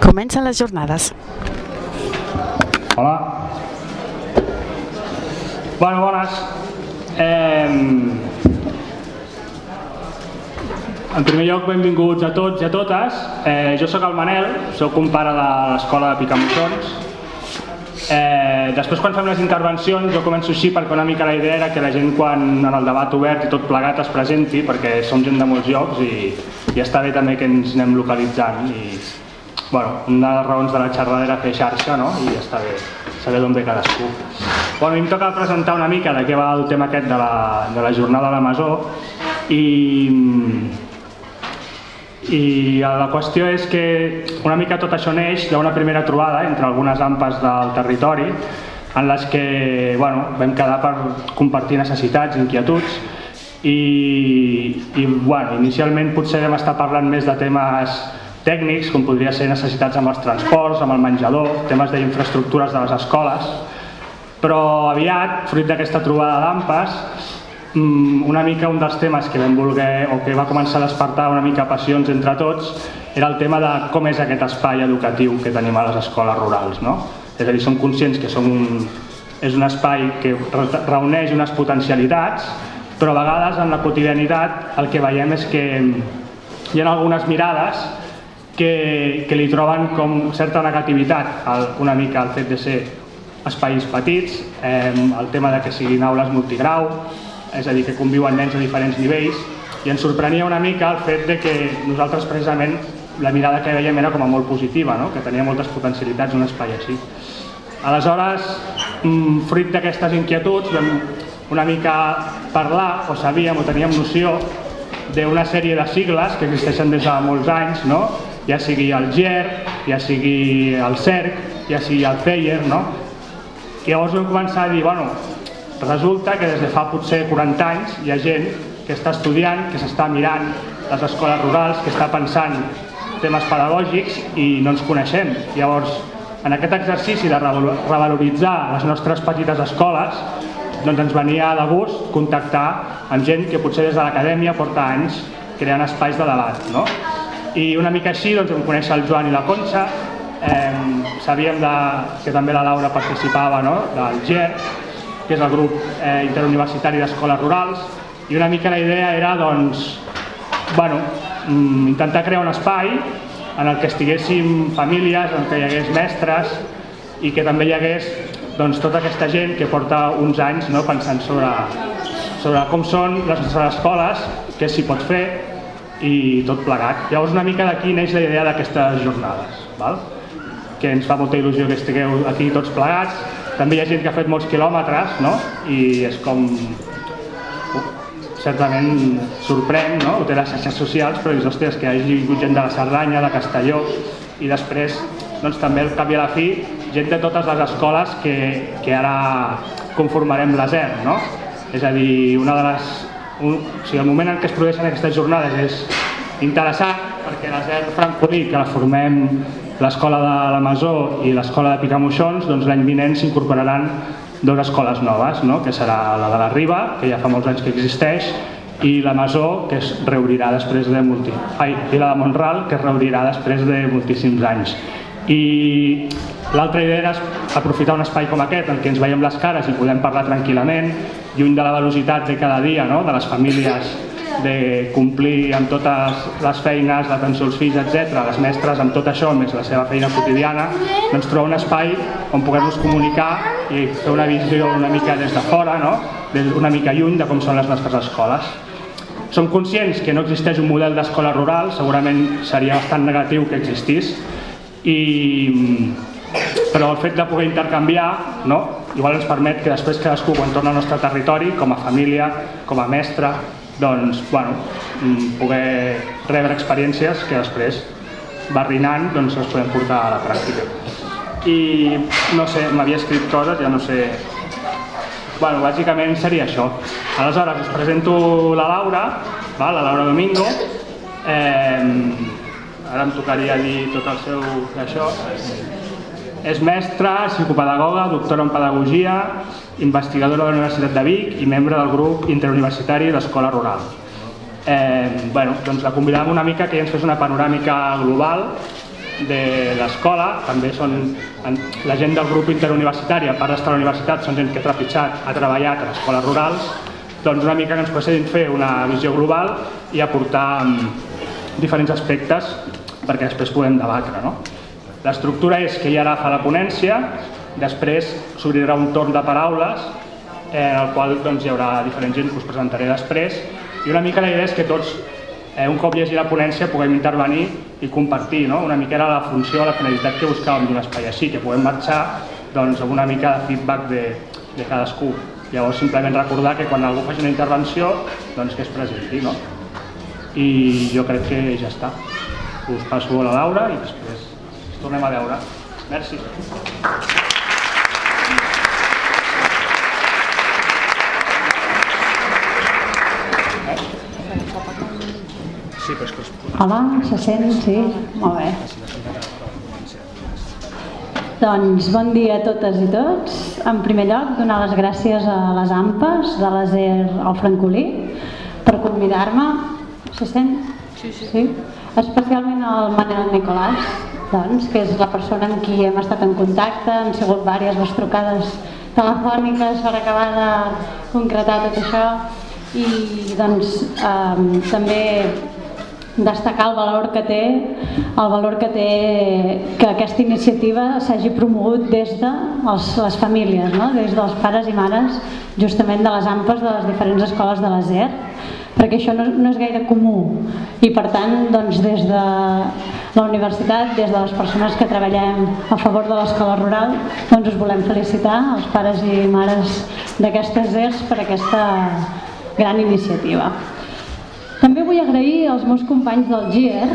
Comencen les jornades. Hola. Bueno, bones. Eh, en primer lloc, benvinguts a tots i a totes. Eh, jo sóc el Manel, sóc un pare de l'escola de Picamoixons. Eh, després, quan fem les intervencions, jo començo així perquè una mica la idea era que la gent, quan en el debat obert i tot plegat, es presenti, perquè som gent de molts llocs i, i està bé també que ens anem localitzant. I, bueno, una de les raons de la xerrada era fer xarxa, no? I està bé saber d'on ve cadascú. Bueno, em toca presentar una mica de què va el tema aquest de la, de la jornada a la Masó i, i la qüestió és que una mica tot això neix d'una primera trobada entre algunes ampes del territori en les que bueno, vam quedar per compartir necessitats, inquietuds i, i bueno, inicialment potser vam estar parlant més de temes tècnics, com podria ser necessitats amb els transports, amb el menjador, temes d'infraestructures de les escoles, però aviat, fruit d'aquesta trobada d'AMPAs, mm, una mica un dels temes que vam voler o que va començar a despertar una mica passions entre tots era el tema de com és aquest espai educatiu que tenim a les escoles rurals. No? És a dir, som conscients que som un, és un espai que reuneix unes potencialitats, però a vegades en la quotidianitat el que veiem és que hi ha algunes mirades que, que li troben com certa negativitat al, una mica al fet de ser espais petits, eh, el tema de que siguin aules multigrau, és a dir, que conviuen nens a diferents nivells, i ens sorprenia una mica el fet de que nosaltres precisament la mirada que veiem era com a molt positiva, no? que tenia moltes potencialitats un espai així. Aleshores, mm, fruit d'aquestes inquietuds, vam una mica parlar, o sabíem o teníem noció d'una sèrie de sigles que existeixen des de molts anys, no? Ja sigui el GER, ja sigui el CERC, ja sigui el CEIER, no? I llavors vam començar a dir, bueno, resulta que des de fa potser 40 anys hi ha gent que està estudiant, que s'està mirant les escoles rurals, que està pensant temes pedagògics i no ens coneixem. Llavors, en aquest exercici de revaloritzar les nostres petites escoles, doncs ens venia de gust contactar amb gent que potser des de l'acadèmia porta anys creant espais de debat. No? I una mica així doncs, vam conèixer el Joan i la Conxa, eh, sabíem de, que també la Laura participava no? del GER, que és el grup eh, interuniversitari d'escoles rurals, i una mica la idea era doncs, bueno, mm, intentar crear un espai en el que estiguéssim famílies, en què hi hagués mestres i que també hi hagués doncs, tota aquesta gent que porta uns anys no, pensant sobre, sobre com són les nostres escoles, què s'hi pot fer i tot plegat. Llavors una mica d'aquí neix la idea d'aquestes jornades, val? que ens fa molta il·lusió que estigueu aquí tots plegats. També hi ha gent que ha fet molts quilòmetres no? i és com certament sorprèn, no? ho té les xarxes socials, però dius, hòsties, que hi hagi vingut gent de la Cerdanya, de Castelló, i després, doncs també al cap i a la fi, gent de totes les escoles que, que ara conformarem l'ASER, no? És a dir, una de les un, sigui, el moment en què es produeixen aquestes jornades és interessant perquè la ZER Francolí, que la formem l'escola de la Masó i l'escola de Picamoixons, doncs l'any vinent s'incorporaran dues escoles noves, no? que serà la de la Riba, que ja fa molts anys que existeix, i la Masó, que es reobrirà després de multi... Ai, i la de Montral, que es reobrirà després de moltíssims anys. I l'altra idea era aprofitar un espai com aquest en què ens veiem les cares i podem parlar tranquil·lament, lluny de la velocitat de cada dia, no? de les famílies de complir amb totes les feines, l'atenció als fills, etc. Les mestres amb tot això, més la seva feina quotidiana, doncs trobar un espai on poder-nos comunicar i fer una visió una mica des de fora, no? des una mica lluny de com són les nostres escoles. Som conscients que no existeix un model d'escola rural, segurament seria bastant negatiu que existís, i, però el fet de poder intercanviar no? igual ens permet que després cadascú quan torna al nostre territori, com a família, com a mestre, doncs, bueno, mm, poder rebre experiències que després, barrinant, doncs les podem portar a la pràctica. I, no sé, m'havia escrit coses, ja no sé... Bueno, bàsicament seria això. Aleshores, us presento la Laura, va, la Laura Domingo. Eh, ara em tocaria dir tot el seu... això. És mestra, psicopedagoga, doctora en pedagogia, investigadora de la Universitat de Vic i membre del grup interuniversitari d'Escola Rural. Eh, bueno, doncs la convidàvem una mica que ens fes una panoràmica global de l'escola, també són la gent del grup interuniversitari, a part d'estar a la universitat, són gent que ha trepitjat, ha treballat a les escoles rurals, doncs una mica que ens poden fer una visió global i aportar mm, diferents aspectes perquè després podem debatre. No? L'estructura és que ja ara fa la ponència, després s'obrirà un torn de paraules eh, en el qual doncs, hi haurà diferents gent que us presentaré després i una mica la idea és que tots eh, un cop llegi la ponència puguem intervenir i compartir no? una mica era la funció, la finalitat que buscàvem d'un espai així, que puguem marxar doncs, amb una mica de feedback de, de cadascú. Llavors simplement recordar que quan algú faci una intervenció doncs que es presenti, no? I jo crec que ja està. Us passo a la Laura i després ens tornem a veure. Merci. Sí, però és que... Hola, se sent? Sí? Molt bé. Doncs bon dia a totes i tots. En primer lloc, donar les gràcies a les AMPAs de l'ASER al Francolí per convidar-me. Se sent? Sí, sí. sí? Especialment al Manel Nicolàs, doncs, que és la persona amb qui hem estat en contacte, han sigut diverses les trucades telefòniques per acabar de concretar tot això i doncs eh, també destacar el valor que té el valor que té que aquesta iniciativa s'hagi promogut des de els, les famílies, no? des dels pares i mares justament de les AMPAs de les diferents escoles de la ZER perquè això no, no és gaire comú i per tant doncs, des de la universitat, des de les persones que treballem a favor de l'escola rural doncs us volem felicitar els pares i mares d'aquestes ZERs per aquesta gran iniciativa. També vull agrair als meus companys del GIER,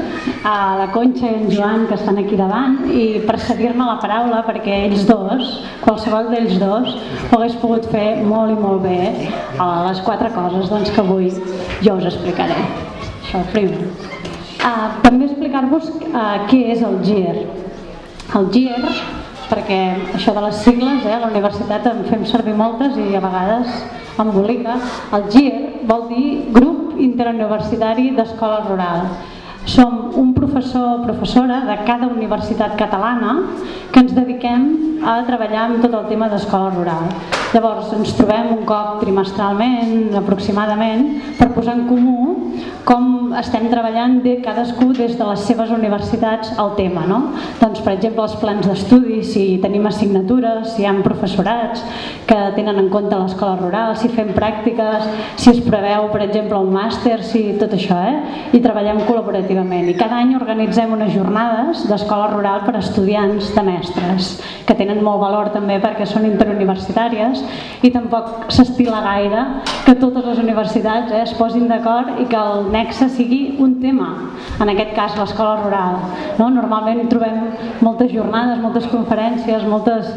a la Conxa i en Joan que estan aquí davant i per cedir-me la paraula perquè ells dos, qualsevol d'ells dos, ho hagués pogut fer molt i molt bé a les quatre coses doncs, que avui jo us explicaré. Això primer. Uh, també explicar-vos uh, què és el GIER. El GIER, perquè això de les sigles, eh, a la universitat en fem servir moltes i a vegades embolica, el GIER vol dir Grup interuniversitari d'escola rural. Som un professor o professora de cada universitat catalana que ens dediquem a treballar amb tot el tema d'escola rural. Llavors ens trobem un cop trimestralment, aproximadament, per posar en comú com estem treballant de cadascú des de les seves universitats el tema. No? Doncs, per exemple, els plans d'estudi, si tenim assignatures, si hi ha professorats que tenen en compte l'escola rural, si fem pràctiques, si es preveu, per exemple, un màster, si tot això, eh? i treballem col·laborativament efectivament. I cada any organitzem unes jornades d'escola rural per a estudiants de mestres, que tenen molt valor també perquè són interuniversitàries i tampoc s'estila gaire que totes les universitats eh, es posin d'acord i que el nexe sigui un tema, en aquest cas l'escola rural. No? Normalment trobem moltes jornades, moltes conferències, moltes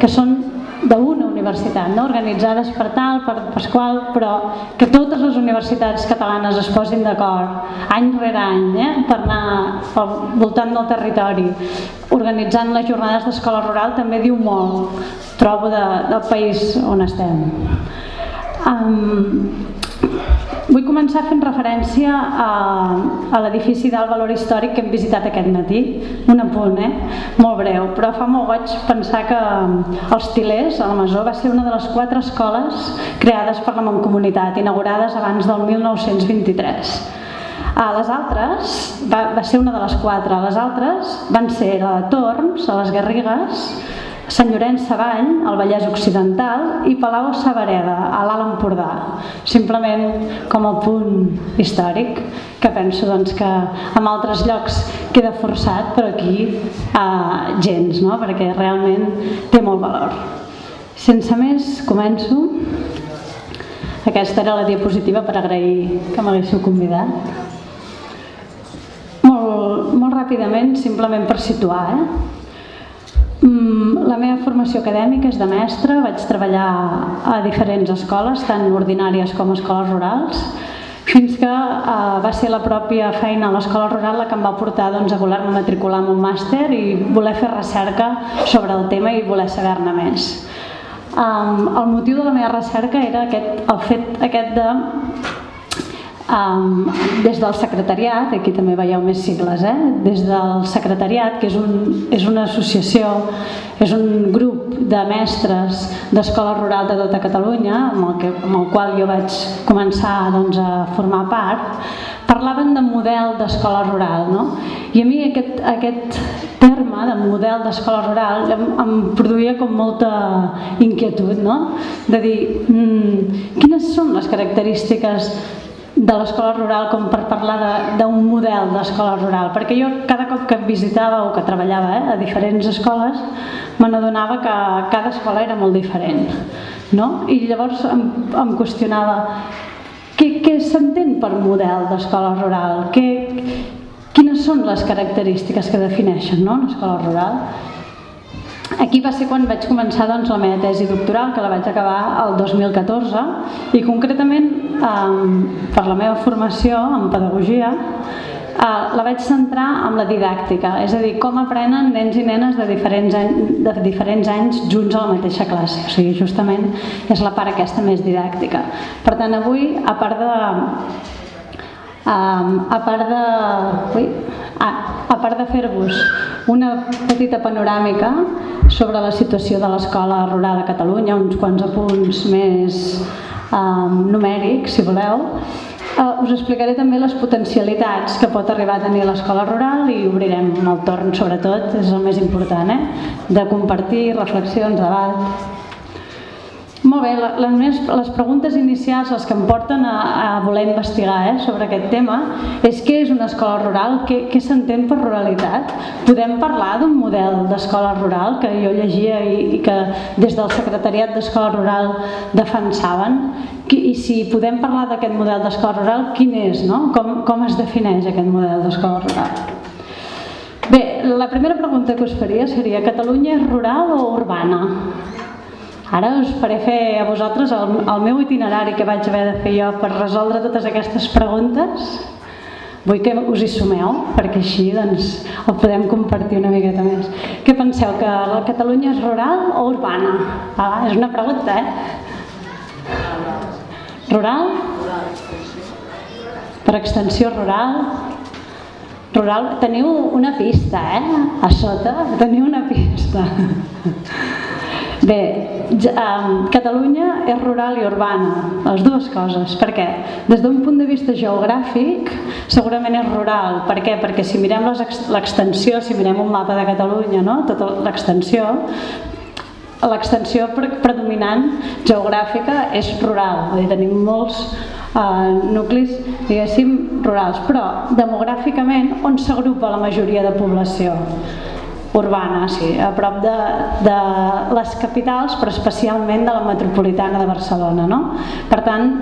que són d'una universitat, no? organitzades per tal, per Pasqual, però que totes les universitats catalanes es posin d'acord any rere any eh? per anar al voltant del territori organitzant les jornades d'escola rural també diu molt, trobo, de, del país on estem. Um, Vull començar fent referència a, a l'edifici d'alt valor històric que hem visitat aquest matí, un apunt, eh? molt breu, però fa molt goig pensar que els Tilers, a la Masó, va ser una de les quatre escoles creades per la Mancomunitat, inaugurades abans del 1923. A les altres, va, va ser una de les quatre, les altres van ser la de Torms, a les Garrigues, Sant Llorenç Savall, al Vallès Occidental, i Palau Sabareda, a l'Alt Empordà. Simplement com a punt històric, que penso doncs, que en altres llocs queda forçat, però aquí eh, gens, no? perquè realment té molt valor. Sense més, començo. Aquesta era la diapositiva per agrair que m'haguéssiu convidat. Molt, molt ràpidament, simplement per situar, eh? La meva formació acadèmica és de mestre, vaig treballar a diferents escoles, tant ordinàries com escoles rurals, fins que eh, va ser la pròpia feina a l'escola rural la que em va portar doncs, a voler-me matricular en un màster i voler fer recerca sobre el tema i voler saber-ne més. Um, el motiu de la meva recerca era aquest, el fet aquest de Des del secretariat, aquí també veieu més sigles, eh? des del secretariat, que és, un, és una associació, és un grup de mestres d'escola rural de tota Catalunya, amb el, que, amb el qual jo vaig començar doncs, a formar part, parlaven de model d'escola rural, no? I a mi aquest, aquest terme de model d'escola rural em, em produïa com molta inquietud, no? De dir, mmm, quines són les característiques de l'escola rural com per parlar d'un model d'escola rural, perquè jo cada cop que visitava o que treballava eh, a diferents escoles me n'adonava que cada escola era molt diferent. No? I llavors em, em qüestionava què, què s'entén per model d'escola rural? Què, quines són les característiques que defineixen no, una escola rural? Aquí va ser quan vaig començar doncs, la meva tesi doctoral, que la vaig acabar el 2014, i concretament eh, per la meva formació en pedagogia eh, la vaig centrar en la didàctica, és a dir, com aprenen nens i nenes de diferents, any, de diferents anys junts a la mateixa classe. O sigui, justament és la part aquesta més didàctica. Per tant, avui, a part de Um, a part de, ui, ah, a part de fer-vos una petita panoràmica sobre la situació de l'escola rural a Catalunya, uns quants apunts més um, numèrics, si voleu, uh, us explicaré també les potencialitats que pot arribar a tenir l'escola rural i obrirem el torn, sobretot, és el més important, eh? de compartir reflexions, debat... Molt bé, les, meves, les preguntes inicials, les que em porten a, a voler investigar eh, sobre aquest tema, és què és una escola rural, què, què s'entén per ruralitat? Podem parlar d'un model d'escola rural que jo llegia i, i que des del secretariat d'escola rural defensaven? I si podem parlar d'aquest model d'escola rural, quin és? No? Com, com es defineix aquest model d'escola rural? Bé, la primera pregunta que us faria seria Catalunya és rural o urbana? Ara us faré fer a vosaltres el, el meu itinerari que vaig haver de fer jo per resoldre totes aquestes preguntes. Vull que us hi sumeu, perquè així doncs, ho podem compartir una miqueta més. Què penseu, que la Catalunya és rural o urbana? Ah, és una pregunta, eh? Rural? Per extensió rural? Rural, teniu una pista, eh? A sota teniu una pista. Bé, Catalunya és rural i urbana, les dues coses. Per què? Des d'un punt de vista geogràfic, segurament és rural. Per què? Perquè si mirem l'extensió, si mirem un mapa de Catalunya, no? tota l'extensió, l'extensió predominant geogràfica és rural. Dir, tenim molts uh, nuclis, diguéssim, rurals. Però, demogràficament, on s'agrupa la majoria de població? Urbana, sí, a prop de, de les capitals, però especialment de la metropolitana de Barcelona. No? Per tant,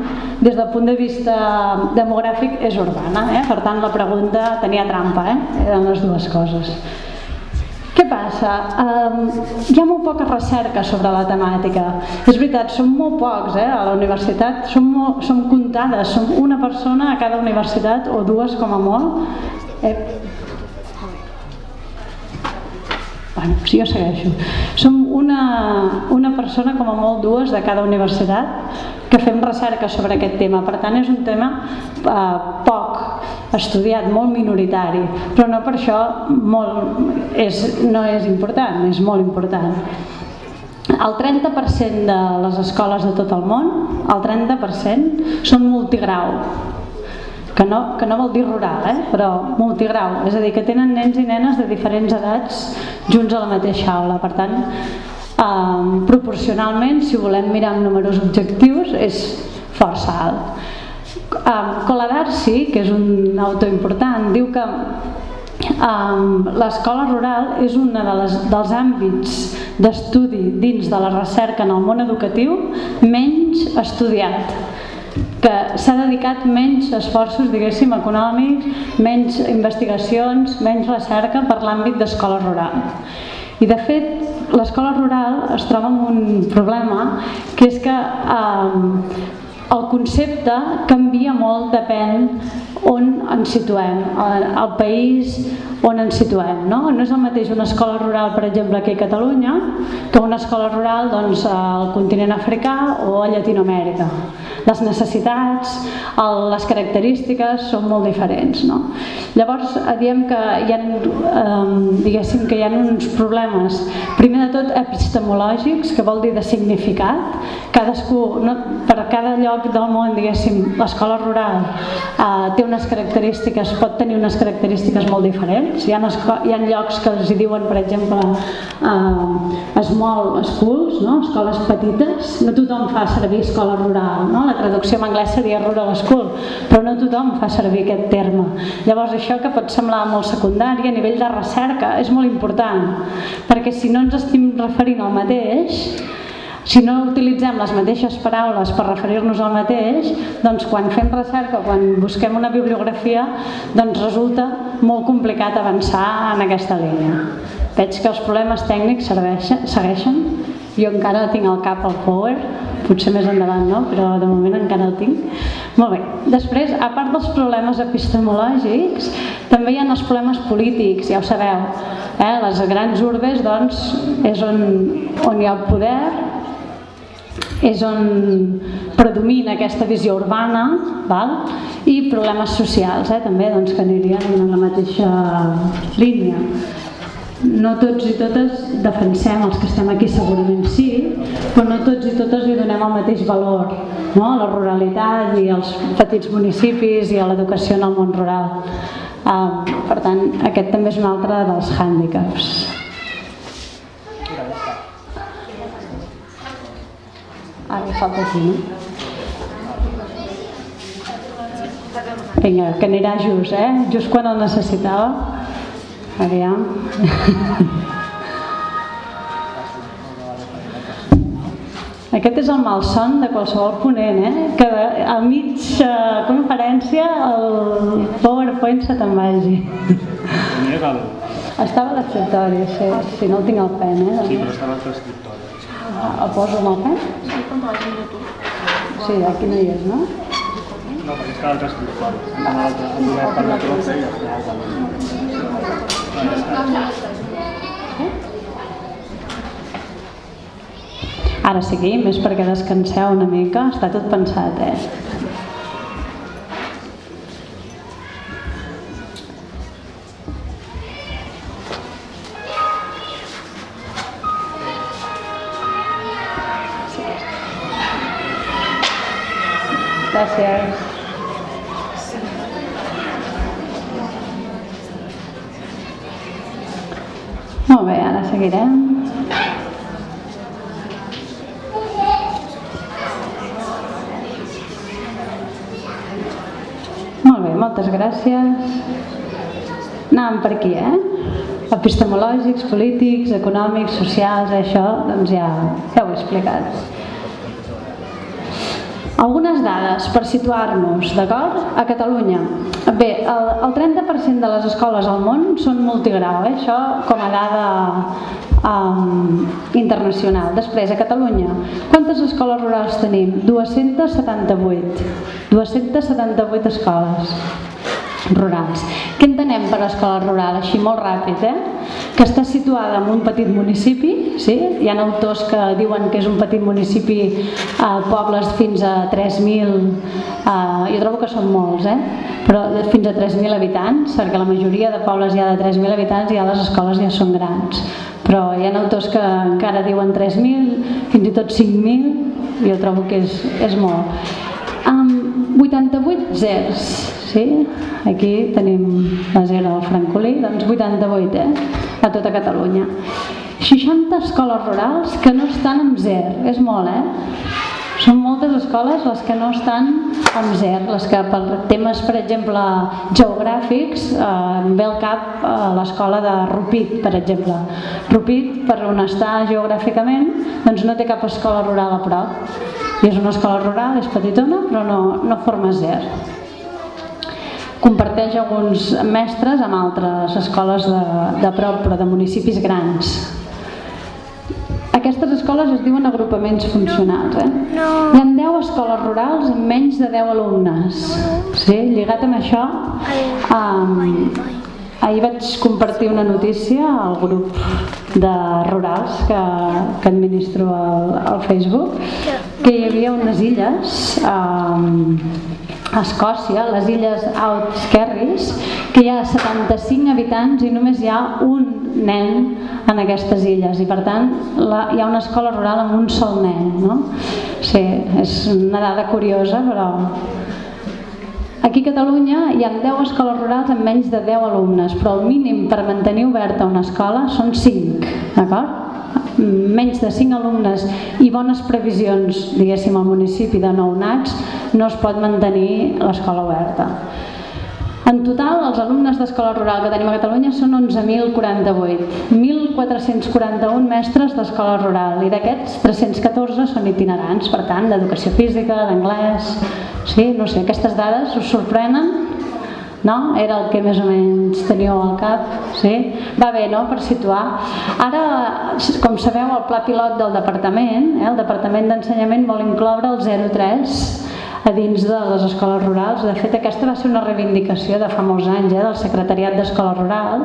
des del punt de vista demogràfic és urbana, eh? per tant la pregunta tenia trampa, eh? eren les dues coses. Què passa? Um, hi ha molt poca recerca sobre la temàtica. És veritat, som molt pocs eh, a la universitat, som, molt, som comptades, som una persona a cada universitat o dues com a molt. Eh, Bueno, sí, jo segueixo. Som una, una persona, com a molt dues, de cada universitat que fem recerca sobre aquest tema. Per tant, és un tema eh, poc estudiat, molt minoritari, però no per això molt, és, no és important, és molt important. El 30% de les escoles de tot el món, el 30% són multigrau, que no, que no vol dir rural, eh? però multigrau, és a dir, que tenen nens i nenes de diferents edats junts a la mateixa aula. Per tant, eh, proporcionalment, si volem mirar amb números objectius, és força alt. Eh, Coladarsi, que és un autor important, diu que Um, l'escola rural és un de dels àmbits d'estudi dins de la recerca en el món educatiu menys estudiat que s'ha dedicat menys esforços, diguéssim, econòmics, menys investigacions, menys recerca per l'àmbit d'escola rural. I de fet, l'escola rural es troba amb un problema, que és que eh, el concepte canvia molt, depèn on ens situem, el país on ens situem. No? no és el mateix una escola rural, per exemple, aquí a Catalunya, que una escola rural doncs, al continent africà o a Llatinoamèrica. Les necessitats, el, les característiques són molt diferents. No? Llavors, diem que hi ha, eh, diguéssim que hi ha uns problemes, primer de tot epistemològics, que vol dir de significat. Cadascú, no, per cada lloc del món, diguéssim, l'escola rural eh, té unes característiques, pot tenir unes característiques molt diferents. Hi ha, hi ha llocs que els diuen, per exemple, eh, small schools, no? escoles petites. No tothom fa servir escola rural, no? la traducció en anglès seria rural school, però no tothom fa servir aquest terme. Llavors això que pot semblar molt secundari a nivell de recerca és molt important, perquè si no ens estem referint al mateix, si no utilitzem les mateixes paraules per referir-nos al mateix, doncs quan fem recerca, quan busquem una bibliografia, doncs resulta molt complicat avançar en aquesta línia. Veig que els problemes tècnics segueixen, jo encara tinc al cap el power, potser més endavant no, però de moment encara el tinc. Molt bé, després, a part dels problemes epistemològics, també hi ha els problemes polítics, ja ho sabeu. Eh? Les grans urbes doncs, és on, on hi ha el poder, és on predomina aquesta visió urbana val? i problemes socials eh? també doncs, que anirien en la mateixa línia no tots i totes defensem els que estem aquí segurament sí però no tots i totes li donem el mateix valor no? a la ruralitat i als petits municipis i a l'educació en el món rural uh, per tant aquest també és un altre dels hàndicaps Ara ah, falta aquí, no? Vinga, que anirà just, eh? Just quan el necessitava. Aviam. Aquest és el malson de qualsevol ponent, eh? que a mitja conferència el PowerPoint se te'n vagi. Estava a l'escriptori, sí, si no el tinc al pen. Eh? Sí, però estava a l'escriptori. El poso amb el pen? Sí, aquí no hi és, no? No, perquè és que l'altre l'altre, en l'obert per la troca i Ara seguim, és perquè descanseu una mica, està tot pensat, eh? Per aquí, eh? Epistemològics, polítics, econòmics, socials, això, doncs ja, ja ho he explicat. Algunes dades per situar-nos, d'acord? A Catalunya. Bé, el, el 30% de les escoles al món són multigrau, eh? això com a dada um, internacional. Després, a Catalunya, quantes escoles rurals tenim? 278. 278 escoles rurals. Què entenem per escola rural? Així molt ràpid, eh? Que està situada en un petit municipi, sí? Hi ha autors que diuen que és un petit municipi, eh, pobles fins a 3.000, eh, jo trobo que són molts, eh? Però fins a 3.000 habitants, perquè la majoria de pobles ja de 3.000 habitants ja les escoles ja són grans. Però hi ha autors que encara diuen 3.000, fins i tot 5.000, jo trobo que és, és molt. Amb 88 zers, Sí? Aquí tenim la zero del Francolí, doncs 88, eh? A tota Catalunya. 60 escoles rurals que no estan amb ZER, és molt, eh? Són moltes escoles les que no estan amb ZER, les que per temes, per exemple, geogràfics, eh, ve al cap eh, l'escola de Rupit, per exemple. Rupit, per on està geogràficament, doncs no té cap escola rural a prop. I és una escola rural, és petitona, però no, no forma ZER comparteix alguns mestres amb altres escoles de, de prop, però de municipis grans. Aquestes escoles es diuen agrupaments funcionals. Eh? No. Hi ha 10 escoles rurals amb menys de 10 alumnes. Sí, lligat amb això, um, ahir vaig compartir una notícia al grup de rurals que, que administro al, al Facebook, que hi havia unes illes um, a Escòcia, les illes Outskerries, que hi ha 75 habitants i només hi ha un nen en aquestes illes i per tant la, hi ha una escola rural amb un sol nen no? sí, és una dada curiosa però Aquí a Catalunya hi ha 10 escoles rurals amb menys de 10 alumnes, però el mínim per mantenir oberta una escola són 5, d'acord? menys de 5 alumnes i bones previsions, diguéssim, al municipi de nou nats, no es pot mantenir l'escola oberta. En total, els alumnes d'escola rural que tenim a Catalunya són 11.048, 1.441 mestres d'escola rural i d'aquests 314 són itinerants, per tant, d'educació física, d'anglès... Sí, no sé, aquestes dades us sorprenen? No? Era el que més o menys teníeu al cap, sí? Va bé, no?, per situar. Ara, com sabeu, el pla pilot del departament, eh, el Departament d'Ensenyament vol incloure el 03 a dins de les escoles rurals. De fet, aquesta va ser una reivindicació de fa molts anys eh, del Secretariat d'Escola Rural,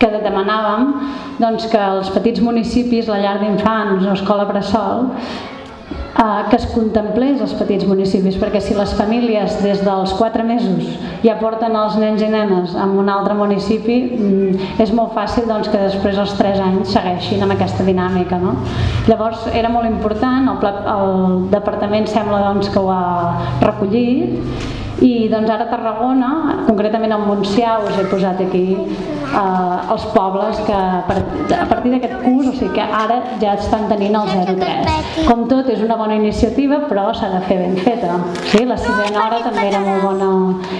que demanàvem doncs, que els petits municipis, la llar d'infants o escola bressol, que es contemplés els petits municipis, perquè si les famílies des dels 4 mesos ja porten els nens i nenes en un altre municipi, mm, és molt fàcil doncs, que després els 3 anys segueixin amb aquesta dinàmica. No? Llavors era molt important, el, el departament sembla doncs, que ho ha recollit i doncs ara a Tarragona, concretament al Montsià, us he posat aquí eh, els pobles que a partir d'aquest curs, o sigui que ara ja estan tenint el 03. Com tot, és una bona iniciativa, però s'ha de fer ben feta. Sí, la sisena hora també era molt bona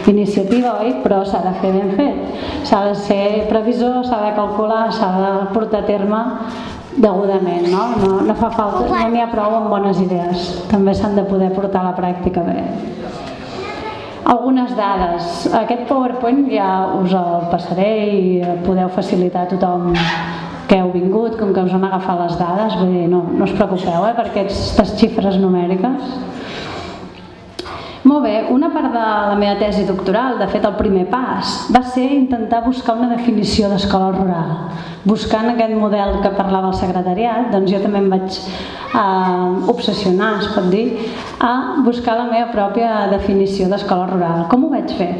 iniciativa, oi? Però s'ha de fer ben fet. S'ha de ser previsor, s'ha de calcular, s'ha de portar a terme degudament, no? No, no fa falta, no n'hi ha prou amb bones idees. També s'han de poder portar a la pràctica bé. Algunes dades. Aquest PowerPoint ja us el passaré i podeu facilitar a tothom que heu vingut, com que us han agafat les dades, vull dir, no, no us preocupeu eh, per aquestes xifres numèriques. Molt bé, una part de la meva tesi doctoral, de fet el primer pas, va ser intentar buscar una definició d'escola rural. Buscant aquest model que parlava el secretariat, doncs jo també em vaig eh, obsessionar, es pot dir, a buscar la meva pròpia definició d'escola rural. Com ho vaig fer?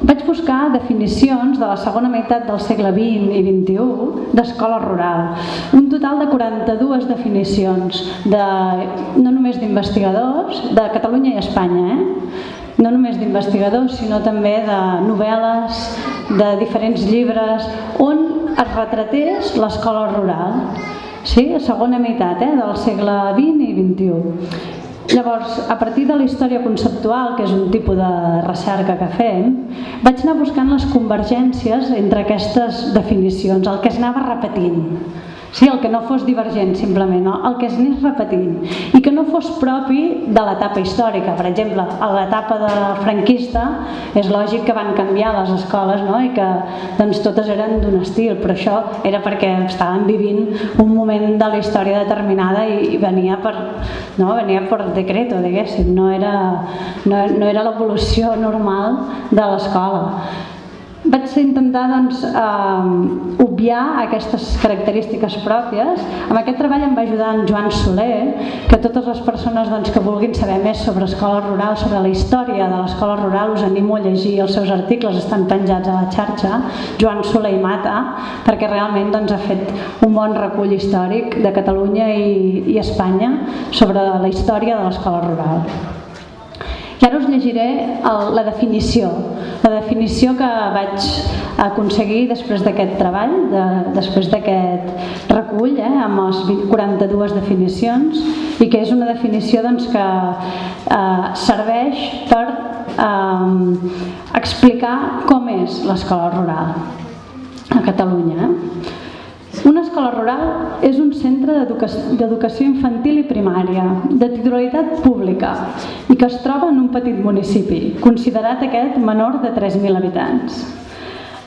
Vaig buscar definicions de la segona meitat del segle XX i XXI d'escola rural. Un total de 42 definicions, de, no només d'investigadors, de Catalunya i Espanya, eh? no només d'investigadors, sinó també de novel·les, de diferents llibres, on es retratés l'escola rural. Sí, segona meitat eh, del segle XX i XXI. Llavors, a partir de la història conceptual, que és un tipus de recerca que fem, vaig anar buscant les convergències entre aquestes definicions, el que es anava repetint. Sí, el que no fos divergent simplement, no? el que es anés repetint i que no fos propi de l'etapa històrica. Per exemple, a l'etapa de franquista és lògic que van canviar les escoles no? i que doncs, totes eren d'un estil, però això era perquè estaven vivint un moment de la història determinada i, i venia per, no? venia per decreto, diguéssim, no era, no, no era l'evolució normal de l'escola vaig intentar doncs, eh, obviar aquestes característiques pròpies. Amb aquest treball em va ajudar en Joan Soler, que totes les persones doncs, que vulguin saber més sobre escola rural, sobre la història de l'escola rural, us animo a llegir els seus articles, estan penjats a la xarxa, Joan Soler i Mata, perquè realment doncs, ha fet un bon recull històric de Catalunya i, i Espanya sobre la història de l'escola rural. I ara us llegiré el, la definició, la definició que vaig aconseguir després d'aquest treball, de, després d'aquest recull, eh, amb les 20, 42 definicions, i que és una definició doncs, que eh, serveix per eh, explicar com és l'escola rural a Catalunya. Eh? Una escola rural és un centre d'educació infantil i primària, de titularitat pública, i que es troba en un petit municipi, considerat aquest menor de 3.000 habitants.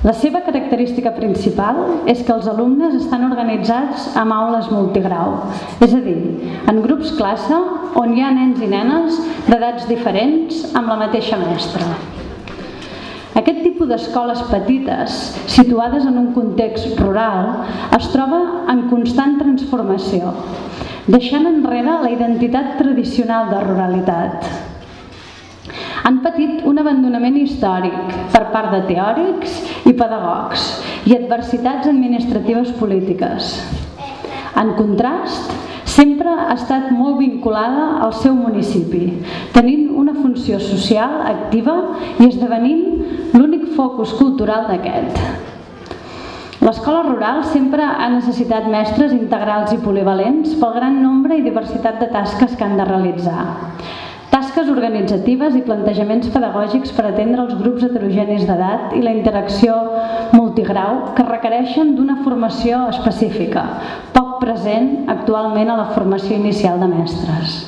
La seva característica principal és que els alumnes estan organitzats amb aules multigrau, és a dir, en grups classe on hi ha nens i nenes d'edats diferents amb la mateixa mestra. Aquest tipus d'escoles petites, situades en un context rural, es troba en constant transformació, deixant enrere la identitat tradicional de ruralitat han patit un abandonament històric per part de teòrics i pedagogs i adversitats administratives polítiques. En contrast, sempre ha estat molt vinculada al seu municipi, tenint una funció social activa i esdevenint l'únic focus cultural d'aquest. L'escola rural sempre ha necessitat mestres integrals i polivalents pel gran nombre i diversitat de tasques que han de realitzar tasques organitzatives i plantejaments pedagògics per atendre els grups heterogenis d'edat i la interacció multigrau que requereixen d'una formació específica, present actualment a la formació inicial de mestres.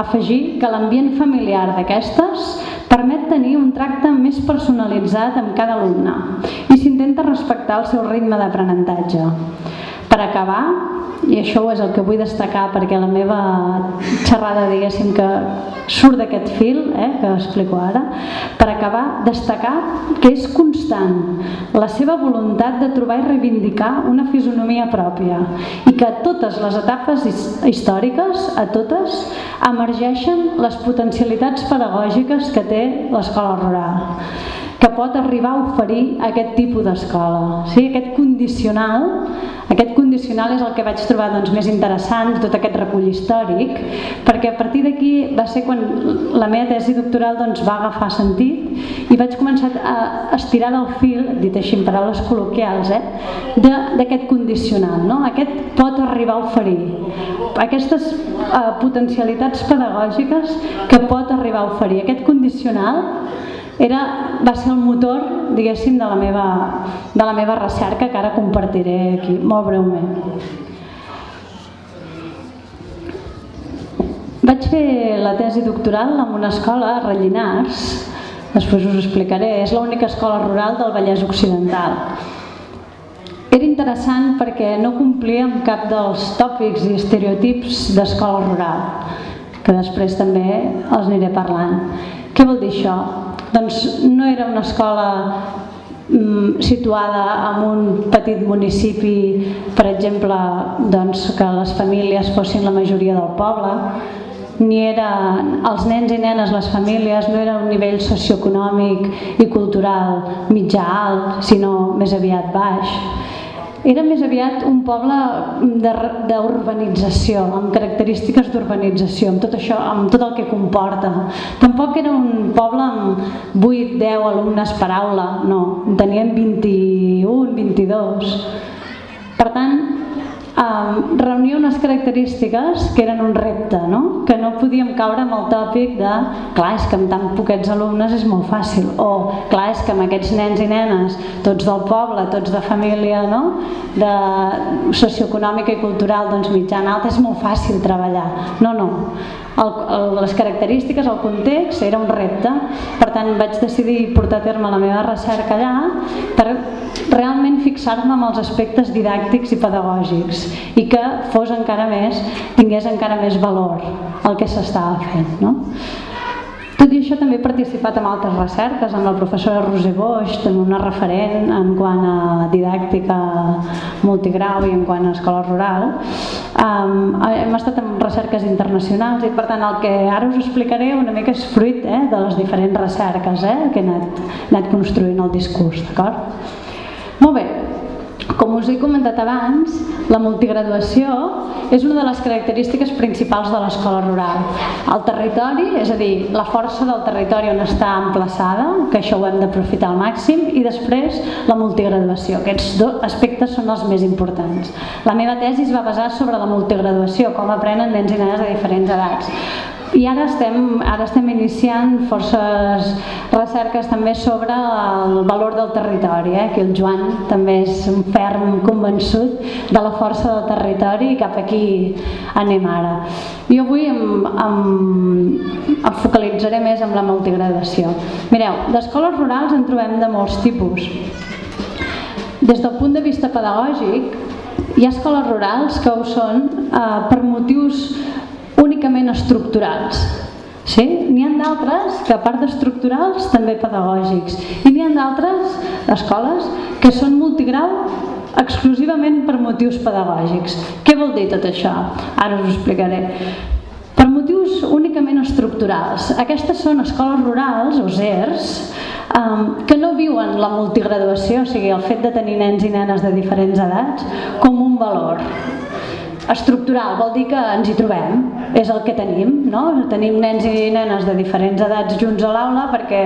Afegir que l'ambient familiar d'aquestes permet tenir un tracte més personalitzat amb cada alumne i s'intenta respectar el seu ritme d'aprenentatge. Per acabar, i això és el que vull destacar perquè la meva xerrada diguéssim que surt d'aquest fil eh, que explico ara per acabar destacar que és constant la seva voluntat de trobar i reivindicar una fisonomia pròpia i que a totes les etapes històriques a totes emergeixen les potencialitats pedagògiques que té l'escola rural que pot arribar a oferir aquest tipus d'escola. Sí? Aquest condicional, aquest condicional és el que vaig trobar doncs, més interessant, tot aquest recull històric, perquè a partir d'aquí va ser quan la meva tesi doctoral doncs, va agafar sentit i vaig començar a estirar del fil, dit així en paraules col·loquials, eh? d'aquest condicional. No? Aquest pot arribar a oferir aquestes eh, potencialitats pedagògiques que pot arribar a oferir. Aquest condicional era, va ser el motor, diguéssim, de la, meva, de la meva recerca que ara compartiré aquí, molt breument. Vaig fer la tesi doctoral en una escola a Rellinars, després us explicaré, és l'única escola rural del Vallès Occidental. Era interessant perquè no complia amb cap dels tòpics i estereotips d'escola rural, que després també els aniré parlant. Què vol dir això? Doncs no era una escola mm, situada en un petit municipi, per exemple, doncs, que les famílies fossin la majoria del poble, ni eren els nens i nenes, les famílies, no era un nivell socioeconòmic i cultural mitjà alt, sinó més aviat baix era més aviat un poble d'urbanització, amb característiques d'urbanització, amb tot això, amb tot el que comporta. Tampoc era un poble amb 8-10 alumnes per aula, no, en tenien 21, 22. Per tant, um, reunia unes característiques que eren un repte, no? que no podíem caure amb el tòpic de clar, és que amb tan poquets alumnes és molt fàcil, o clar, és que amb aquests nens i nenes, tots del poble, tots de família, no? de socioeconòmica i cultural doncs mitjana alta, és molt fàcil treballar. No, no, el, el, les característiques, el context, era un repte. Per tant, vaig decidir portar a terme la meva recerca allà per realment fixar-me en els aspectes didàctics i pedagògics i que fos encara més, tingués encara més valor el que s'estava fent. No? Tot i això també he participat en altres recerques, amb la professora Roser Boix, també una referent en quant a didàctica multigrau i en quant a escola rural. Um, hem estat en recerques internacionals i per tant el que ara us explicaré una mica és fruit eh, de les diferents recerques eh, que he anat, he anat construint el discurs? Molt bé, com us he comentat abans, la multigraduació és una de les característiques principals de l'escola rural. El territori, és a dir, la força del territori on està emplaçada, que això ho hem d'aprofitar al màxim, i després la multigraduació. Aquests dos aspectes són els més importants. La meva tesi es va basar sobre la multigraduació, com aprenen nens i nenes de diferents edats i ara estem, ara estem iniciant forces recerques també sobre el valor del territori, eh? que el Joan també és un ferm convençut de la força del territori i cap aquí anem ara. Jo avui em, em, em focalitzaré més en la multigradació. Mireu, d'escoles rurals en trobem de molts tipus. Des del punt de vista pedagògic, hi ha escoles rurals que ho són eh, per motius únicament estructurals. Sí? N'hi ha d'altres que a part d'estructurals també pedagògics i n'hi ha d'altres escoles que són multigrau exclusivament per motius pedagògics. Què vol dir tot això? Ara us ho explicaré. Per motius únicament estructurals. Aquestes són escoles rurals, o ZERs, que no viuen la multigraduació, o sigui, el fet de tenir nens i nenes de diferents edats, com un valor estructural vol dir que ens hi trobem, és el que tenim, no? Tenim nens i nenes de diferents edats junts a l'aula perquè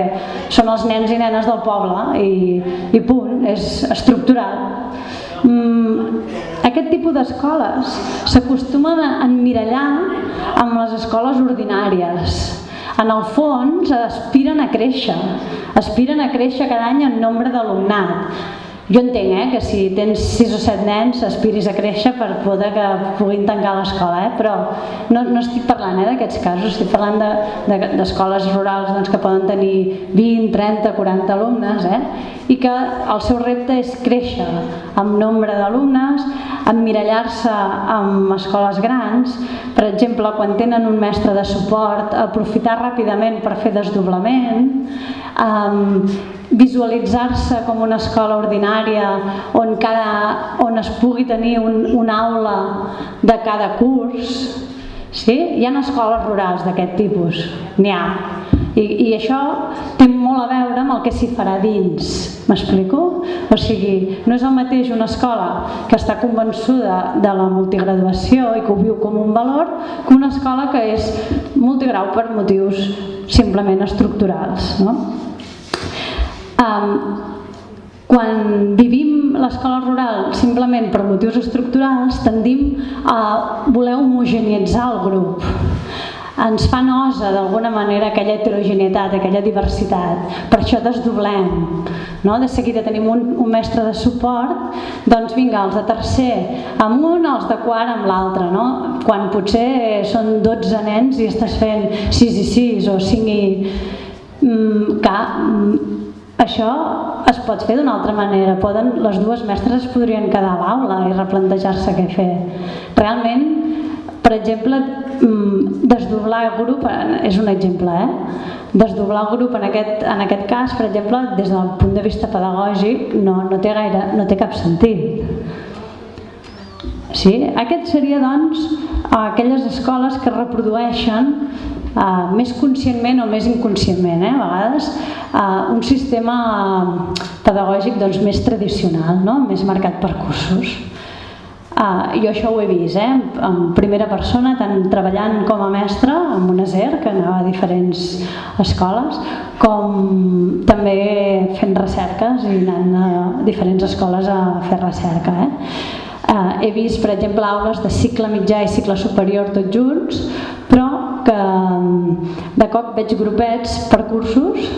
són els nens i nenes del poble i, i punt, és estructural. Mm, aquest tipus d'escoles s'acostumen a emmirallar amb les escoles ordinàries. En el fons aspiren a créixer, aspiren a créixer cada any en nombre d'alumnat jo entenc eh, que si tens 6 o 7 nens aspiris a créixer per poder que puguin tancar l'escola, eh? però no, no estic parlant eh, d'aquests casos, estic parlant d'escoles de, de, rurals doncs, que poden tenir 20, 30, 40 alumnes eh? i que el seu repte és créixer amb nombre d'alumnes, emmirallar-se amb escoles grans, per exemple, quan tenen un mestre de suport, aprofitar ràpidament per fer desdoblament, um, visualitzar-se com una escola ordinària on, cada, on es pugui tenir un, una aula de cada curs. Sí? Hi ha escoles rurals d'aquest tipus, n'hi ha. I, I això té molt a veure amb el que s'hi farà dins. M'explico? O sigui, no és el mateix una escola que està convençuda de la multigraduació i que ho viu com un valor que una escola que és multigrau per motius simplement estructurals. No? Um, quan vivim l'escola rural simplement per motius estructurals tendim a voler homogeneitzar el grup ens fa nosa d'alguna manera aquella heterogeneïtat, aquella diversitat. Per això desdoblem. No? De seguida tenim un, un mestre de suport, doncs vinga, els de tercer amb un, els de quart amb l'altre. No? Quan potser són 12 nens i estàs fent 6 i 6 o 5 i... Mm, que, mm, això es pot fer d'una altra manera. Poden, les dues mestres es podrien quedar a l'aula i replantejar-se què fer. Realment, per exemple, mm, desdoblar el grup és un exemple, eh? Desdoblar el grup en aquest, en aquest cas, per exemple, des del punt de vista pedagògic, no, no, té, gaire, no té cap sentit. Sí? Aquest seria, doncs, aquelles escoles que reprodueixen uh, més conscientment o més inconscientment, eh, a vegades, uh, un sistema pedagògic doncs, més tradicional, no? més marcat per cursos. Uh, jo això ho he vist, eh? en primera persona, tant treballant com a mestre amb una SER, que anava a diferents escoles, com també fent recerques i anant a diferents escoles a fer recerca. Eh? Uh, he vist, per exemple, aules de cicle mitjà i cicle superior tots junts, però que de cop veig grupets per cursos,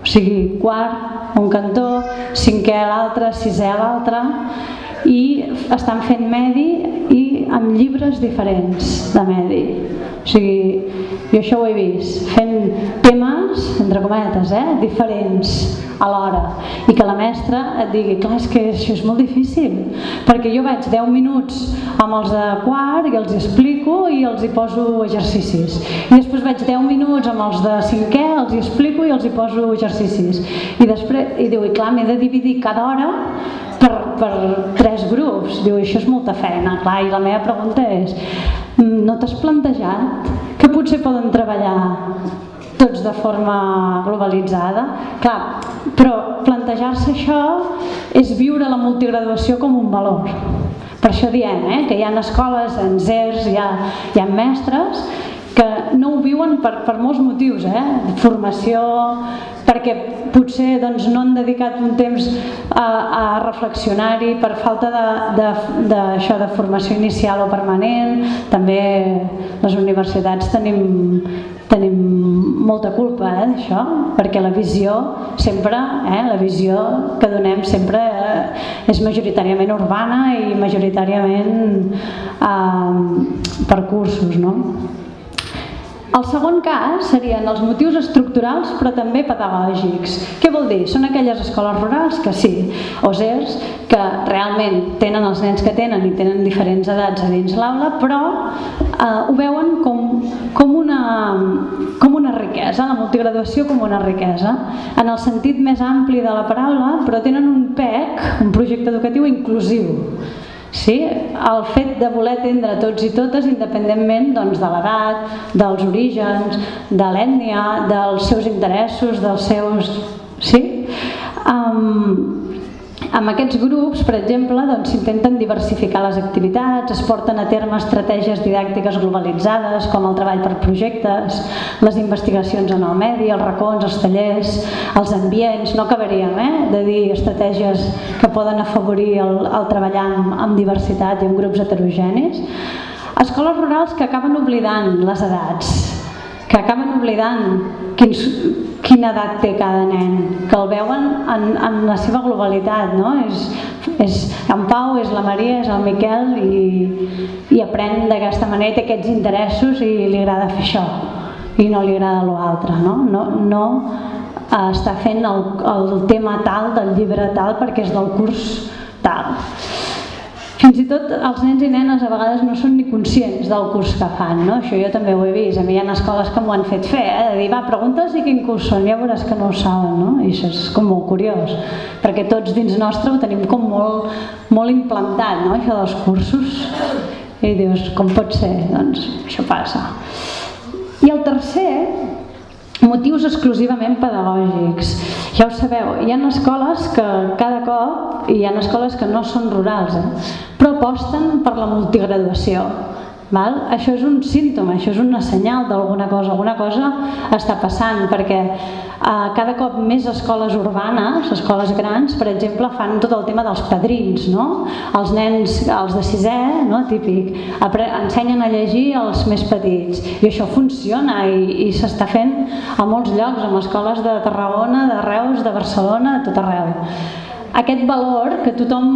o sigui, quart, un cantó, cinquè a l'altre, sisè a l'altre, i estan fent medi i amb llibres diferents de medi. O sigui, jo això ho he vist, fent temes, entre cometes, eh, diferents alhora. I que la mestra et digui, clar, és que això és molt difícil perquè jo vaig 10 minuts amb els de quart i els explico i els hi poso exercicis. I després vaig 10 minuts amb els de cinquè els hi explico i els hi poso exercicis. I després, i diu, i clar, m'he de dividir cada hora per, tres grups diu, això és molta feina, clar, i la meva pregunta és no t'has plantejat que potser poden treballar tots de forma globalitzada. Clar, però plantejar-se això és viure la multigraduació com un valor. Per això diem eh, que hi ha escoles, en ZERS, hi ha, hi ha mestres que no ho viuen per, per molts motius, eh? formació, perquè potser doncs, no han dedicat un temps a, a reflexionar-hi per falta de, de, de, això, de formació inicial o permanent. També les universitats tenim tenim molta culpa eh, d'això, perquè la visió sempre, eh, la visió que donem sempre eh, és majoritàriament urbana i majoritàriament eh, per cursos, no? El segon cas serien els motius estructurals però també pedagògics. Què vol dir? Són aquelles escoles rurals que sí, o ZERs, que realment tenen els nens que tenen i tenen diferents edats a dins l'aula, però eh, ho veuen com, com, una, com una riquesa, la multigraduació com una riquesa, en el sentit més ampli de la paraula, però tenen un PEC, un projecte educatiu inclusiu Sí, el fet de voler atendre tots i totes independentment doncs, de l'edat, dels orígens, de l'ètnia, dels seus interessos, dels seus... Sí? Um, amb aquests grups, per exemple, doncs, s'intenten doncs, diversificar les activitats, es porten a terme estratègies didàctiques globalitzades com el treball per projectes, les investigacions en el medi, els racons, els tallers, els ambients, no acabaríem eh, de dir estratègies que poden afavorir el, el treballar amb, amb diversitat i amb grups heterogenis. Escoles rurals que acaben oblidant les edats, que acaben oblidant quins, quina edat té cada nen, que el veuen en, en la seva globalitat, no? És, és, en Pau és la Maria, és el Miquel i, i aprèn d'aquesta manera, té aquests interessos i li agrada fer això i no li agrada l'altre, no? No, no eh, està fent el, el tema tal del llibre tal perquè és del curs tal. Fins i tot els nens i nenes a vegades no són ni conscients del curs que fan, no? Això jo també ho he vist. A mi hi ha escoles que m'ho han fet fer, eh? de dir, va, preguntes i quin curs són, ja veuràs que no ho saben, no? I això és com molt curiós, perquè tots dins nostre ho tenim com molt, molt implantat, no? Això dels cursos. I dius, com pot ser? Doncs això passa. I el tercer motius exclusivament pedagògics. Ja ho sabeu, hi ha escoles que cada cop, hi ha escoles que no són rurals, eh, però aposten per la multigraduació. Val? Això és un símptoma, això és una senyal d'alguna cosa, alguna cosa està passant perquè eh, cada cop més escoles urbanes, escoles grans, per exemple, fan tot el tema dels padrins, no? Els nens, els de sisè, no? típic, ensenyen a llegir els més petits i això funciona i, i s'està fent a molts llocs, en escoles de Tarragona, de Reus, de Barcelona, a tot arreu. Aquest valor que tothom,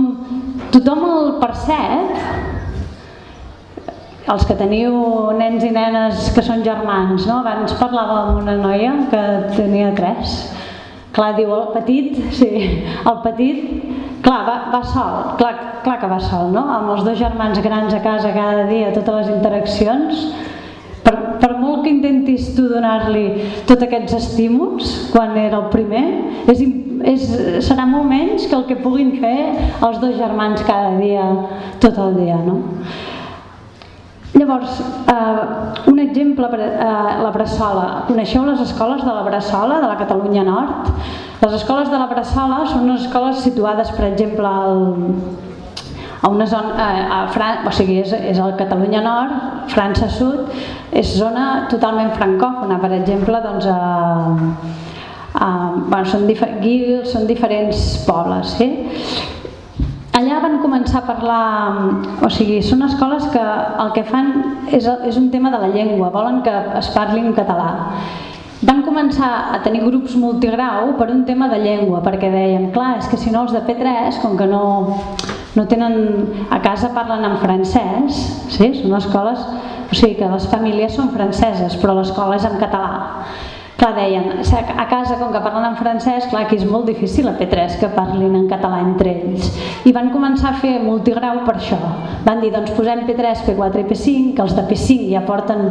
tothom el percep els que teniu nens i nenes que són germans, no? abans parlava amb una noia que tenia tres. Clar, diu, el petit, sí, el petit, clar, va, va sol, clar, clar que va sol, no? Amb els dos germans grans a casa cada dia, totes les interaccions, per, per molt que intentis tu donar-li tots aquests estímuls quan era el primer, és, és, serà molt menys que el que puguin fer els dos germans cada dia, tot el dia, no? Llavors, eh, un exemple, eh, la Bressola. Coneixeu les escoles de la Bressola, de la Catalunya Nord? Les escoles de la Bressola són unes escoles situades, per exemple, al, a una zona, a, a Fran o sigui, és, és el Catalunya Nord, França Sud, és zona totalment francòfona, per exemple, doncs, a, a, bueno, són, dif són diferents pobles, sí? Allà van començar a parlar, o sigui, són escoles que el que fan és, és un tema de la llengua, volen que es parli en català. Van començar a tenir grups multigrau per un tema de llengua, perquè deien, clar, és que si no els de P3, com que no, no tenen, a casa parlen en francès, sí? són escoles, o sigui que les famílies són franceses, però l'escola és en català clar, deien, a casa, com que parlen en francès, clar, aquí és molt difícil a P3 que parlin en català entre ells. I van començar a fer multigrau per això. Van dir, doncs posem P3, P4 i P5, que els de P5 ja porten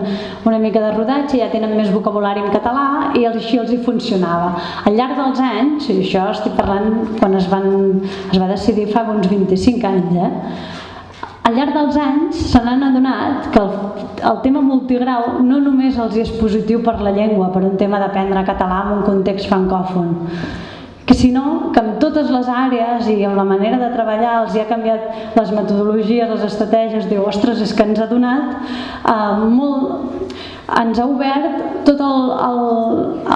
una mica de rodatge, ja tenen més vocabulari en català, i així els hi funcionava. Al llarg dels anys, i això estic parlant quan es, van, es va decidir fa uns 25 anys, eh? Al llarg dels anys se n'han adonat que el, el tema multigrau no només els és positiu per la llengua, per un tema d'aprendre català en un context francòfon, que sinó que en totes les àrees i amb la manera de treballar els hi ha canviat les metodologies, les estratègies, diu, ostres, és que ens ha donat eh, molt... ens ha obert tot el, el,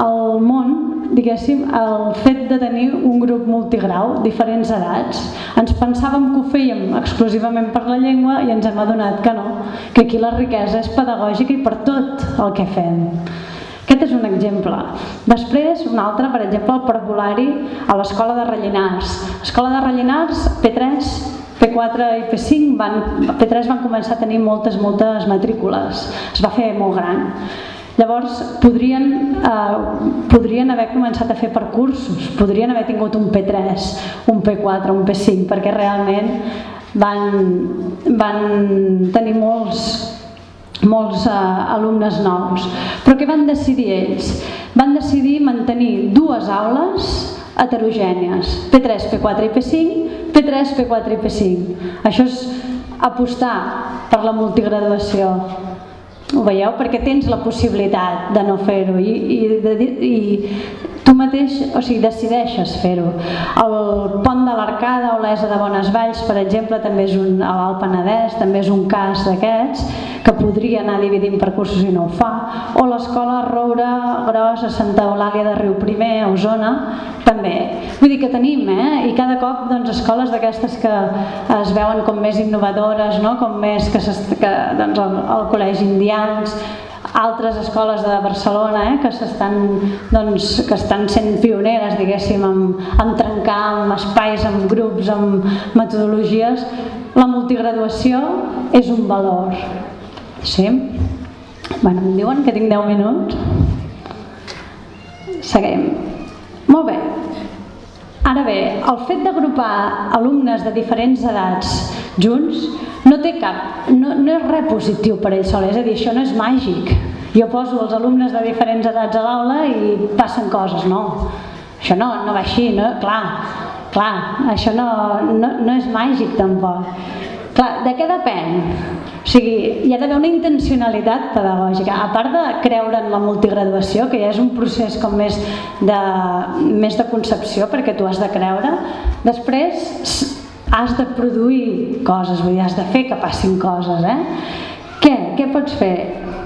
el món diguéssim, el fet de tenir un grup multigrau, diferents edats. Ens pensàvem que ho fèiem exclusivament per la llengua i ens hem adonat que no, que aquí la riquesa és pedagògica i per tot el que fem. aquest és un exemple. Després, un altre, per exemple, el parvulari a l'escola de Rellinars. L'escola de Rellinars, P3, P4 i P5 van, P3 van començar a tenir moltes, moltes matrícules. Es va fer molt gran. Llavors, podrien, eh, podrien haver començat a fer percursos, podrien haver tingut un P3, un P4, un P5, perquè realment van, van tenir molts, molts uh, alumnes nous. Però què van decidir ells? Van decidir mantenir dues aules heterogènies, P3, P4 i P5, P3, P4 i P5. Això és apostar per la multigraduació. Ho veieu? Perquè tens la possibilitat de no fer-ho i, i, de, i tu mateix o sigui, decideixes fer-ho. El pont de l'Arcada o l'ESA de Bones Valls, per exemple, també és un, a l'Alt Penedès, també és un cas d'aquests que podria anar dividint percursos i no ho fa, o l'escola Roure Gros a Santa Eulàlia de Riu Primer, a Osona, també. Vull dir que tenim, eh? I cada cop doncs, escoles d'aquestes que es veuen com més innovadores, no? com més que, que doncs, el, el Col·legi Indians, altres escoles de Barcelona eh, que, estan, doncs, que estan sent pioneres diguéssim en, en trencar amb espais, amb grups, amb metodologies la multigraduació és un valor. Sí? Bueno, em diuen que tinc 10 minuts. Seguim. Molt bé Ara bé, el fet d'agrupar alumnes de diferents edats junts no té cap, no, no és res positiu per ells sol, és a dir, això no és màgic. Jo poso els alumnes de diferents edats a l'aula i passen coses, no. Això no, no va així, no? clar, clar, això no, no, no és màgic tampoc. Clar, de què depèn? O sigui, hi ha d'haver una intencionalitat pedagògica, a part de creure en la multigraduació, que ja és un procés com més de, més de concepció, perquè tu has de creure, després has de produir coses, vull dir, has de fer que passin coses, eh? Què? Què pots fer?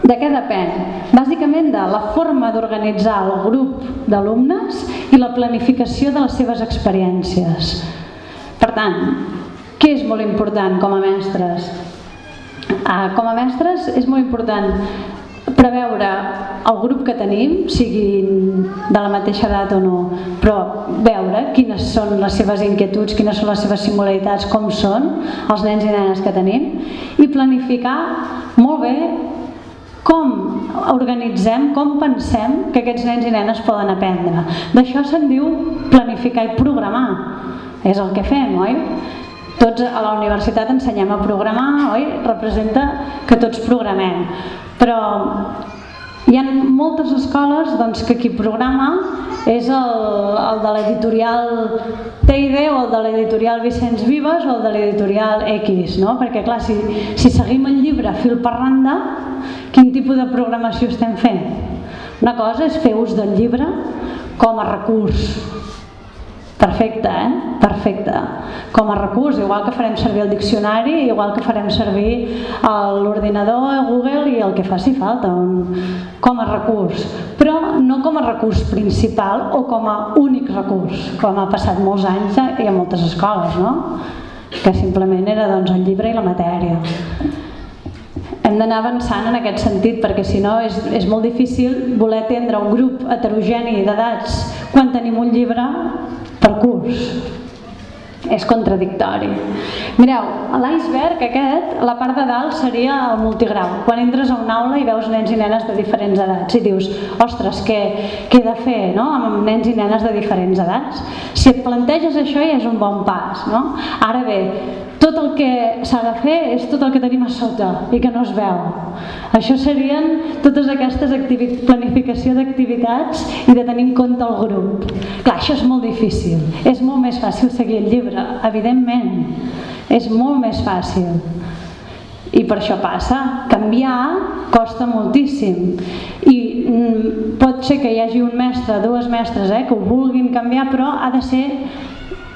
De què depèn? Bàsicament de la forma d'organitzar el grup d'alumnes i la planificació de les seves experiències. Per tant, què és molt important com a mestres? Ah, com a mestres és molt important preveure el grup que tenim, siguin de la mateixa edat o no, però veure quines són les seves inquietuds, quines són les seves singularitats, com són els nens i nenes que tenim, i planificar molt bé com organitzem, com pensem que aquests nens i nenes poden aprendre. D'això se'n diu planificar i programar. És el que fem, oi? Tots a la universitat ensenyem a programar, oi? Representa que tots programem. Però hi ha moltes escoles doncs, que qui programa és el, el de l'editorial TID o el de l'editorial Vicenç Vives o el de l'editorial X, no? perquè clar, si, si seguim el llibre fil per randa, quin tipus de programació estem fent? Una cosa és fer ús del llibre com a recurs, Perfecte, eh? Perfecte. Com a recurs, igual que farem servir el diccionari, igual que farem servir l'ordinador, Google i el que faci falta, un, com a recurs. Però no com a recurs principal o com a únic recurs, com ha passat molts anys i a moltes escoles, no? Que simplement era doncs, el llibre i la matèria. Hem d'anar avançant en aquest sentit perquè si no és, és molt difícil voler atendre un grup heterogeni d'edats quan tenim un llibre per curs. És contradictori. Mireu, l'iceberg aquest, la part de dalt seria el multigrau. Quan entres a una aula i veus nens i nenes de diferents edats i dius, ostres, què, què he de fer no? amb nens i nenes de diferents edats? Si et planteges això ja és un bon pas. No? Ara bé, tot el que s'ha de fer és tot el que tenim a sota i que no es veu. Això serien totes aquestes planificació d'activitats i de tenir en compte el grup. Clar, això és molt difícil. És molt més fàcil seguir el llibre, evidentment. És molt més fàcil. I per això passa. Canviar costa moltíssim. I mm, pot ser que hi hagi un mestre, dues mestres eh, que ho vulguin canviar, però ha de ser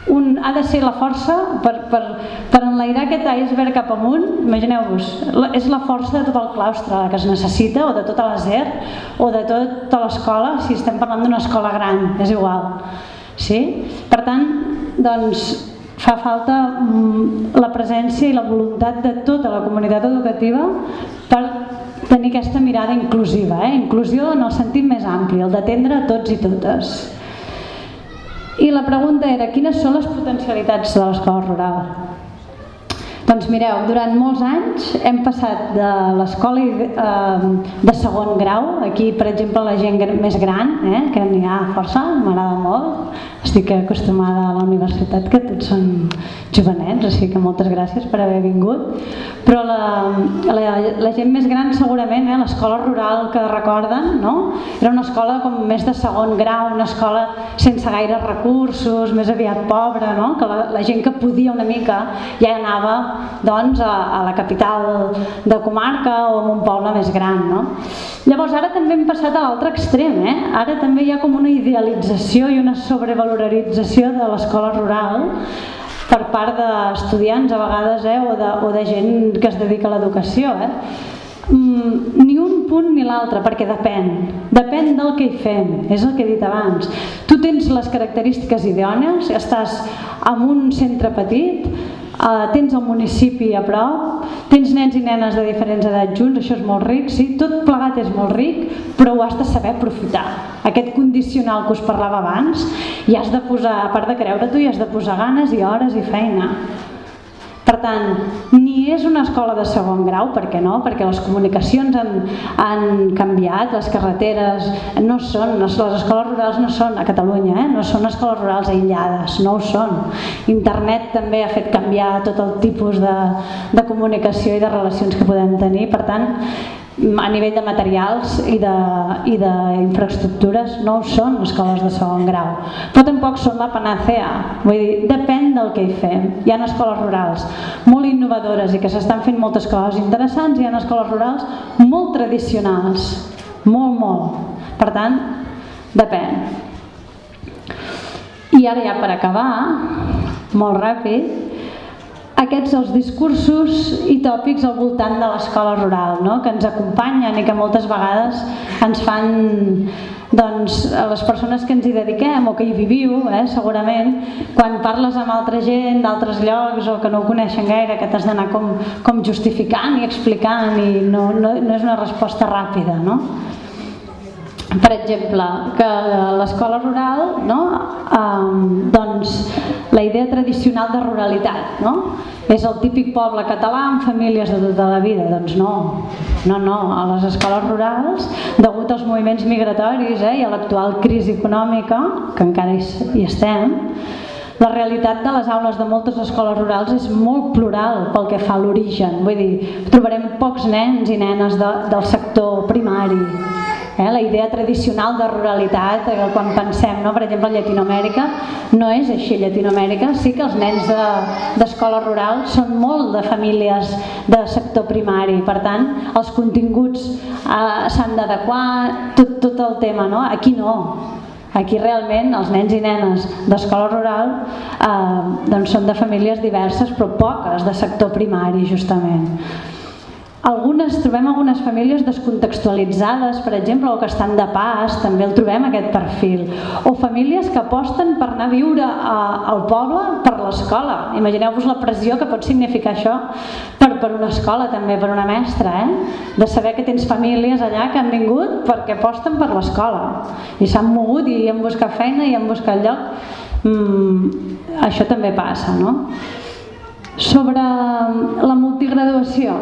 un, ha de ser la força per, per, per enlairar aquest iceberg cap amunt, imagineu-vos, és la força de tot el claustre que es necessita, o de tota la SER, o de tota l'escola, si estem parlant d'una escola gran, és igual. Sí? Per tant, doncs, fa falta mm, la presència i la voluntat de tota la comunitat educativa per tenir aquesta mirada inclusiva, eh? inclusió en el sentit més ampli, el d'atendre tots i totes. I la pregunta era, quines són les potencialitats de l'escola rural? Doncs mireu, durant molts anys hem passat de l'escola eh, de segon grau, aquí per exemple la gent més gran, eh, que n'hi ha força, m'agrada molt, estic acostumada a la universitat que tots són jovenets, sigui que moltes gràcies per haver vingut, però la, la, la gent més gran segurament, eh, l'escola rural que recorden, no? era una escola com més de segon grau, una escola sense gaire recursos, més aviat pobra, no? que la, la gent que podia una mica ja anava doncs, a, a la capital de comarca o en un poble més gran. No? Llavors ara també hem passat a l'altre extrem, eh? ara també hi ha com una idealització i una sobrevalorització de l'escola rural per part d'estudiants a vegades eh? o, de, o de gent que es dedica a l'educació. Eh? Mm, ni un punt ni l'altre, perquè depèn. Depèn del que hi fem, és el que he dit abans. Tu tens les característiques idònees, estàs en un centre petit, Uh, tens el municipi a prop, tens nens i nenes de diferents edats junts, això és molt ric, sí, tot plegat és molt ric, però ho has de saber aprofitar. Aquest condicional que us parlava abans, i has de posar, a part de creure-t'ho, hi has de posar ganes i hores i feina. Per tant, ni és una escola de segon grau, per què no? Perquè les comunicacions han, han canviat, les carreteres no són, les escoles rurals no són a Catalunya, eh? no són escoles rurals aïllades, no ho són. Internet també ha fet canviar tot el tipus de, de comunicació i de relacions que podem tenir, per tant, a nivell de materials i d'infraestructures no ho són escoles de segon grau. Però tampoc són la panacea. Vull dir, depèn del que hi fem. Hi ha escoles rurals molt innovadores i que s'estan fent moltes coses interessants hi ha escoles rurals molt tradicionals. Molt, molt. Per tant, depèn. I ara ja per acabar molt ràpid aquests els discursos i tòpics al voltant de l'escola rural, no? que ens acompanyen i que moltes vegades ens fan doncs, a les persones que ens hi dediquem o que hi viviu, eh, segurament, quan parles amb altra gent d'altres llocs o que no ho coneixen gaire, que t'has d'anar com, com justificant i explicant i no, no, no és una resposta ràpida. No? Per exemple, que l'escola rural, no? um, doncs la idea tradicional de ruralitat, no? és el típic poble català amb famílies de tota la vida, doncs no, no, no, a les escoles rurals, degut als moviments migratoris eh, i a l'actual crisi econòmica, que encara hi estem, la realitat de les aules de moltes escoles rurals és molt plural pel que fa a l'origen, vull dir, trobarem pocs nens i nenes de, del sector primari, Eh? La idea tradicional de ruralitat, eh, quan pensem, no? per exemple, a Llatinoamèrica, no és així. A Llatinoamèrica sí que els nens d'escola de, rural són molt de famílies de sector primari, per tant, els continguts eh, s'han d'adequar, tot, tot el tema, no? Aquí no. Aquí realment els nens i nenes d'escola rural eh, doncs són de famílies diverses però poques de sector primari justament. Algunes, trobem algunes famílies descontextualitzades, per exemple, o que estan de pas, també el trobem aquest perfil. O famílies que aposten per anar a viure a, al poble per l'escola. Imagineu-vos la pressió que pot significar això per, per una escola també, per una mestra, eh? de saber que tens famílies allà que han vingut perquè aposten per l'escola i s'han mogut i han buscat feina i han buscat lloc. Mm, això també passa, no? Sobre la multigraduació,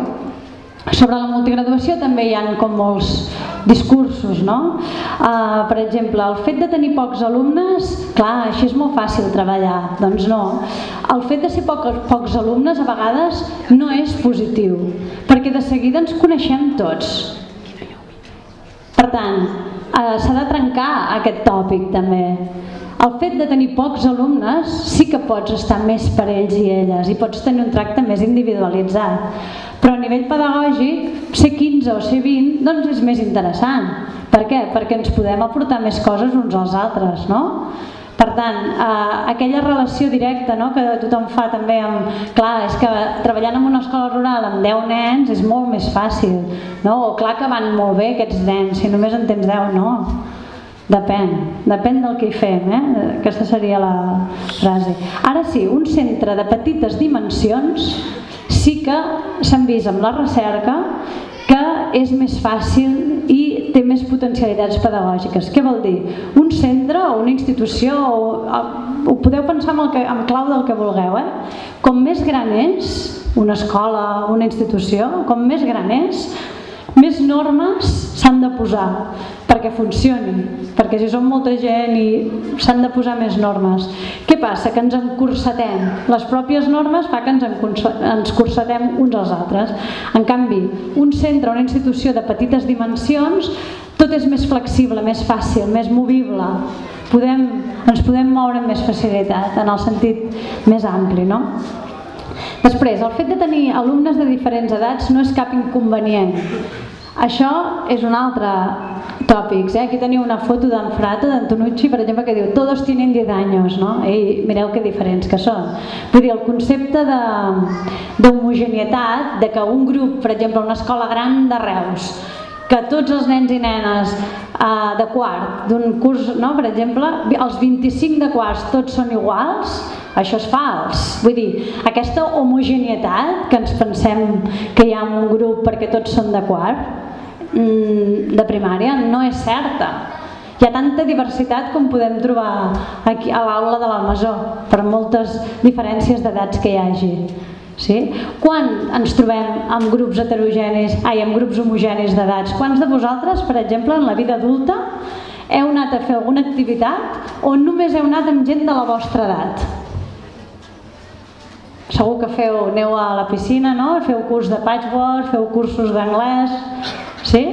sobre la multigraduació també hi han com molts discursos, no? Uh, per exemple, el fet de tenir pocs alumnes, clar, així és molt fàcil treballar, doncs no. El fet de ser poc, pocs alumnes a vegades no és positiu, perquè de seguida ens coneixem tots. Per tant, uh, s'ha de trencar aquest tòpic també. El fet de tenir pocs alumnes sí que pots estar més per ells i elles i pots tenir un tracte més individualitzat però a nivell pedagògic, ser 15 o ser 20 doncs és més interessant. Per què? Perquè ens podem aportar més coses uns als altres, no? Per tant, eh, aquella relació directa no, que tothom fa també amb... Clar, és que treballant en una escola rural amb 10 nens és molt més fàcil, no? O clar que van molt bé aquests nens, si només en tens 10, no. Depèn, depèn del que hi fem, eh? aquesta seria la frase. Ara sí, un centre de petites dimensions sí que s'han vist amb la recerca que és més fàcil i té més potencialitats pedagògiques. Què vol dir? Un centre o una institució, o, ho podeu pensar amb, el que, amb clau del que vulgueu, eh? com més gran és una escola, una institució, com més gran és, més normes s'han de posar perquè funcioni, perquè si som molta gent i s'han de posar més normes. Què passa? Que ens encursetem. Les pròpies normes fa que ens, ens cursetem uns als altres. En canvi, un centre, una institució de petites dimensions, tot és més flexible, més fàcil, més movible. Podem, ens podem moure amb més facilitat, en el sentit més ampli. No? Després, el fet de tenir alumnes de diferents edats no és cap inconvenient. Això és un altre tòpics. Eh? Aquí teniu una foto d'en Frato, d'Antonucci, per exemple, que diu «Todos tienen 10 anys», no? I mireu que diferents que són. Vull dir, el concepte d'homogeneïtat, de, de que un grup, per exemple, una escola gran de Reus, que tots els nens i nenes eh, de quart d'un curs, no, per exemple, els 25 de quarts tots són iguals, això és fals. Vull dir, aquesta homogeneïtat que ens pensem que hi ha un grup perquè tots són de quart, Mm, de primària no és certa. Hi ha tanta diversitat com podem trobar aquí a l'aula de la Masó, per moltes diferències d'edats que hi hagi. Sí? Quan ens trobem amb grups heterogenis, ai, amb grups homogenis d'edats? Quants de vosaltres, per exemple, en la vida adulta, heu anat a fer alguna activitat o només heu anat amb gent de la vostra edat? Segur que feu, aneu a la piscina, no? feu curs de patchwork, feu cursos d'anglès, Sí?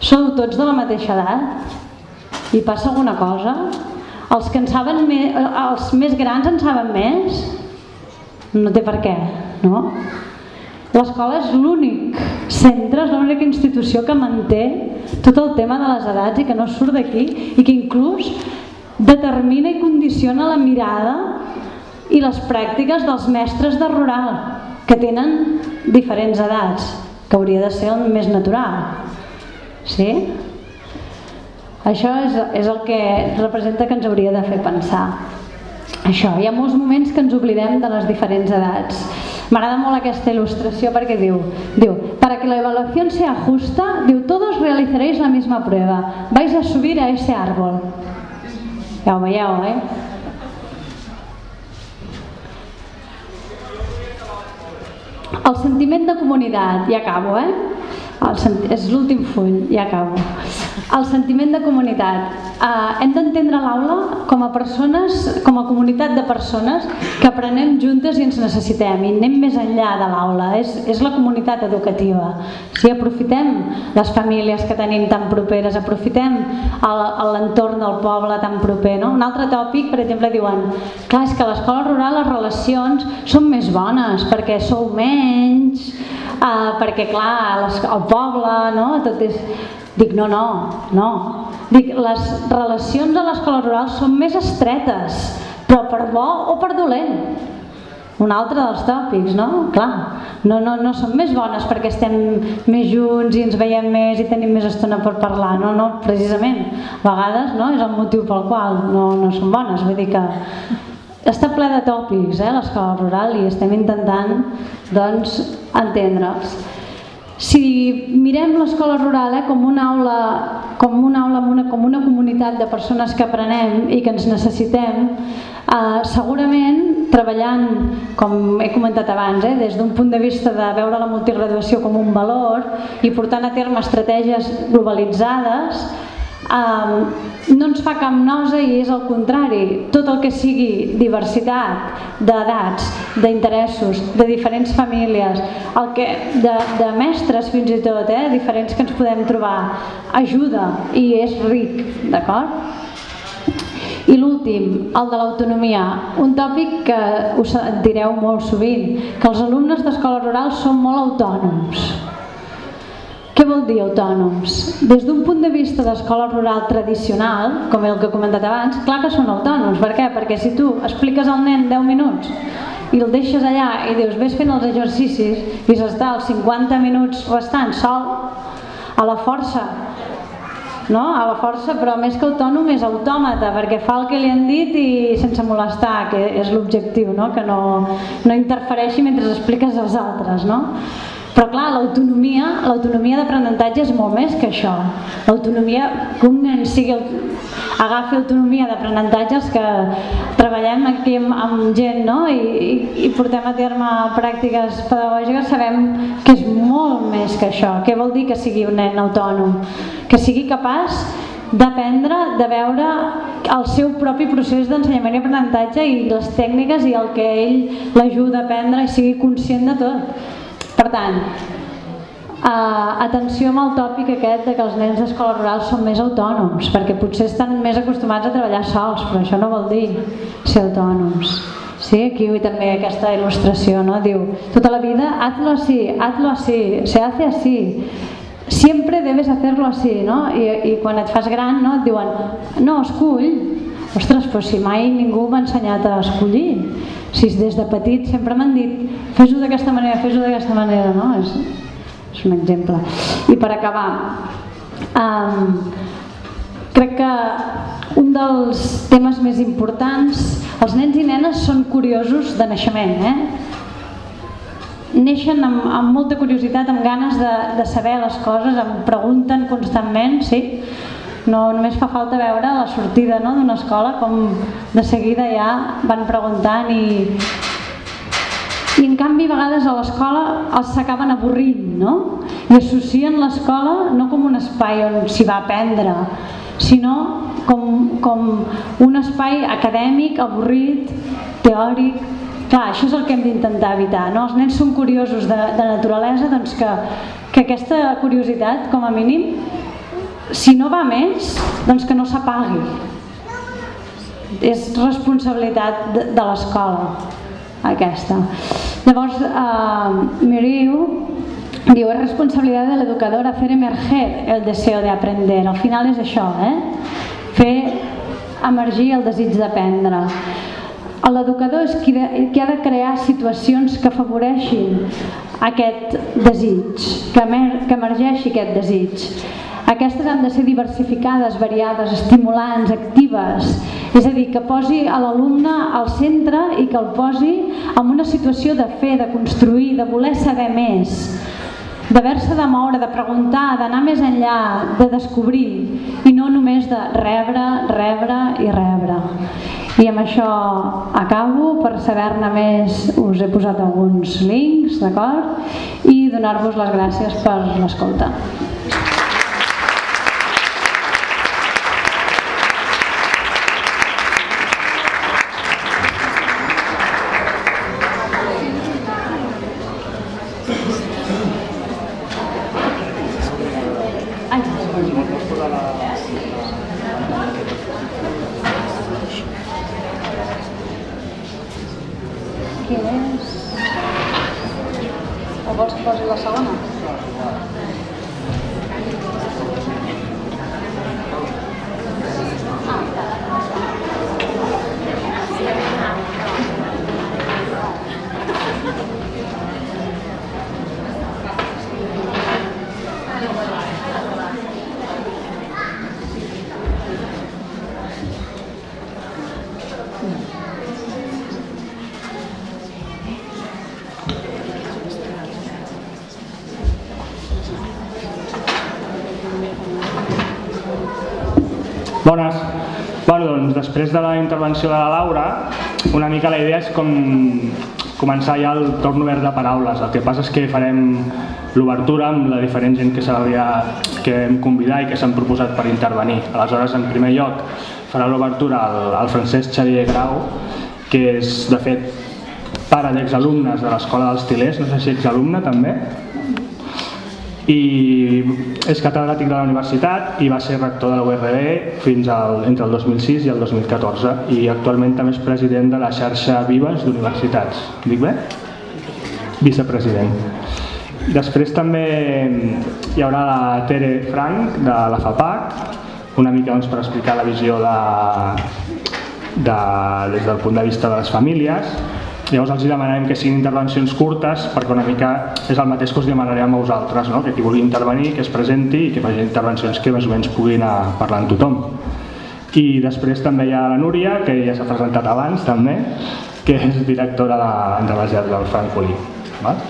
Sou tots de la mateixa edat? I passa alguna cosa? Els que en saben més, els més grans en saben més? No té per què, no? L'escola és l'únic centre, és l'única institució que manté tot el tema de les edats i que no surt d'aquí i que inclús determina i condiciona la mirada i les pràctiques dels mestres de rural que tenen diferents edats que hauria de ser el més natural. Sí? Això és, és el que representa que ens hauria de fer pensar. Això, hi ha molts moments que ens oblidem de les diferents edats. M'agrada molt aquesta il·lustració perquè diu, diu, para que la evaluación sea justa, diu, todos realizaréis la misma prueba, vais a subir a ese árbol. Ja ho veieu, eh? El sentiment de comunitat, ja acabo, eh? És l'últim full, ja acabo. El sentiment de comunitat. Uh, hem d'entendre l'aula com a persones, com a comunitat de persones que aprenem juntes i ens necessitem i anem més enllà de l'aula. És, és la comunitat educativa. Si aprofitem les famílies que tenim tan properes, aprofitem l'entorn del poble tan proper. No? Un altre tòpic, per exemple, diuen clar, és que a l'escola rural les relacions són més bones perquè sou menys, uh, perquè clar, les, el poble, no? Tot és... Dic, no, no, no. Dic, les relacions a l'escola rural són més estretes, però per bo o per dolent. Un altre dels tòpics, no? Clar, no, no, no són més bones perquè estem més junts i ens veiem més i tenim més estona per parlar, no, no, precisament. A vegades no, és el motiu pel qual no, no són bones, vull dir que està ple de tòpics, eh, l'escola rural, i estem intentant doncs, entendre'ls. Si mirem l'escola rural eh, com una aula, com una aula amb una, com una comunitat de persones que aprenem i que ens necessitem, eh, segurament treballant, com he comentat abans, eh, des d'un punt de vista de veure la multigraduació com un valor i portant a terme estratègies globalitzades, um, no ens fa cap nosa i és el contrari. Tot el que sigui diversitat d'edats, d'interessos, de diferents famílies, el que, de, de mestres fins i tot, eh, diferents que ens podem trobar, ajuda i és ric, d'acord? I l'últim, el de l'autonomia, un tòpic que us direu molt sovint, que els alumnes d'escola rural són molt autònoms què vol dir autònoms? Des d'un punt de vista d'escola rural tradicional, com el que he comentat abans, clar que són autònoms. Per què? Perquè si tu expliques al nen 10 minuts i el deixes allà i dius ves fent els exercicis i s'està els 50 minuts restants sol, a la força, no? a la força, però més que autònom és autòmata, perquè fa el que li han dit i sense molestar, que és l'objectiu, no? que no, no interfereixi mentre expliques als altres. No? Però clar, l'autonomia l'autonomia d'aprenentatge és molt més que això. L'autonomia, que un nen sigui, agafi autonomia d'aprenentatge, els que treballem aquí amb, amb gent no? I, i, portem a terme pràctiques pedagògiques, sabem que és molt més que això. Què vol dir que sigui un nen autònom? Que sigui capaç d'aprendre, de veure el seu propi procés d'ensenyament i aprenentatge i les tècniques i el que ell l'ajuda a aprendre i sigui conscient de tot. Per tant, uh, atenció amb el tòpic aquest de que els nens d'escoles rurals són més autònoms, perquè potser estan més acostumats a treballar sols, però això no vol dir ser autònoms. Sí, aquí també aquesta il·lustració, no? Diu, tota la vida, hazlo así, hazlo así, se hace así siempre debes hacerlo así, no? I, i quan et fas gran no, et diuen no, escull ostres, però si mai ningú m'ha ensenyat a escollir si des de petit sempre m'han dit fes-ho d'aquesta manera, fes-ho d'aquesta manera no? és, és un exemple i per acabar um, crec que un dels temes més importants els nens i nenes són curiosos de naixement eh? neixen amb, amb molta curiositat, amb ganes de, de saber les coses, em pregunten constantment, sí, no només fa falta veure la sortida no, d'una escola com de seguida ja van preguntant i, i en canvi a vegades a l'escola els s'acaben avorrint no? i associen l'escola no com un espai on s'hi va aprendre sinó com, com un espai acadèmic, avorrit, teòric, Clar, això és el que hem d'intentar evitar. No? Els nens són curiosos de, de naturalesa, doncs que, que aquesta curiositat, com a mínim, si no va més, doncs que no s'apagui. És responsabilitat de, de l'escola, aquesta. Llavors, eh, Miriu diu, és responsabilitat de l'educador fer emerger el deseo de. Al final és això, eh? fer emergir el desig d'aprendre. L'educador és qui, de, qui ha de crear situacions que afavoreixin aquest desig, que, emer, que emergeixi aquest desig. Aquestes han de ser diversificades, variades, estimulants, actives, és a dir, que posi a l'alumne al centre i que el posi en una situació de fer, de construir, de voler saber més, d'haver-se de moure, de preguntar, d'anar més enllà, de descobrir i no només de rebre, rebre i rebre. I amb això acabo, per saber-ne més us he posat alguns links, d'acord? I donar-vos les gràcies per l'escolta. Bones. Bueno, doncs, després de la intervenció de la Laura, una mica la idea és com començar ja el torn obert de paraules. El que passa és que farem l'obertura amb la diferent gent que que hem convidat i que s'han proposat per intervenir. Aleshores, en primer lloc, farà l'obertura al, al Francesc Xavier Grau, que és, de fet, pare d'exalumnes de l'Escola dels Tilers, no sé si exalumne també, i és catedràtic de la universitat i va ser rector de la URB fins al, entre el 2006 i el 2014 i actualment també és president de la xarxa Vives d'Universitats. Dic bé? Vicepresident. Després també hi haurà la Tere Frank de la FAPAC, una mica doncs, per explicar la visió de, de, des del punt de vista de les famílies Llavors els demanarem que siguin intervencions curtes perquè una mica és el mateix que us demanarem a vosaltres, no? que qui vulgui intervenir, que es presenti i que faci intervencions que més o menys puguin anar parlant tothom. I després també hi ha la Núria, que ja s'ha presentat abans també, que és directora de, de la GER del Francolí. Val?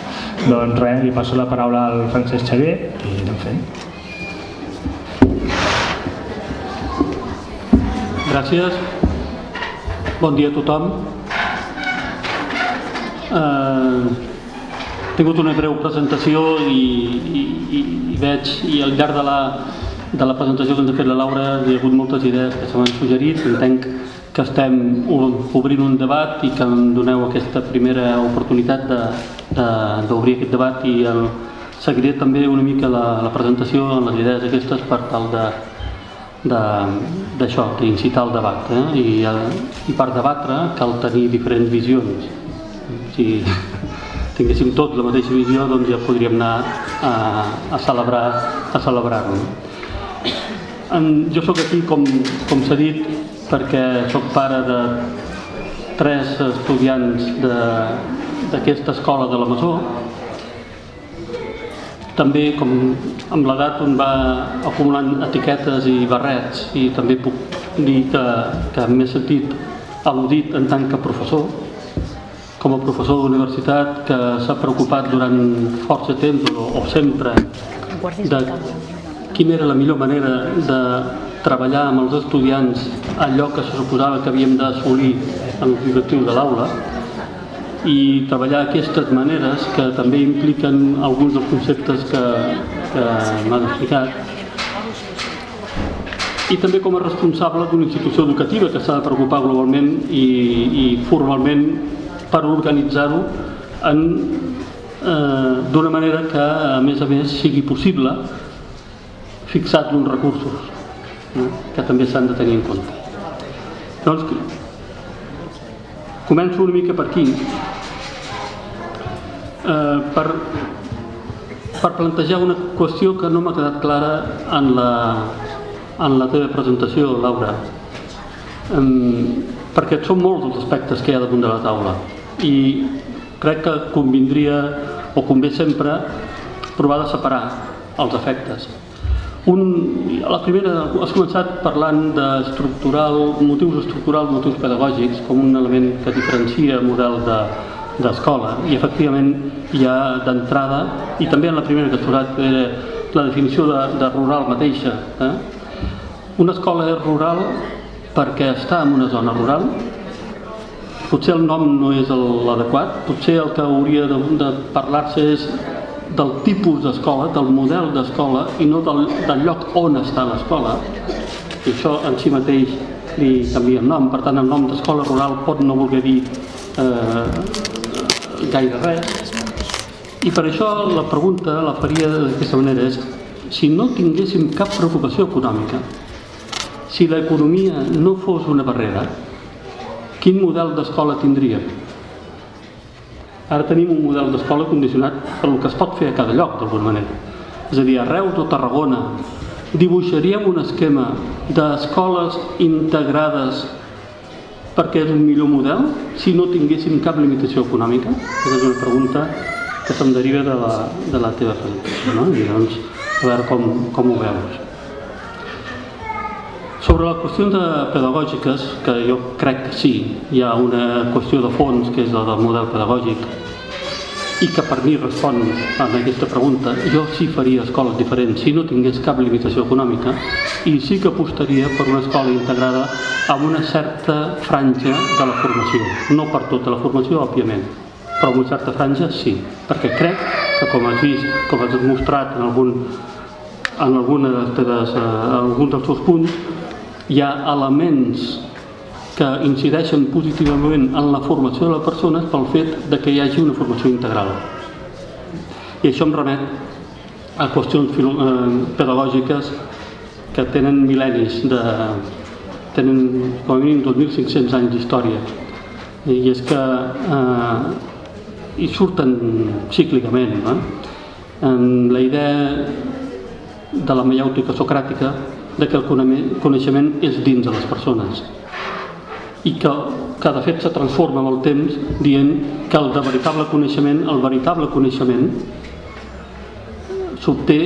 Doncs res, li passo la paraula al Francesc Xavier i anem fent. Gràcies. Bon dia a tothom. Eh, he tingut una breu presentació i, i, i, i veig i al llarg de la, de la presentació que ens ha fet la Laura hi ha hagut moltes idees que se m'han suggerit entenc que estem obrint un debat i que em doneu aquesta primera oportunitat d'obrir aquest debat i el, seguiré també una mica la, la presentació en les idees aquestes per tal de d'això, d'incitar el debat eh? I, i per debatre cal tenir diferents visions si tinguéssim tots la mateixa visió doncs ja podríem anar a, a celebrar a celebrar-lo jo sóc aquí, com, com s'ha dit, perquè sóc pare de tres estudiants d'aquesta escola de la Masó. També, com amb l'edat, un va acumulant etiquetes i barrets i també puc dir que, que m'he sentit al·ludit en tant que professor, com a professor d'universitat que s'ha preocupat durant força temps o, o sempre de quina era la millor manera de treballar amb els estudiants allò que se suposava que havíem d'assolir en l'objectiu de l'aula i treballar aquestes maneres que també impliquen alguns dels conceptes que, que m'han explicat. I també com a responsable d'una institució educativa que s'ha de preocupar globalment i, i formalment per organitzar-ho eh, d'una manera que a més a més sigui possible fixat uns recursos no? que també s'han de tenir en compte. Doncs, començo una mica per aquí, eh, per, per plantejar una qüestió que no m'ha quedat clara en la, en la teva presentació, Laura, eh, perquè són molts els aspectes que hi ha damunt de la taula i crec que convindria o convé sempre provar de separar els efectes un, la primera, has començat parlant d'estructural, motius estructurals, motius pedagògics, com un element que diferencia model d'escola. De, I efectivament ha d'entrada, i també en la primera que has posat, era la definició de, de rural mateixa. Eh? Una escola és rural perquè està en una zona rural, potser el nom no és l'adequat, potser el que hauria de, de parlar-se és del tipus d'escola, del model d'escola i no del, del lloc on està l'escola. I això en si mateix li canvia el nom, per tant el nom d'escola rural pot no voler dir eh, gaire res. I per això la pregunta la faria d'aquesta manera és si no tinguéssim cap preocupació econòmica, si l'economia no fos una barrera, quin model d'escola tindríem? Ara tenim un model d'escola condicionat per el que es pot fer a cada lloc, d'alguna manera. És a dir, a Reus o Tarragona dibuixaríem un esquema d'escoles integrades perquè és un millor model si no tinguéssim cap limitació econòmica? Aquesta és una pregunta que se'm deriva de la, de la teva presentació, no? I doncs, a veure com, com ho veus. Sobre les qüestions de pedagògiques, que jo crec que sí, hi ha una qüestió de fons que és la del model pedagògic i que per mi respon a aquesta pregunta, jo sí faria escoles diferents si no tingués cap limitació econòmica i sí que apostaria per una escola integrada amb una certa franja de la formació. No per tota la formació, òbviament, però amb una certa franja sí, perquè crec que com has vist, com has mostrat en algun en alguna de teves, eh, alguns dels teus punts, hi ha elements que incideixen positivament en la formació de les persones pel fet de que hi hagi una formació integral. I això em remet a qüestions eh, pedagògiques que tenen mil·lennis, de, tenen com a mínim 2.500 anys d'història. I és que eh, hi surten cíclicament. No? En la idea de la maiàutica socràtica de que el coneixement és dins de les persones i que, que de fet se transforma amb el temps dient que el de veritable coneixement, el veritable coneixement s'obté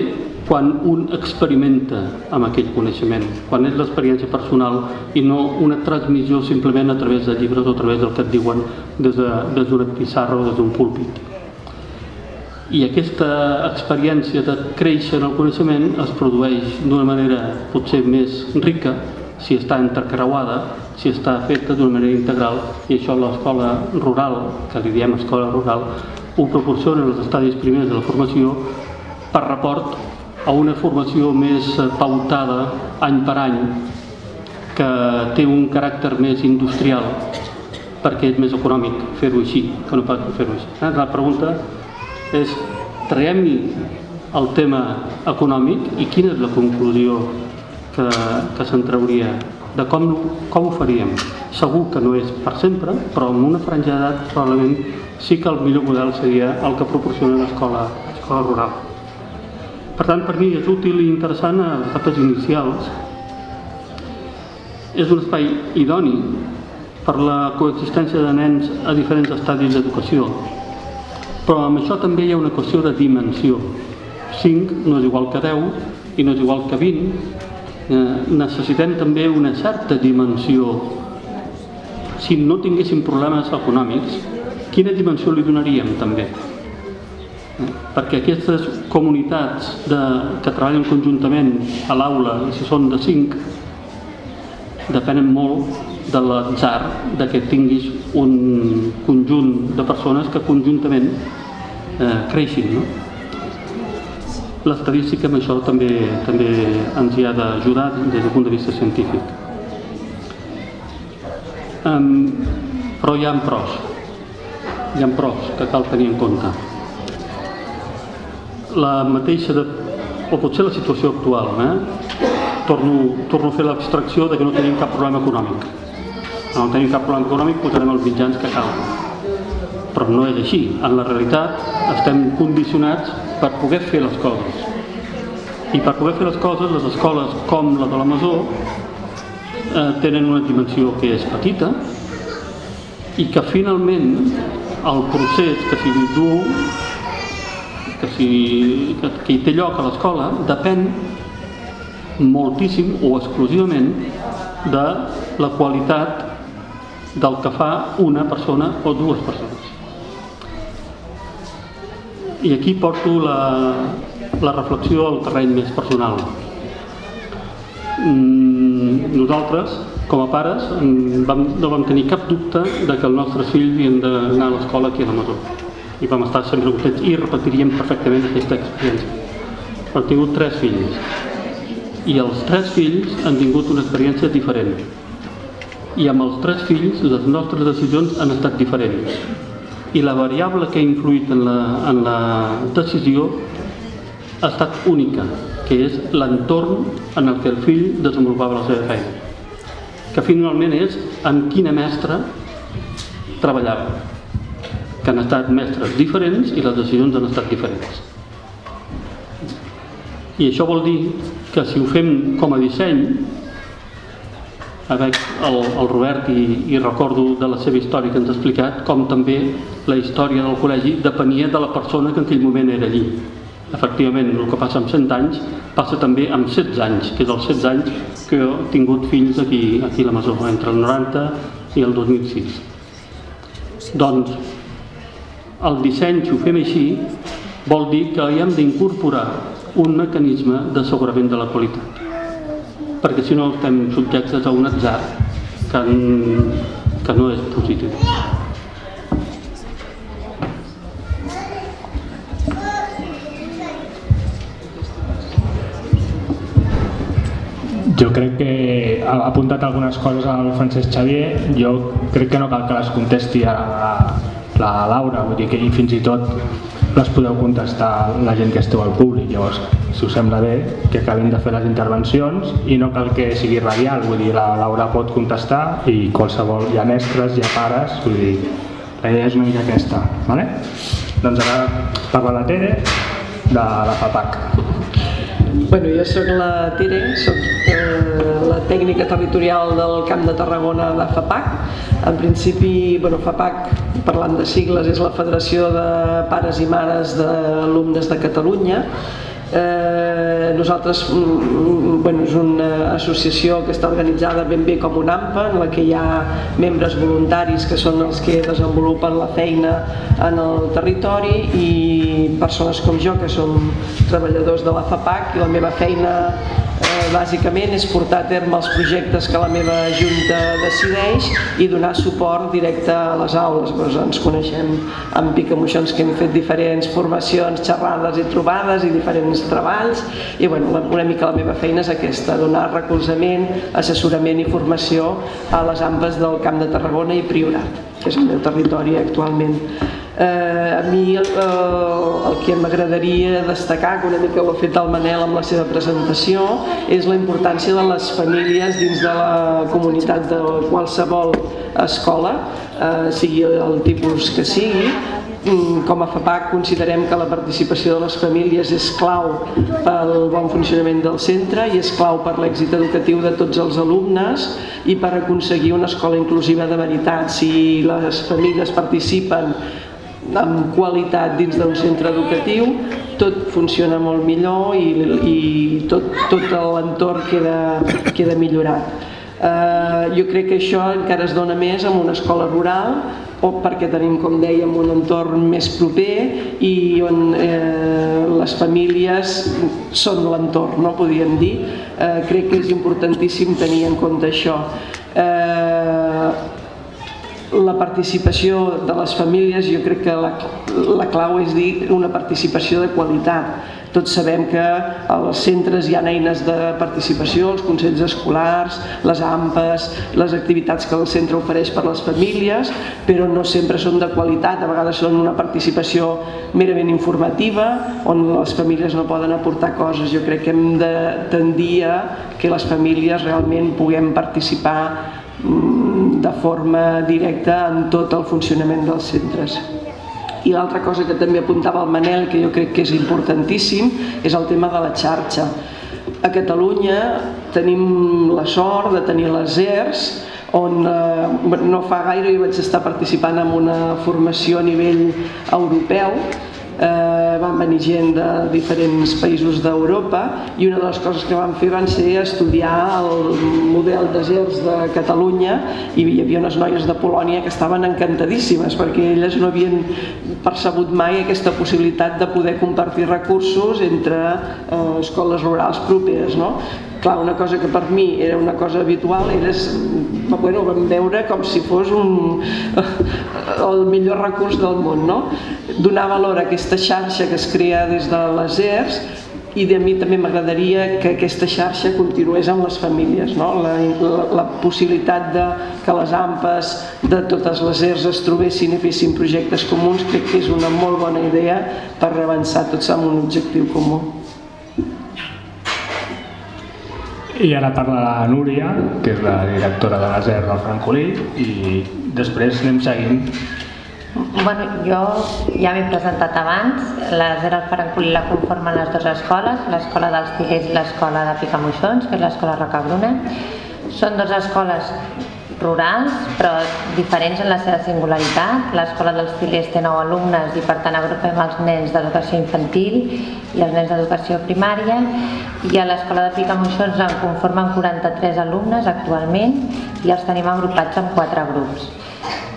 quan un experimenta amb aquell coneixement, quan és l'experiència personal i no una transmissió simplement a través de llibres o a través del que et diuen des d'una de, des pissarra o des d'un púlpit. I aquesta experiència de créixer en el coneixement es produeix d'una manera potser més rica si està intercreuada, si està feta d'una manera integral i això l'escola rural, que li diem escola rural, ho proporciona els estadis primers de la formació per report a una formació més pautada any per any que té un caràcter més industrial perquè és més econòmic fer-ho així que no pas fer-ho així. Eh, la pregunta és, traiem el tema econòmic i quina és la conclusió que, que se'n trauria de com, com ho faríem. Segur que no és per sempre, però en una franja d'edat probablement sí que el millor model seria el que proporciona l'escola rural. Per tant, per mi és útil i interessant a les etapes inicials. És un espai idoni per la coexistència de nens a diferents estadis d'educació. Però amb això també hi ha una qüestió de dimensió. 5 no és igual que 10 i no és igual que 20. Eh, necessitem també una certa dimensió. Si no tinguéssim problemes econòmics, quina dimensió li donaríem també? Eh, perquè aquestes comunitats de, que treballen conjuntament a l'aula, si són de 5, depenen molt de l'atzar de que tinguis un conjunt de persones que conjuntament eh, creixin. No? L'estadística amb això també, també ens hi ha d'ajudar des del punt de vista científic. Um, però hi ha pros, hi ha pros que cal tenir en compte. La mateixa, de, o potser la situació actual, eh? Torno, torno a fer l'abstracció de que no tenim cap problema econòmic no tenim cap problema econòmic, posarem els mitjans que cal. Però no és així. En la realitat estem condicionats per poder fer les coses. I per poder fer les coses, les escoles com la de la Masó eh, tenen una dimensió que és petita i que finalment el procés que s'hi du que, si, que, que hi té lloc a l'escola depèn moltíssim o exclusivament de la qualitat del que fa una persona o dues persones. I aquí porto la, la reflexió al terreny més personal. Mm, nosaltres, com a pares, vam, no vam tenir cap dubte de que els nostres fills havien d'anar a l'escola aquí a la Masó. I vam estar sempre contents i repetiríem perfectament aquesta experiència. Hem tingut tres fills. I els tres fills han tingut una experiència diferent. I amb els tres fills les nostres decisions han estat diferents. I la variable que ha influït en la, en la decisió ha estat única, que és l'entorn en el que el fill desenvolupava la seva feina. Que finalment és amb quina mestra treballava. Que han estat mestres diferents i les decisions han estat diferents. I això vol dir que si ho fem com a disseny veig el, el Robert i, i recordo de la seva història que ens ha explicat com també la història del col·legi depenia de la persona que en aquell moment era allí. Efectivament, el que passa amb 100 anys passa també amb 16 anys, que és els 16 anys que he tingut fills aquí, aquí a la Masó, entre el 90 i el 2006. Doncs el disseny, si ho fem així, vol dir que hi hem d'incorporar un mecanisme d'assegurament de la qualitat. Perquè si no estem subjectes a un atzar que, que no és positiu. Jo crec que ha apuntat algunes coses al Francesc Xavier, jo crec que no cal que les contesti a la Laura, vull dir que fins i tot les podeu contestar la gent que esteu al públic. Llavors, si us sembla bé, que acabem de fer les intervencions i no cal que sigui radial, vull dir, la Laura pot contestar i qualsevol, hi ha mestres, hi ha pares, vull dir, la idea és una mica aquesta. Vale? Doncs ara parla la Tere de la FAPAC. Bueno, jo sóc la Tere, sóc eh, la tècnica territorial del Camp de Tarragona de FAPAC. En principi, bueno, FAPAC, parlant de sigles, és la Federació de Pares i Mares d'Alumnes de Catalunya Eh, nosaltres, mm, bueno, és una associació que està organitzada ben bé com un AMPA, en la que hi ha membres voluntaris que són els que desenvolupen la feina en el territori i persones com jo, que som treballadors de la FAPAC, i la meva feina eh, bàsicament és portar a terme els projectes que la meva junta decideix i donar suport directe a les aules. Doncs ens coneixem amb Picamoixons que hem fet diferents formacions, xerrades i trobades i diferents treballs i bueno, una mica la meva feina és aquesta, donar recolzament, assessorament i formació a les AMPes del Camp de Tarragona i Priorat, que és el meu territori actualment. Eh, a mi el, el que m'agradaria destacar, que una mica ho ha fet el Manel amb la seva presentació, és la importància de les famílies dins de la comunitat de qualsevol escola, eh, sigui el tipus que sigui, mm, com a FAPAC considerem que la participació de les famílies és clau pel bon funcionament del centre i és clau per l'èxit educatiu de tots els alumnes i per aconseguir una escola inclusiva de veritat. Si les famílies participen amb qualitat dins d'un centre educatiu, tot funciona molt millor i, i tot, tot l'entorn queda, queda millorat. Eh, jo crec que això encara es dona més en una escola rural o perquè tenim, com dèiem, un entorn més proper i on eh, les famílies són l'entorn, no podríem dir. Eh, crec que és importantíssim tenir en compte això. Eh, la participació de les famílies jo crec que la, la clau és dir una participació de qualitat tots sabem que als centres hi ha eines de participació, els consells escolars, les AMPes, les activitats que el centre ofereix per a les famílies, però no sempre són de qualitat, a vegades són una participació merament informativa, on les famílies no poden aportar coses. Jo crec que hem de tendir a que les famílies realment puguem participar Mm, de forma directa en tot el funcionament dels centres. I l'altra cosa que també apuntava el Manel, que jo crec que és importantíssim, és el tema de la xarxa. A Catalunya tenim la sort de tenir les ERS, on eh, no fa gaire jo vaig estar participant en una formació a nivell europeu eh, van venir gent de diferents països d'Europa i una de les coses que van fer van ser estudiar el model deserts de Catalunya i hi havia unes noies de Polònia que estaven encantadíssimes perquè elles no havien percebut mai aquesta possibilitat de poder compartir recursos entre eh, escoles rurals properes. No? Clar, una cosa que per mi era una cosa habitual era, bueno, vam veure com si fos un, el millor recurs del món no? donar valor a aquesta xarxa que es crea des de les ERS i de mi també m'agradaria que aquesta xarxa continués amb les famílies, no? la, la, la possibilitat de que les AMPes de totes les ERS es trobessin i fessin projectes comuns crec que és una molt bona idea per avançar tots amb un objectiu comú. I ara parla la Núria, que és la directora de la ZER del Francolí, i després anem seguint. Bueno, jo ja m'he presentat abans, la ZER del Francolí la conformen les dues escoles, l'escola dels Tilers i l'escola de Picamoixons, que és l'escola Rocabruna. Són dues escoles rurals, però diferents en la seva singularitat. L'Escola dels Tilers té 9 alumnes i per tant agrupem els nens d'educació infantil i els nens d'educació primària i a l'Escola de Picamoixons en conformen 43 alumnes actualment i els tenim agrupats en 4 grups.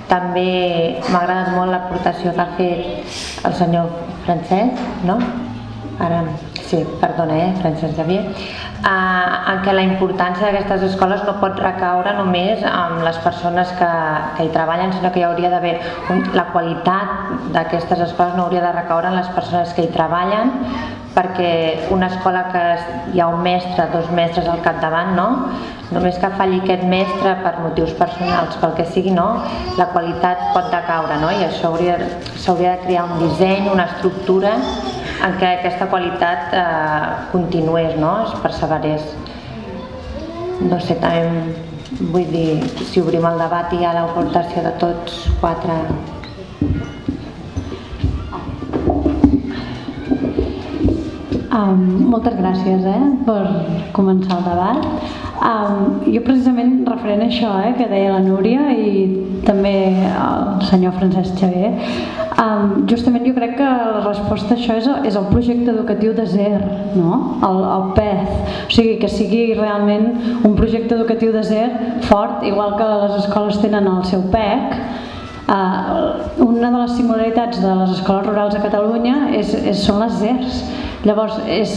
També m'ha agradat molt l'aportació que ha fet el senyor Francesc, no? Ara, sí, perdona, eh, Francesc Xavier, eh, en què la importància d'aquestes escoles no pot recaure només amb les persones que, que hi treballen, sinó que hi hauria d'haver la qualitat d'aquestes escoles no hauria de recaure en les persones que hi treballen perquè una escola que hi ha un mestre, dos mestres al capdavant, no? només que falli aquest mestre per motius personals, pel que sigui, no? la qualitat pot decaure no? i això s'hauria de crear un disseny, una estructura en què aquesta qualitat eh, continués, no? es perseverés. No sé, també vull dir, si obrim el debat hi ha l'aportació de tots quatre Um, moltes gràcies eh, per començar el debat. Um, jo precisament referent a això eh, que deia la Núria i també el senyor Francesc Xavier, um, justament jo crec que la resposta a això és, és el projecte educatiu de ZER, no? el, el PEZ, o sigui que sigui realment un projecte educatiu de ZER fort, igual que les escoles tenen el seu PEC, Uh, una de les singularitats de les escoles rurals a Catalunya és, és, són les ZERs. Llavors, és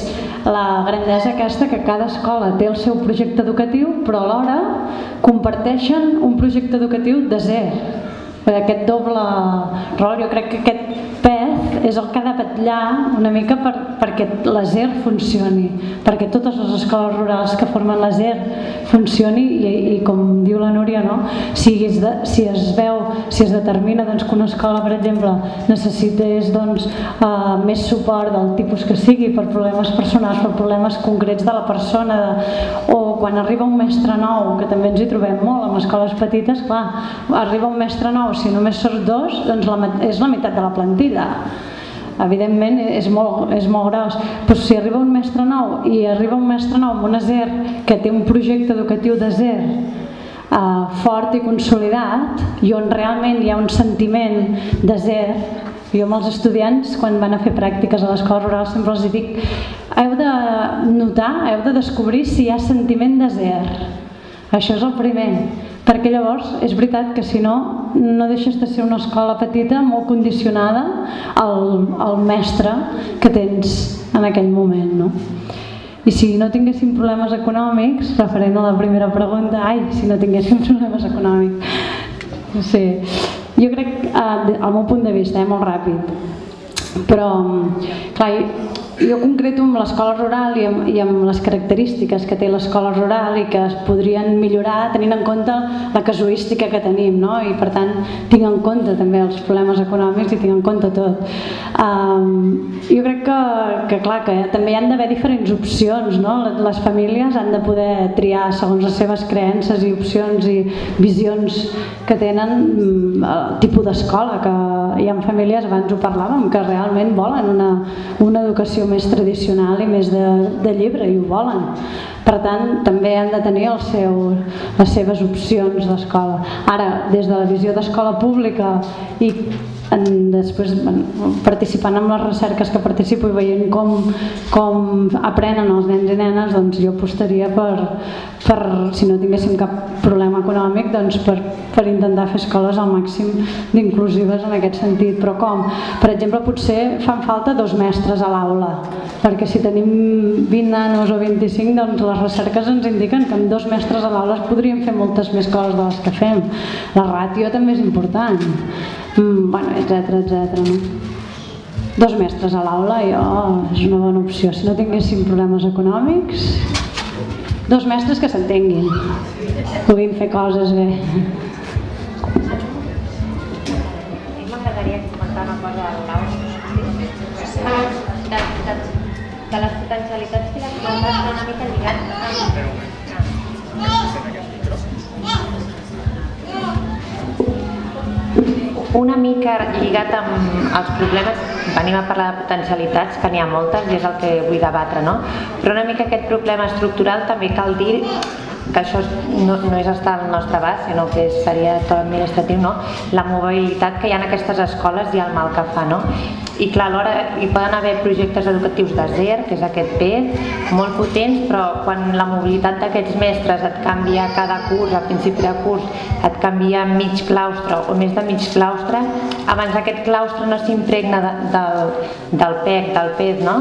la grandesa aquesta que cada escola té el seu projecte educatiu, però alhora comparteixen un projecte educatiu de ZER. Aquest doble rol, jo crec que aquest pes és el que ha de batllar una mica per, perquè la ZER funcioni, perquè totes les escoles rurals que formen la ZER funcioni i, i com diu la Núria, no? si, es de, si es veu, si es determina doncs, que una escola, per exemple, necessités doncs, uh, més suport del tipus que sigui per problemes personals, per problemes concrets de la persona, de, o quan arriba un mestre nou, que també ens hi trobem molt amb escoles petites, clar, arriba un mestre nou, si només són dos, doncs la, és la meitat de la plantilla evidentment és molt, és molt gros. Però si arriba un mestre nou i arriba un mestre nou amb una ZER que té un projecte educatiu de ZER eh, fort i consolidat i on realment hi ha un sentiment de ZER jo amb els estudiants quan van a fer pràctiques a l'escola rural sempre els dic heu de notar, heu de descobrir si hi ha sentiment de ZER això és el primer perquè llavors és veritat que si no no deixes de ser una escola petita molt condicionada al, al mestre que tens en aquell moment no? i si no tinguéssim problemes econòmics referent a la primera pregunta ai, si no tinguéssim problemes econòmics sí. jo crec eh, al meu punt de vista, eh, molt ràpid però clar, jo concreto amb l'escola rural i amb, i amb les característiques que té l'escola rural i que es podrien millorar tenint en compte la casuística que tenim no? i per tant tinc en compte també els problemes econòmics i tinc en compte tot um, jo crec que, que clar que també hi han d'haver diferents opcions no? les famílies han de poder triar segons les seves creences i opcions i visions que tenen mm, el tipus d'escola que hi ha famílies, abans ho parlàvem que realment volen una, una educació més tradicional i més de, de llibre i ho volen. Per tant també han de tenir el seu, les seves opcions d'escola. Ara des de la visió d'escola pública i en, després bueno, participant en les recerques que participo i veient com, com aprenen els nens i nenes doncs jo apostaria per, per si no tinguéssim cap problema econòmic doncs per, per intentar fer escoles al màxim d'inclusives en aquest sentit. Però com? Per exemple potser fan falta dos mestres a l'aula perquè si tenim 20 nanos o 25 doncs les recerques ens indiquen que amb dos mestres a l'aula es podrien fer moltes més coses de les que fem. La ràtio també és important mm, bueno, etc etc. No? Dos mestres a l'aula, jo, és una bona opció. Si no tinguéssim problemes econòmics, dos mestres que s'entenguin, puguin fer coses bé. De, les potencialitats que les coses una mica lligat amb... una mica lligat amb els problemes, venim a parlar de potencialitats, que n'hi ha moltes i és el que vull debatre, no? Però una mica aquest problema estructural també cal dir que això no, no és estar al nostre abast, sinó que seria tot administratiu, no? la mobilitat que hi ha en aquestes escoles i el mal que fa. No? I clar, alhora hi poden haver projectes educatius de ZER, que és aquest PET, molt potents, però quan la mobilitat d'aquests mestres et canvia cada curs, a principi de curs, et canvia mig claustre o més de mig claustre, abans aquest claustre no s'impregna de, del, del PEC, del PET, no?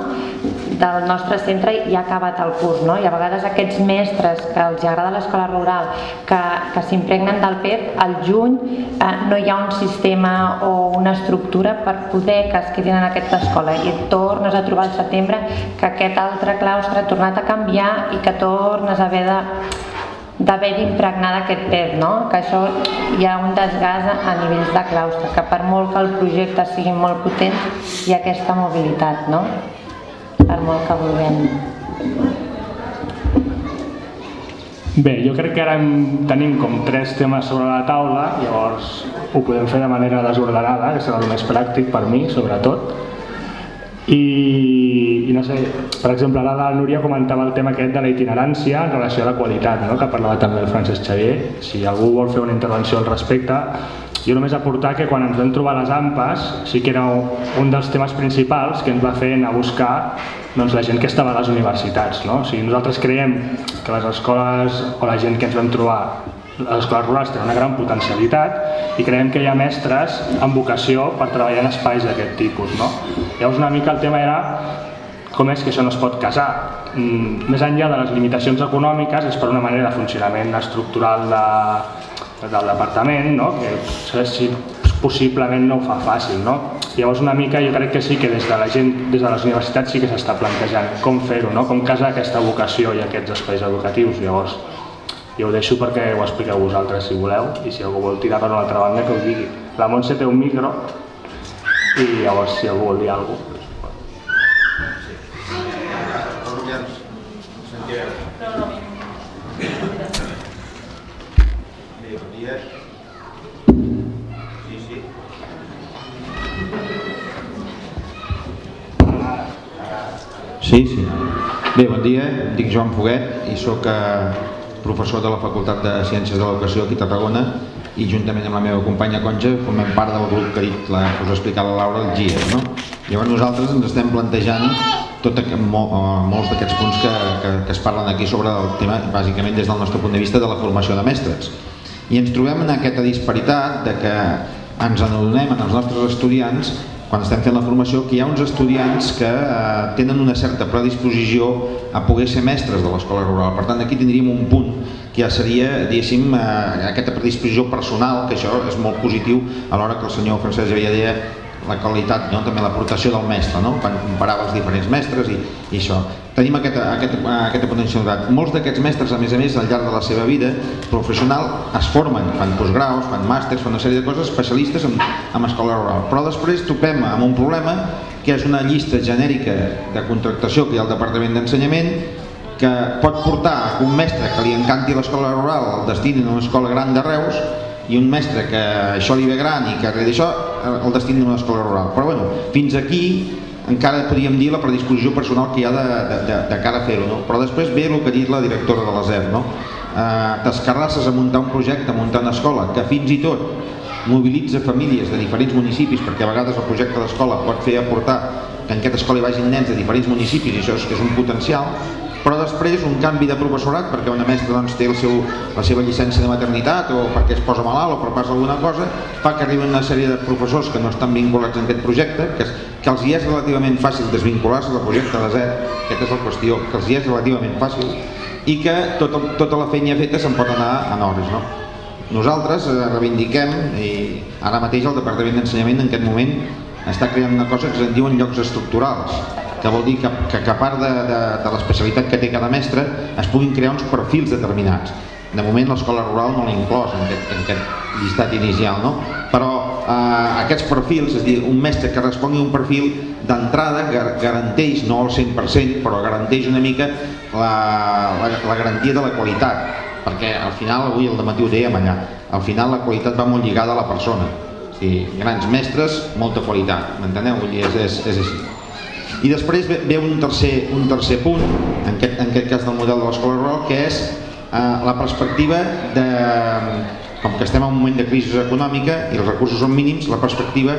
del nostre centre i ha acabat el curs. No? I a vegades aquests mestres que els agrada l'escola rural, que, que s'impregnen del PEP, al juny eh, no hi ha un sistema o una estructura per poder que es quedin en aquesta escola i tornes a trobar al setembre que aquest altre claustre ha tornat a canviar i que tornes a haver de d'haver d'impregnar d'aquest pes, no? que això hi ha un desgast a nivells de claustre, que per molt que el projecte sigui molt potent hi ha aquesta mobilitat. No? per molt que vulguem. Bé, jo crec que ara tenim com tres temes sobre la taula, llavors ho podem fer de manera desordenada, que serà el més pràctic per mi, sobretot. i, i no sé, per exemple, ara la Núria comentava el tema aquest de la itinerància en relació a la qualitat, no? que parlava també el Francesc Xavier. Si algú vol fer una intervenció al respecte, jo només aportar que quan ens vam trobar les AMPAs sí que era un dels temes principals que ens va fer anar a buscar doncs, la gent que estava a les universitats. No? O sigui, nosaltres creiem que les escoles o la gent que ens vam trobar les escoles rurals tenen una gran potencialitat i creiem que hi ha mestres amb vocació per treballar en espais d'aquest tipus. No? Llavors una mica el tema era com és que això no es pot casar. Mm, més enllà de les limitacions econòmiques és per una manera de funcionament estructural de, del departament, no? que si possiblement no ho fa fàcil. No? Llavors una mica jo crec que sí que des de la gent, des de les universitats sí que s'està plantejant com fer-ho, no? com casar aquesta vocació i aquests espais educatius. Llavors jo ho deixo perquè ho expliqueu vosaltres si voleu i si algú vol tirar per una altra banda que ho digui. La Montse té un micro i llavors si algú vol dir alguna cosa. Sí, sí. Bé, bon dia, em dic Joan Foguet i sóc eh, professor de la Facultat de Ciències de l'Educació aquí a Tarragona i juntament amb la meva companya Conja formem part del grup que dit la, us ha explicat la Laura, el GIES. No? Llavors nosaltres ens estem plantejant tot aquest, mo, molts d'aquests punts que, que, que es parlen aquí sobre el tema, bàsicament des del nostre punt de vista de la formació de mestres. I ens trobem en aquesta disparitat de que ens adonem en els nostres estudiants quan estem fent la formació que hi ha uns estudiants que eh, tenen una certa predisposició a poder ser mestres de l'escola rural. Per tant, aquí tindríem un punt que ja seria, diguéssim, eh, aquesta predisposició personal, que això és molt positiu a l'hora que el senyor Francesc Javier deia la qualitat, no? també l'aportació del mestre, no? quan comparava els diferents mestres i, i això. Tenim aquesta, aquesta, aquesta potencialitat. Molts d'aquests mestres, a més a més, al llarg de la seva vida professional, es formen, fan postgraus, fan màsters, fan una sèrie de coses especialistes en, en escola rural. Però després topem amb un problema que és una llista genèrica de contractació que hi ha al Departament d'Ensenyament que pot portar un mestre que li encanti l'escola rural el destini a una escola gran de Reus i un mestre que això li ve gran i que d'això el destini d'una escola rural. Però bueno, fins aquí encara podríem dir la predisposició personal que hi ha de, de, de, de cara a fer-ho, no? però després ve el que ha dit la directora de l'ASER, no? eh, t'escarrasses a muntar un projecte, a muntar una escola, que fins i tot mobilitza famílies de diferents municipis, perquè a vegades el projecte d'escola pot fer aportar que en aquesta escola hi vagin nens de diferents municipis i això és, és un potencial, però després un canvi de professorat perquè una mestra doncs, té el seu, la seva llicència de maternitat o perquè es posa malalt o per pas alguna cosa fa que arriben una sèrie de professors que no estan vinculats en aquest projecte que, que els hi és relativament fàcil desvincular-se del projecte de zero aquesta és la qüestió, que els hi és relativament fàcil i que tota, tota la feina feta se'n pot anar en hores no? nosaltres eh, reivindiquem i ara mateix el Departament d'Ensenyament en aquest moment està creant una cosa que se'n diuen llocs estructurals que vol dir que, que, que a part de, de, de l'especialitat que té cada mestre es puguin crear uns perfils determinats de moment l'escola rural no l'ha inclòs en aquest, en aquest llistat inicial no? però eh, aquests perfils és dir, un mestre que respongui un perfil d'entrada garanteix, no al 100% però garanteix una mica la, la, la garantia de la qualitat perquè al final, avui el matí ho dèiem allà al final la qualitat va molt lligada a la persona sigui, grans mestres, molta qualitat m'enteneu? És, és, és així i després ve, ve un, tercer, un tercer punt, en aquest, en aquest cas del model de l'escola rural, que és eh, la perspectiva de, com que estem en un moment de crisi econòmica i els recursos són mínims, la perspectiva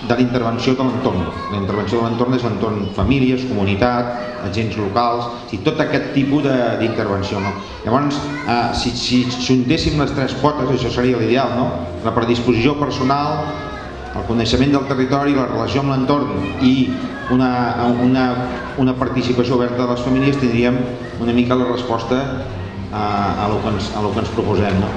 de la intervenció de l'entorn. La intervenció de l'entorn és l'entorn famílies, comunitat, agents locals, i tot aquest tipus d'intervenció. No? Llavors, eh, si, si juntéssim les tres potes, això seria l'ideal, no? la predisposició personal, el coneixement del territori, la relació amb l'entorn i una, una, una participació oberta de les famílies tindríem una mica la resposta a, a, lo, que ens, a lo que ens proposem. No?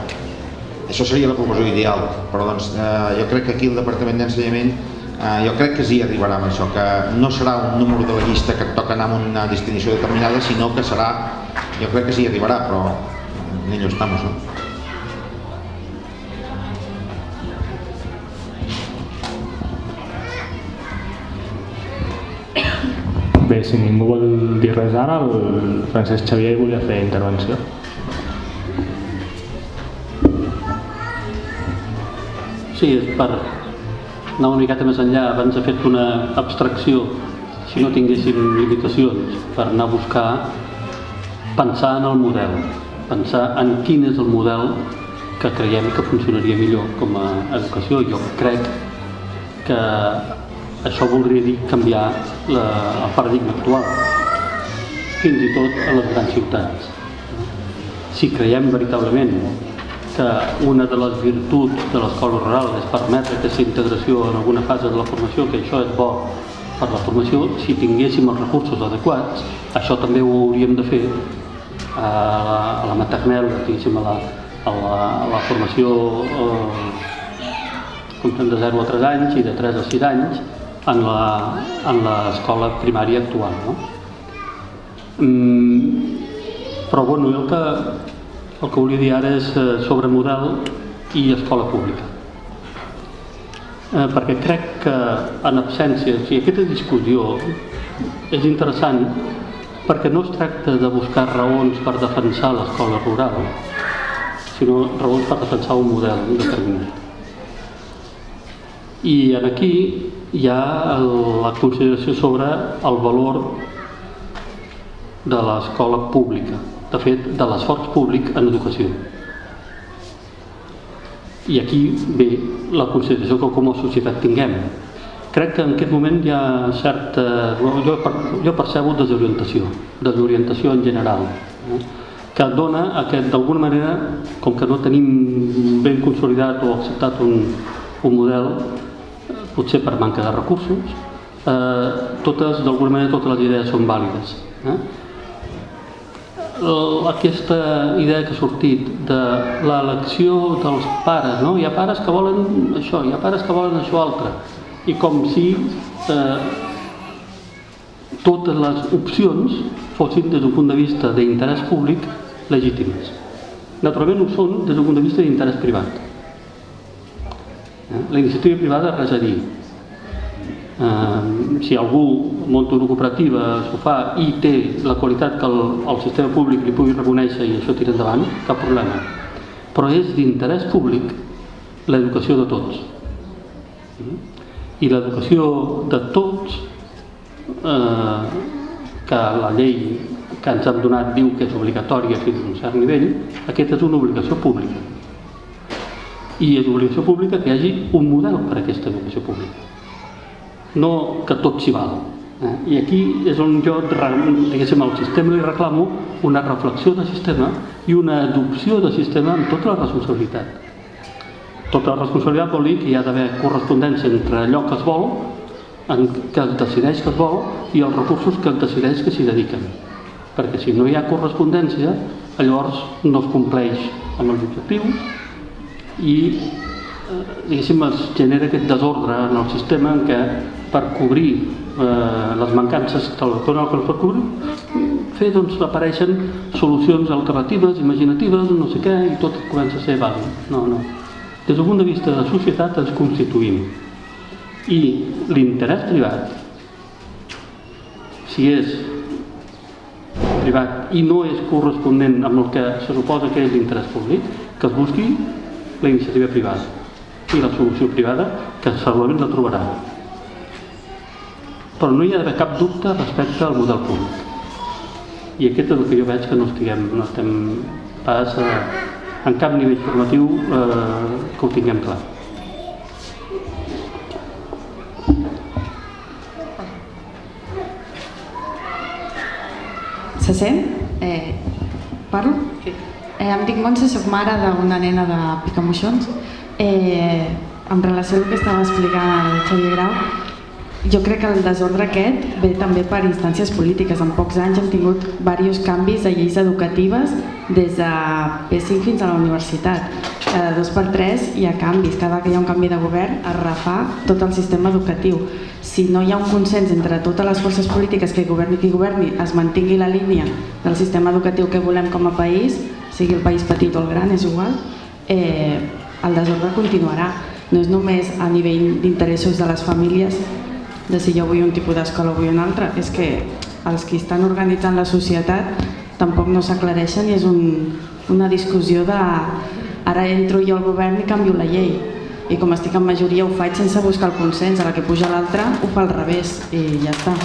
Això seria la proposió ideal, però doncs, eh, jo crec que aquí el Departament d'Ensenyament eh, jo crec que sí arribarà amb això, que no serà un número de la llista que toca anar amb una destinació determinada, sinó que serà, jo crec que sí arribarà, però en ello estamos, no? Si ningú vol dir res ara, el Francesc Xavier volia fer intervenció. Sí, és per anar una miqueta més enllà. Abans he fet una abstracció si no tinguéssim limitacions per anar a buscar pensar en el model, pensar en quin és el model que creiem que funcionaria millor com a educació. Jo crec que això voldria dir canviar la, el paradigma actual, fins i tot a les grans ciutats. Si creiem veritablement que una de les virtuts de l'escola rural és permetre aquesta integració en alguna fase de la formació, que això és bo per la formació, si tinguéssim els recursos adequats, això també ho hauríem de fer a la, a la maternel, diguéssim, a la, a la, a la formació eh, de 0 a 3 anys i de 3 a 6 anys en l'escola primària actual. No? Mm, però bueno, el que, el que volia dir ara és eh, sobre model i escola pública. Eh, perquè crec que en absència, o sigui, aquesta discussió és interessant perquè no es tracta de buscar raons per defensar l'escola rural, sinó raons per defensar un model determinat. I en aquí hi ha la consideració sobre el valor de l'escola pública, de fet, de l'esforç públic en educació. I aquí ve la consideració que com a societat tinguem. Crec que en aquest moment hi ha certa... Jo, jo percebo desorientació, desorientació en general, eh? que dona aquest, d'alguna manera, com que no tenim ben consolidat o acceptat un, un model, potser per manca de recursos, eh, totes, d'alguna manera, totes les idees són vàlides. Eh? aquesta idea que ha sortit de l'elecció dels pares, no? Hi ha pares que volen això, hi ha pares que volen això altre. I com si eh, totes les opcions fossin des d'un punt de vista d'interès públic legítimes. Naturalment ho són des d'un punt de vista d'interès privat. Eh? La iniciativa privada res a dir. Eh, si algú munta una cooperativa, s'ho fa i té la qualitat que el, el sistema públic li pugui reconèixer i això tira endavant, cap problema. Però és d'interès públic l'educació de tots. I l'educació de tots, eh, que la llei que ens han donat diu que és obligatòria fins a un cert nivell, aquesta és una obligació pública. I obligació pública que hi hagi un model per a aquesta educació pública no que tot s'hi val. Eh? I aquí és on jo, diguéssim, al sistema li reclamo una reflexió de sistema i una adopció de sistema amb tota la responsabilitat. Tota la responsabilitat vol dir que hi ha d'haver correspondència entre allò que es vol, en que es decideix que es vol, i els recursos que es decideix que s'hi dediquen. Perquè si no hi ha correspondència, llavors no es compleix amb els objectius i eh, diguéssim, es genera aquest desordre en el sistema en què per cobrir eh, les mancances que el que no pot cobrir, fer, doncs, apareixen solucions alternatives, imaginatives, no sé què, i tot comença a ser vàlid. No, no. Des d'un punt de vista de societat ens constituïm. I l'interès privat, si és privat i no és corresponent amb el que se suposa que és l'interès públic, que es busqui la iniciativa privada i la solució privada, que segurament la trobarà però no hi ha d'haver cap dubte respecte al model públic. I aquest és el que jo veig que no estiguem, no estem pas eh, en cap nivell formatiu eh, que ho tinguem clar. Se sent? Eh, parlo? Sí. Eh, em dic Montse, soc mare d'una nena de Picamoixons. Eh, en relació al que estava explicant el Xavier Grau, jo crec que el desordre aquest ve també per instàncies polítiques. En pocs anys hem tingut diversos canvis de lleis educatives des de P5 fins a la universitat. Cada dos per tres hi ha canvis. Cada que hi ha un canvi de govern es refà tot el sistema educatiu. Si no hi ha un consens entre totes les forces polítiques que governi qui governi es mantingui la línia del sistema educatiu que volem com a país, sigui el país petit o el gran, és igual, eh, el desordre continuarà. No és només a nivell d'interessos de les famílies, de si jo vull un tipus d'escola o vull un altre, és que els que estan organitzant la societat tampoc no s'aclareixen i és un, una discussió de Ara entro jo al govern i canvio la llei. I com estic en majoria ho faig sense buscar el consens, a la que puja l'altra ho fa al revés i ja està.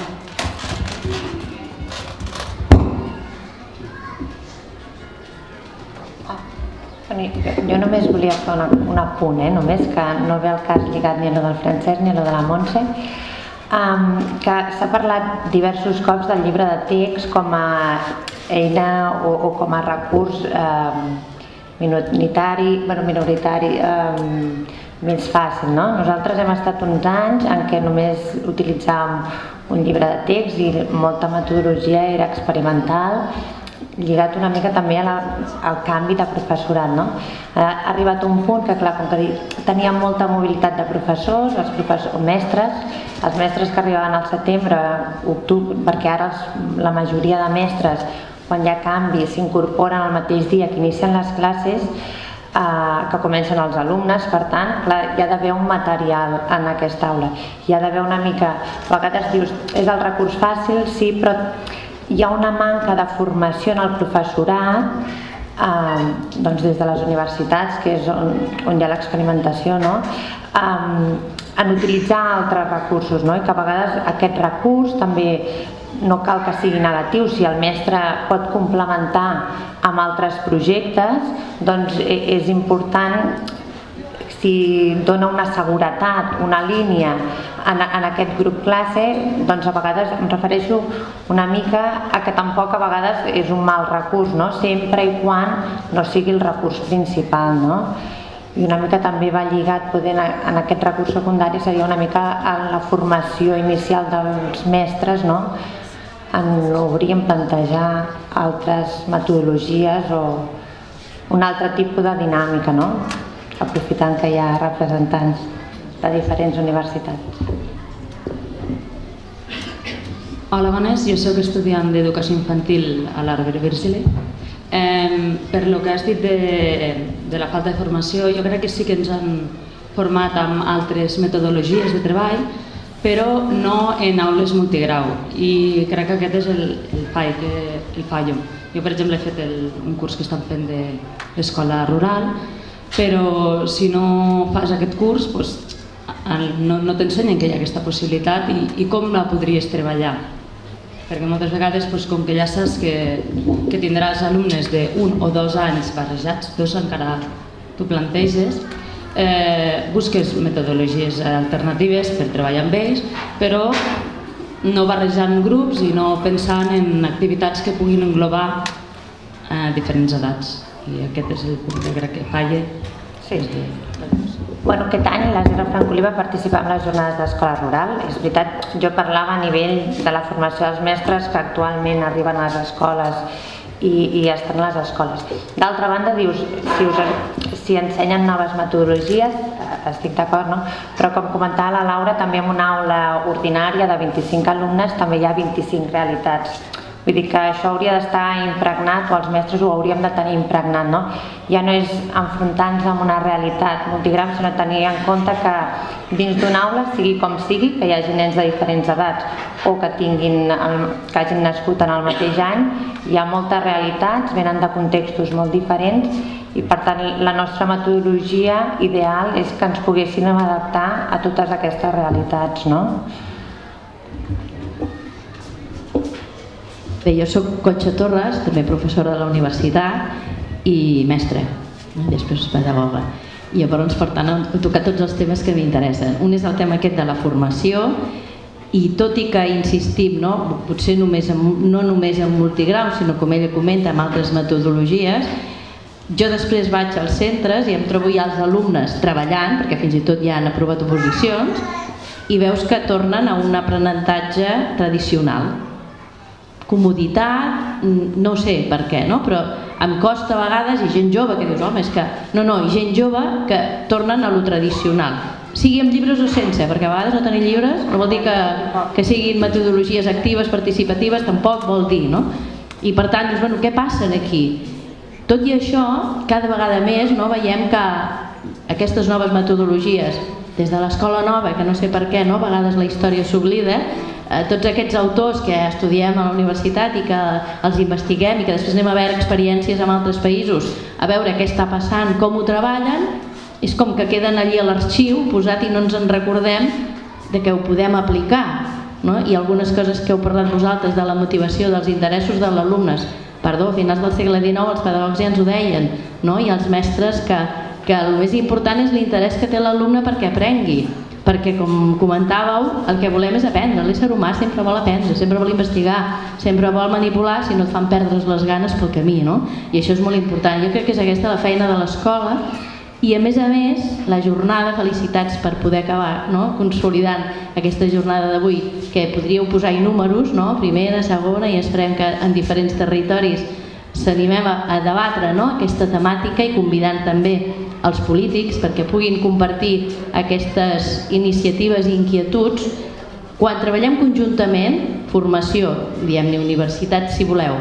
Ah, jo només volia fer una, un apunt, eh? només que no ve el cas lligat ni a lo del Francesc ni a lo de la Montse, um, que s'ha parlat diversos cops del llibre de text com a eina o, o com a recurs eh, minoritari, bueno, minoritari um, més fàcil. No? Nosaltres hem estat uns anys en què només utilitzàvem un llibre de text i molta metodologia era experimental lligat una mica també a la, al canvi de professorat. No? Ha arribat un punt que, clar, com que teníem molta mobilitat de professors, els professors, mestres, els mestres que arribaven al setembre, octubre, perquè ara els, la majoria de mestres, quan hi ha canvi, s'incorporen al mateix dia que inicien les classes, eh, que comencen els alumnes, per tant, clar, hi ha d'haver un material en aquesta aula. Hi ha d'haver una mica... A vegades dius, és el recurs fàcil, sí, però hi ha una manca de formació en el professorat eh, doncs des de les universitats, que és on, on hi ha l'experimentació, no? eh, en utilitzar altres recursos no? i que a vegades aquest recurs també no cal que sigui negatiu, si el mestre pot complementar amb altres projectes, doncs e, és important si dona una seguretat, una línia en, en aquest grup classe, doncs a vegades em refereixo una mica a que tampoc a vegades és un mal recurs, no? sempre i quan no sigui el recurs principal. No? I una mica també va lligat poder, en aquest recurs secundari seria una mica en la formació inicial dels mestres, no? En obrir, en plantejar altres metodologies o un altre tipus de dinàmica, no? aprofitant que hi ha representants de diferents universitats. Hola, bones. Jo sóc estudiant d'Educació Infantil a l'Arbre Virgili. Per lo que has dit de, de la falta de formació, jo crec que sí que ens han format amb altres metodologies de treball, però no en aules multigrau i crec que aquest és el, el fall que el fallo. Jo, per exemple, he fet el, un curs que estan fent de l'escola rural però si no fas aquest curs doncs, no, no t'ensenyen que hi ha aquesta possibilitat i, i com la podries treballar perquè moltes vegades doncs, com que ja saps que, que tindràs alumnes d'un o dos anys barrejats, dos encara tu planteges, eh, busques metodologies alternatives per treballar amb ells, però no barrejant grups i no pensant en activitats que puguin englobar eh, diferents edats i aquest és el punt que crec que falla sí. de... Bueno, aquest any la Zero Francolí va participar en les jornades d'escola rural. És veritat, jo parlava a nivell de la formació dels mestres que actualment arriben a les escoles i, i estan les escoles. D'altra banda, dius, si, us, si ensenyen noves metodologies, eh, estic d'acord, no? Però com comentava la Laura, també en una aula ordinària de 25 alumnes també hi ha 25 realitats Vull dir que això hauria d'estar impregnat, o els mestres ho hauríem de tenir impregnat, no? Ja no és enfrontar-nos amb una realitat multigram, sinó tenir en compte que dins d'una aula, sigui com sigui, que hi hagi nens de diferents edats o que, tinguin el, que hagin nascut en el mateix any, hi ha moltes realitats, venen de contextos molt diferents i per tant la nostra metodologia ideal és que ens poguéssim adaptar a totes aquestes realitats, no? Bé, jo sóc Conxa Torres, també professora de la universitat i mestre, després pedagoga. I llavors, per tant, he tocat tots els temes que m'interessen. Un és el tema aquest de la formació, i tot i que insistim, no, potser només en, no només en multigrau, sinó com ella comenta, amb altres metodologies, jo després vaig als centres i em trobo ja els alumnes treballant, perquè fins i tot ja han aprovat oposicions, i veus que tornen a un aprenentatge tradicional, comoditat, no sé per què, no? però em costa a vegades, i gent jove que dius, home, és que... No, no, i gent jove que tornen a lo tradicional, sigui amb llibres o sense, perquè a vegades no tenir llibres no vol dir que, que siguin metodologies actives, participatives, tampoc vol dir, no? I per tant, dius, bueno, què passa aquí? Tot i això, cada vegada més no, veiem que aquestes noves metodologies, des de l'escola nova, que no sé per què, no, a vegades la història s'oblida, eh, tots aquests autors que estudiem a la universitat i que els investiguem i que després anem a veure experiències en altres països, a veure què està passant, com ho treballen, és com que queden allí a l'arxiu posat i no ens en recordem de que ho podem aplicar. No? I algunes coses que heu parlat vosaltres de la motivació dels interessos dels alumnes perdó, a finals del segle XIX els pedagogs ja ens ho deien, no? i els mestres que, que el més important és l'interès que té l'alumne perquè aprengui, perquè com comentàveu, el que volem és aprendre, l'ésser humà sempre vol aprendre, sempre vol investigar, sempre vol manipular si no et fan perdre les ganes pel camí, no? I això és molt important. Jo crec que és aquesta la feina de l'escola i a més a més, la jornada, felicitats per poder acabar no? consolidant aquesta jornada d'avui, que podríeu posar-hi números, no? primera, segona, i esperem que en diferents territoris s'animem a, a debatre no? aquesta temàtica i convidant també els polítics perquè puguin compartir aquestes iniciatives i inquietuds. Quan treballem conjuntament, formació, diem-ne universitat si voleu,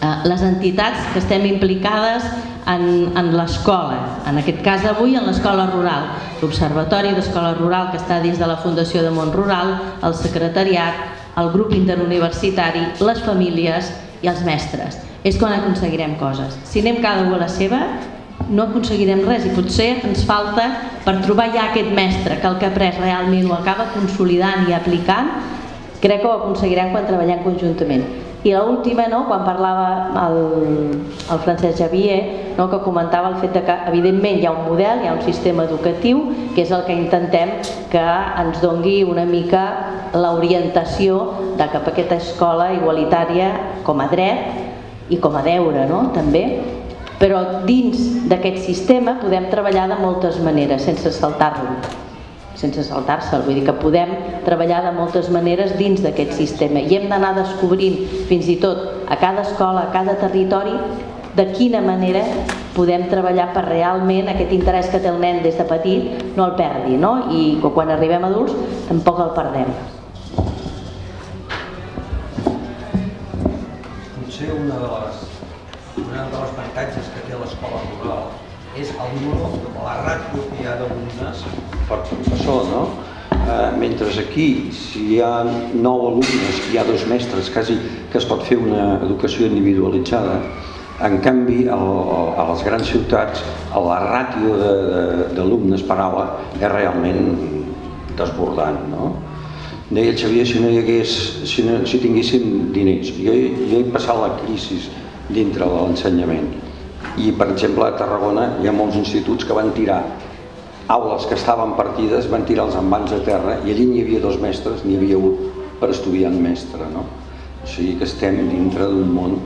eh, les entitats que estem implicades en, en l'escola, en aquest cas avui en l'escola rural, l'Observatori d'Escola Rural que està dins de la Fundació de Mont Rural, el secretariat, el grup interuniversitari, les famílies i els mestres. És quan aconseguirem coses. Si anem cada un a la seva, no aconseguirem res i potser ens falta per trobar ja aquest mestre que el que ha après realment ho acaba consolidant i aplicant crec que ho aconseguirem quan treballem conjuntament i l'última, no, quan parlava el, el Francesc Javier, no, que comentava el fet de que evidentment hi ha un model, hi ha un sistema educatiu, que és el que intentem que ens dongui una mica l'orientació de cap a aquesta escola igualitària com a dret i com a deure, no? també. Però dins d'aquest sistema podem treballar de moltes maneres, sense saltar-lo sense saltar-se'l, vull dir que podem treballar de moltes maneres dins d'aquest sistema. I hem d'anar descobrint fins i tot a cada escola, a cada territori de quina manera podem treballar per realment aquest interès que té el nen des de petit no el perdi no? i quan arribem adults tampoc el perdem. Potser una de les, l'escola rural és el número, la ràtio que hi ha d'alumnes per professor, no? Eh, mentre aquí, si hi ha nou alumnes, hi ha dos mestres, quasi que es pot fer una educació individualitzada. En canvi, el, a les grans ciutats, la ràtio d'alumnes per aula és realment desbordant. No? Deia el Xavier, si no hi hagués, si, no, si tinguéssim diners. Jo, jo he passat la crisi dintre de l'ensenyament i per exemple a Tarragona hi ha molts instituts que van tirar aules que estaven partides, van tirar els envans a terra i allí n'hi havia dos mestres, n'hi havia un per estudiant mestre. No? O sigui que estem dintre d'un món,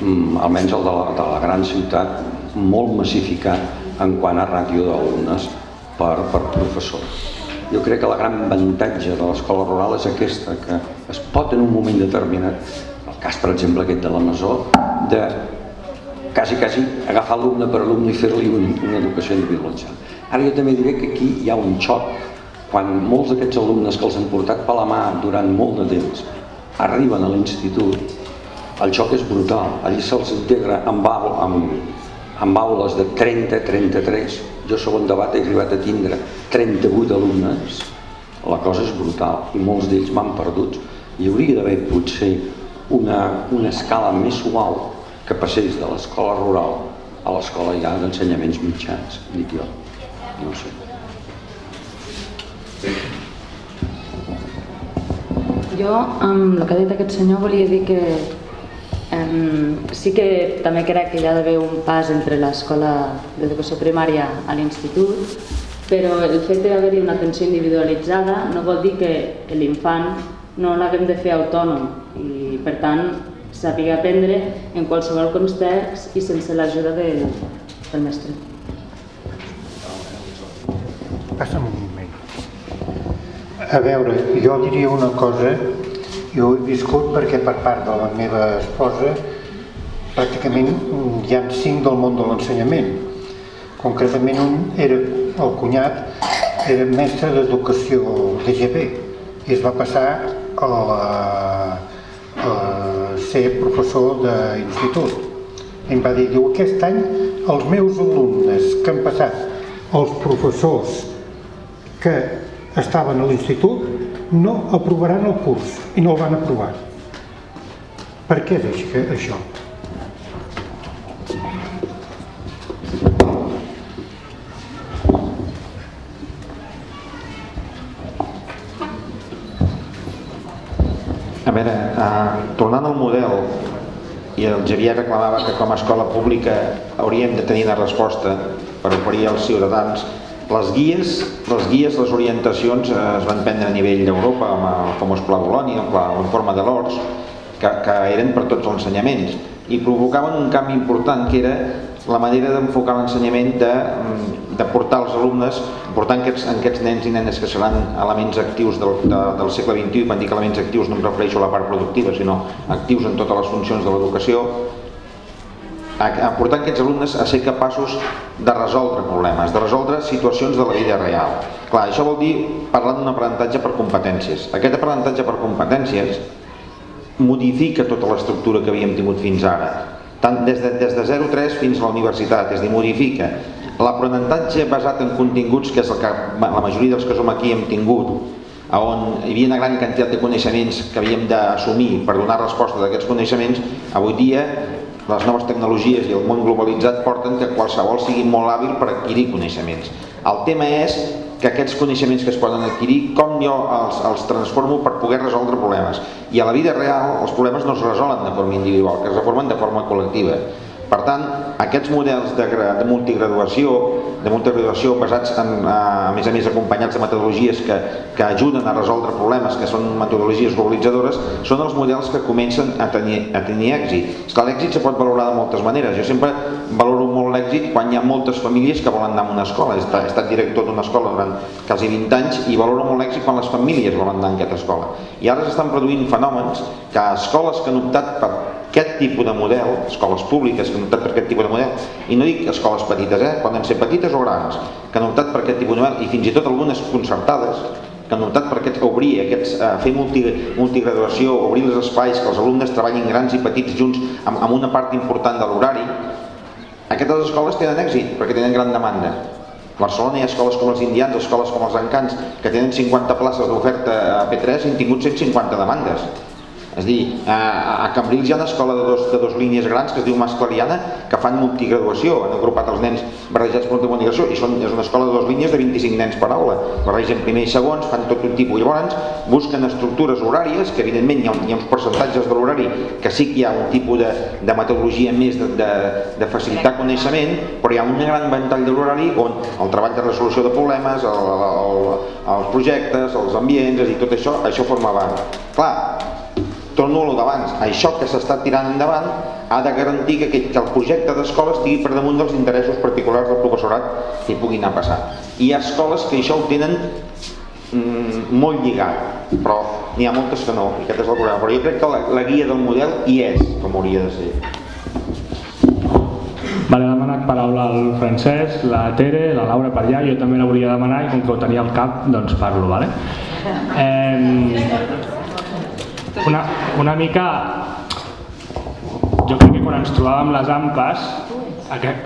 mm, almenys el de la, de la gran ciutat, molt massificat en quant a ràtio d'alumnes per, per professor. Jo crec que la gran avantatge de l'escola rural és aquesta, que es pot en un moment determinat, el cas per exemple aquest de la Masó, de quasi, quasi agafar alumne per alumne i fer-li un, una educació individualitzada. Ara jo també diré que aquí hi ha un xoc quan molts d'aquests alumnes que els han portat per la mà durant molt de temps arriben a l'institut, el xoc és brutal. Allí se'ls integra amb, amb, amb aules de 30-33. Jo segon debat he arribat a tindre 38 alumnes. La cosa és brutal i molts d'ells m'han perdut. Hi hauria d'haver potser una, una escala més suau que passés de l'escola rural a l'escola ja d'ensenyaments mitjans, dic jo. No sé. Jo, amb el que ha dit aquest senyor, volia dir que um, sí que també crec que hi ha d'haver un pas entre l'escola d'educació primària a l'institut, però el fet d'haver-hi una atenció individualitzada no vol dir que l'infant no l'haguem de fer autònom i per tant sàpiga aprendre en qualsevol context i sense l'ajuda de, del mestre. Passa'm un moment. A veure, jo diria una cosa, jo he viscut perquè per part de la meva esposa pràcticament hi ha cinc del món de l'ensenyament. Concretament un era el cunyat, era mestre d'educació DGB i es va passar a la, ser professor d'institut. I em va dir, diu, aquest any els meus alumnes que han passat els professors que estaven a l'institut no aprovaran el curs i no el van aprovar. Per què és això? A veure, eh, tornant al model i el Javier reclamava que com a escola pública hauríem de tenir una resposta per oferir als ciutadans les guies, les guies, les orientacions eh, es van prendre a nivell d'Europa amb el famós Pla Bolònia, forma de l'ORS, que, que eren per tots els ensenyaments i provocaven un canvi important que era la manera d'enfocar l'ensenyament de, mm, de portar els alumnes, portar aquests, aquests nens i nenes que seran elements actius del, de, del segle XXI, quan dic elements actius no em refereixo a la part productiva, sinó actius en totes les funcions de l'educació, a portar aquests alumnes a ser capaços de resoldre problemes, de resoldre situacions de la vida real. Clar, això vol dir parlar d'un aprenentatge per competències. Aquest aprenentatge per competències modifica tota l'estructura que havíem tingut fins ara, tant des de, des de 0-3 fins a la universitat, és a dir, modifica. L'aprenentatge basat en continguts, que és el que la majoria dels que som aquí hem tingut, on hi havia una gran quantitat de coneixements que havíem d'assumir per donar resposta a aquests coneixements, avui dia les noves tecnologies i el món globalitzat porten que qualsevol sigui molt hàbil per adquirir coneixements. El tema és que aquests coneixements que es poden adquirir, com jo els, els transformo per poder resoldre problemes. I a la vida real els problemes no es resolen de forma individual, que es reformen de forma col·lectiva. Per tant, aquests models de, de multigraduació, de multigraduació basats en, a, més a més acompanyats de metodologies que, que ajuden a resoldre problemes, que són metodologies globalitzadores, són els models que comencen a tenir, a tenir èxit. És que l'èxit se pot valorar de moltes maneres. Jo sempre valoro molt l'èxit quan hi ha moltes famílies que volen anar a una escola. He estat, he estat director d'una escola durant quasi 20 anys i valoro molt l'èxit quan les famílies volen anar a aquesta escola. I ara s'estan produint fenòmens que escoles que han optat per aquest tipus de model, escoles públiques que han optat per aquest tipus de model, i no dic escoles petites, eh? poden ser petites o grans, que han optat per aquest tipus de model, i fins i tot algunes concertades, que han optat per aquest, obrir, aquests, eh, fer multi, multigraduació, obrir els espais, que els alumnes treballin grans i petits junts amb, amb una part important de l'horari, aquestes escoles tenen èxit perquè tenen gran demanda. A Barcelona hi ha escoles com els indians, escoles com els encants, que tenen 50 places d'oferta a P3 i han tingut 150 demandes és dir, a, a Cambrils hi ha una escola de dos, de dos línies grans que es diu Mas Clariana que fan multigraduació, han agrupat els nens barrejats per multigraduació i són, és una escola de dos línies de 25 nens per aula barregen primer i segons, fan tot un tipus llavors busquen estructures horàries que evidentment hi ha, hi ha uns percentatges de l'horari que sí que hi ha un tipus de, de metodologia més de, de, de facilitar coneixement però hi ha un gran ventall de l'horari on el treball de resolució de problemes el, el, el, els projectes, els ambients, és a dir, tot això, això forma part. Clar, torno a lo d'abans, això que s'està tirant endavant ha de garantir que, que el projecte d'escola estigui per damunt dels interessos particulars del professorat que hi pugui anar passar. Hi ha escoles que això ho tenen mm, molt lligat, però n'hi ha moltes que no, i aquest és el problema. Però jo crec que la, la guia del model hi és, com hauria de ser. Vale, he demanat paraula al Francesc, la Tere, la Laura per allà, jo també la volia demanar i com que ho tenia al cap, doncs parlo, vale? Eh, una, una mica... Jo crec que quan ens trobàvem les AMPAs,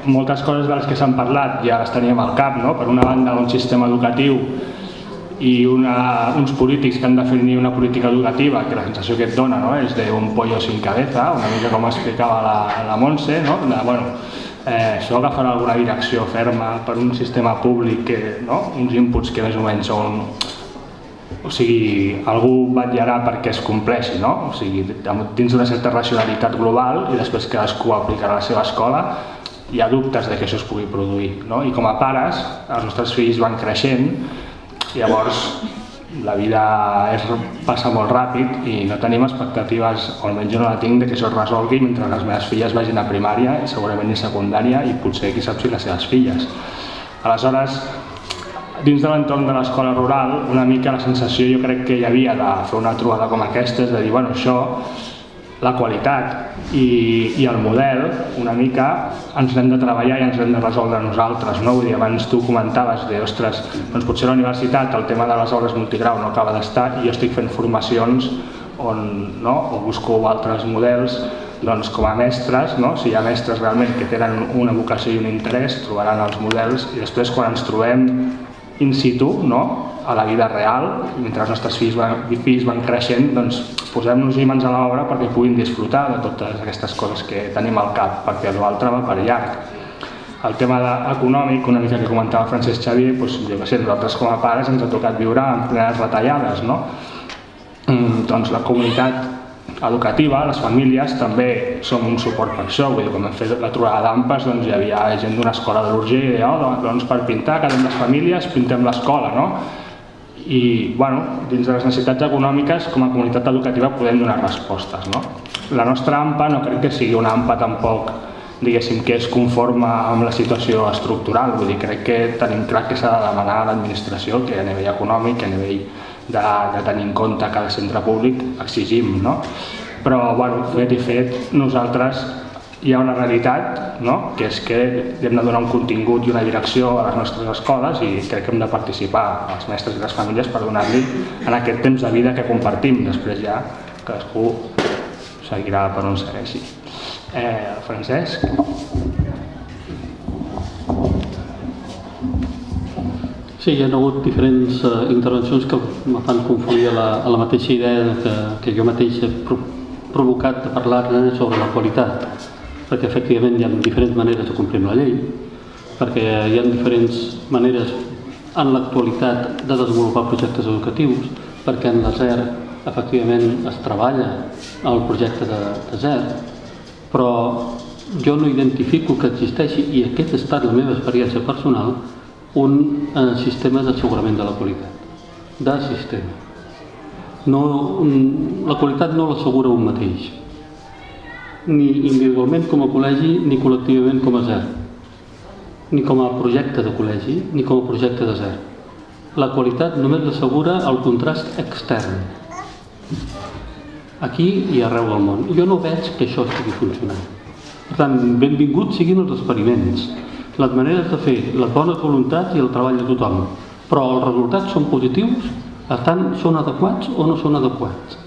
moltes coses de les que s'han parlat ja les teníem al cap, no? per una banda un sistema educatiu i una, uns polítics que han de definir una política educativa que la sensació que et dona no? és d'un pollo sin cabeza, una mica com explicava la, la Montse, no? de, bueno, eh, això agafarà alguna direcció ferma per un sistema públic, que, no? uns inputs que més o menys són o sigui, algú vetllarà perquè es compleixi, no? O sigui, dins d'una certa racionalitat global i després cadascú aplicarà la seva escola, hi ha dubtes de que això es pugui produir, no? I com a pares, els nostres fills van creixent, llavors la vida és, passa molt ràpid i no tenim expectatives, o almenys jo no la tinc, de que això es resolgui mentre les meves filles vagin a primària segurament a secundària i potser qui sap si les seves filles. Aleshores, dins de l'entorn de l'escola rural, una mica la sensació jo crec que hi havia de fer una trobada com aquesta, és de dir, bueno, això, la qualitat i, i el model, una mica ens l'hem de treballar i ens l'hem de resoldre nosaltres, no? Vull dir, abans tu comentaves de, ostres, doncs potser a la universitat el tema de les obres multigrau no acaba d'estar i jo estic fent formacions on, no? o busco altres models doncs com a mestres, no? si hi ha mestres realment que tenen una vocació i un interès, trobaran els models i després quan ens trobem in situ, no? a la vida real, mentre els nostres fills van, fills van creixent, doncs posem-nos i mans a l'obra perquè puguin disfrutar de totes aquestes coses que tenim al cap, perquè l'altre va per llarg. El tema econòmic, una mica que comentava Francesc Xavier, doncs, jo que sé, nosaltres com a pares ens ha tocat viure en plenes retallades, no? Mm, doncs la comunitat educativa, les famílies també som un suport per això, vull dir, quan vam fer la trobada d'AMPAs doncs hi havia gent d'una escola de l'Urgell i deia, oh, doncs per pintar, quedem les famílies, pintem l'escola, no? i bueno, dins de les necessitats econòmiques com a comunitat educativa podem donar respostes. No? La nostra AMPA no crec que sigui una AMPA tampoc diguéssim que és conforme amb la situació estructural, vull dir, crec que tenim clar que s'ha de demanar a l'administració que a nivell econòmic, que a nivell de, de tenir en compte cada centre públic exigim, no? Però, bueno, fet i fet, nosaltres hi ha una realitat, no? que és que hem de donar un contingut i una direcció a les nostres escoles i crec que hem de participar els mestres i les famílies per donar-li en aquest temps de vida que compartim. Després ja cadascú seguirà per on segueixi. Eh, Francesc? Sí, hi ha hagut diferents uh, intervencions que me fan confundir a la, a la mateixa idea que, que jo mateix he provocat de parlar sobre la qualitat perquè efectivament hi ha diferents maneres de complir la llei, perquè hi ha diferents maneres en l'actualitat de desenvolupar projectes educatius, perquè en la ZER efectivament es treballa el projecte de, de ZER, però jo no identifico que existeixi, i aquesta ha estat la meva experiència personal, un eh, sistema d'assegurament de la qualitat, de sistema. No, un, la qualitat no l'assegura un mateix, ni individualment com a col·legi ni col·lectivament com a zero ni com a projecte de col·legi ni com a projecte de zero. La qualitat només l'assegura el contrast extern. Aquí i arreu del món. Jo no veig que això estigui funcionant. Per tant, benvinguts siguin els experiments les maneres de fer, les bones voluntats i el treball de tothom. Però els resultats són positius? Estan, són adequats o no són adequats?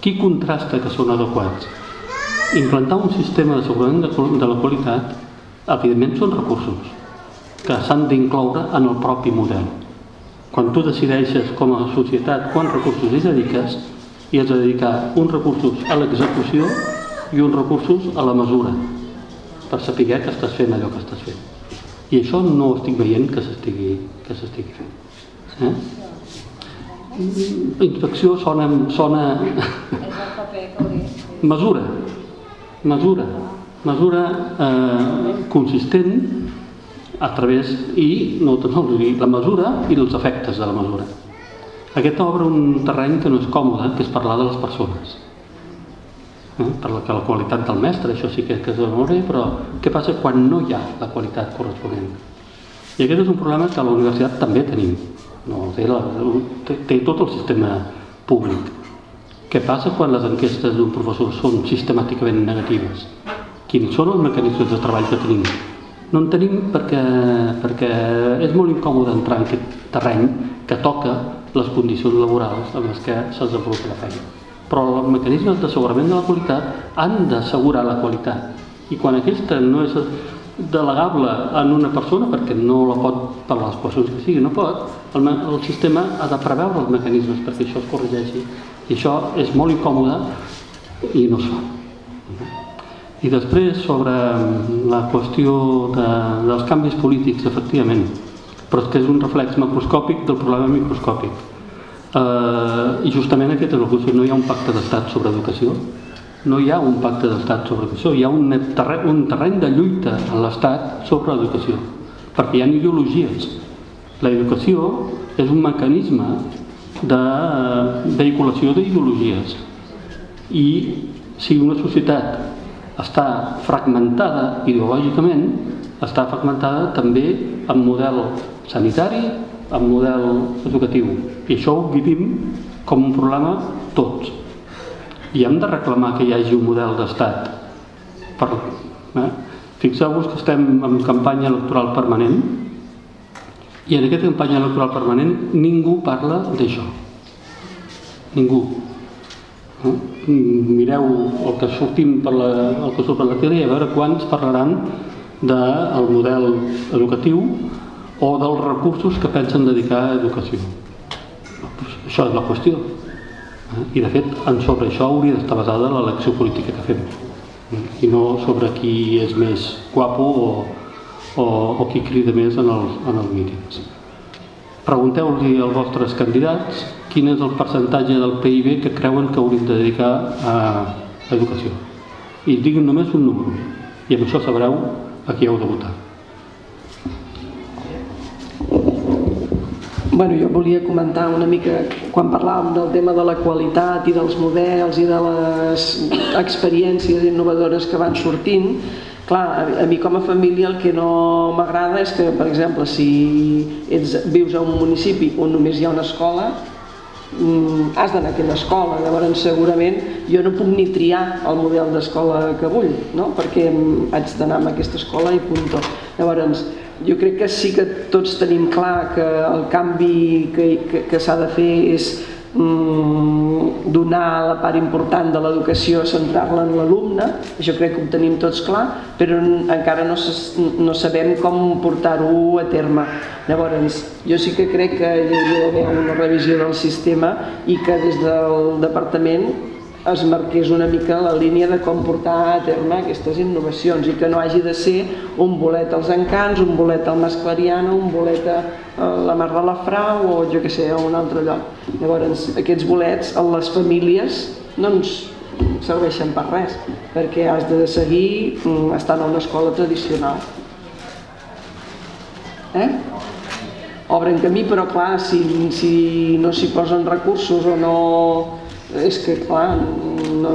Qui contrasta que són adequats? Implantar un sistema d'assegurament de la qualitat, evidentment són recursos que s'han d'incloure en el propi model. Quan tu decideixes com a societat quants recursos hi dediques, hi has de dedicar uns recursos a l'execució i uns recursos a la mesura per saber que estàs fent allò que estàs fent. I això no estic veient que s'estigui que s'estigui fent. Eh? Inspecció sona, sona... mesura mesura, mesura eh, consistent a través, i no, no, la mesura i els efectes de la mesura. Aquest obre un terreny que no és còmode, que és parlar de les persones. Eh? Per la, la qualitat del mestre, això sí que, que és bé, però què passa quan no hi ha la qualitat corresponent? I aquest és un problema que a la universitat també tenim. No, té, la, té, té tot el sistema públic què passa quan les enquestes d'un professor són sistemàticament negatives? Quins són els mecanismes de treball que tenim? No en tenim perquè, perquè és molt incòmode entrar en aquest terreny que toca les condicions laborals en les que s'ha desenvolupa la feina. Però els mecanismes d'assegurament de la qualitat han d'assegurar la qualitat. I quan aquesta no és delegable en una persona, perquè no la pot, per les qüestions que sigui, no pot, el, el sistema ha de preveure els mecanismes perquè això es corregeixi i això és molt incòmode i no es fa. I després, sobre la qüestió de, dels canvis polítics, efectivament, però és que és un reflex macroscòpic del problema microscòpic. Eh, I justament aquest és el qüestió, no hi ha un pacte d'estat sobre educació, no hi ha un pacte d'estat sobre educació, hi ha un terreny, un terreny de lluita a l'estat sobre l'educació, perquè hi ha ideologies. L'educació és un mecanisme de vehiculació d'ideologies. I si una societat està fragmentada ideològicament està fragmentada també en model sanitari, en model educatiu i això ho vivim com un problema tots i hem de reclamar que hi hagi un model d'estat per, eh? fixeu-vos que estem en campanya electoral permanent i en aquesta campanya electoral permanent ningú parla d'això. Ningú. No? Mireu el que sortim per la, el que surt per la tele i a veure quants parlaran del model educatiu o dels recursos que pensen dedicar a educació. Pues això és la qüestió. I de fet, en sobre això hauria d'estar basada l'elecció política que fem. I no sobre qui és més guapo o, o, o qui crida més en els, en els mítings. pregunteu-li als vostres candidats quin és el percentatge del PIB que creuen que haurien de dedicar a educació. I diguin només un número, i amb això sabreu a qui heu de votar. Bueno, jo volia comentar una mica, quan parlàvem del tema de la qualitat i dels models i de les experiències innovadores que van sortint, clar, a mi com a família el que no m'agrada és que, per exemple, si ets, vius a un municipi on només hi ha una escola, mm, has d'anar a aquella escola, llavors segurament jo no puc ni triar el model d'escola que vull, no? perquè haig d'anar a aquesta escola i punt. Llavors, jo crec que sí que tots tenim clar que el canvi que, que, que s'ha de fer és mm, donar la part important de l'educació, centrar-la en l'alumne, això crec que ho tenim tots clar, però encara no, no sabem com portar-ho a terme. Llavors, jo sí que crec que hi d'haver una revisió del sistema i que des del departament es marqués una mica la línia de com portar a terme aquestes innovacions i que no hagi de ser un bolet als encants, un bolet al Masclariana, un bolet a la Mar de la Frau o jo que sé, a un altre lloc. Llavors, aquests bolets a les famílies no ens serveixen per res, perquè has de seguir mm, estant a una escola tradicional. Eh? Obren camí, però clar, si, si no s'hi posen recursos o no és que clar, no,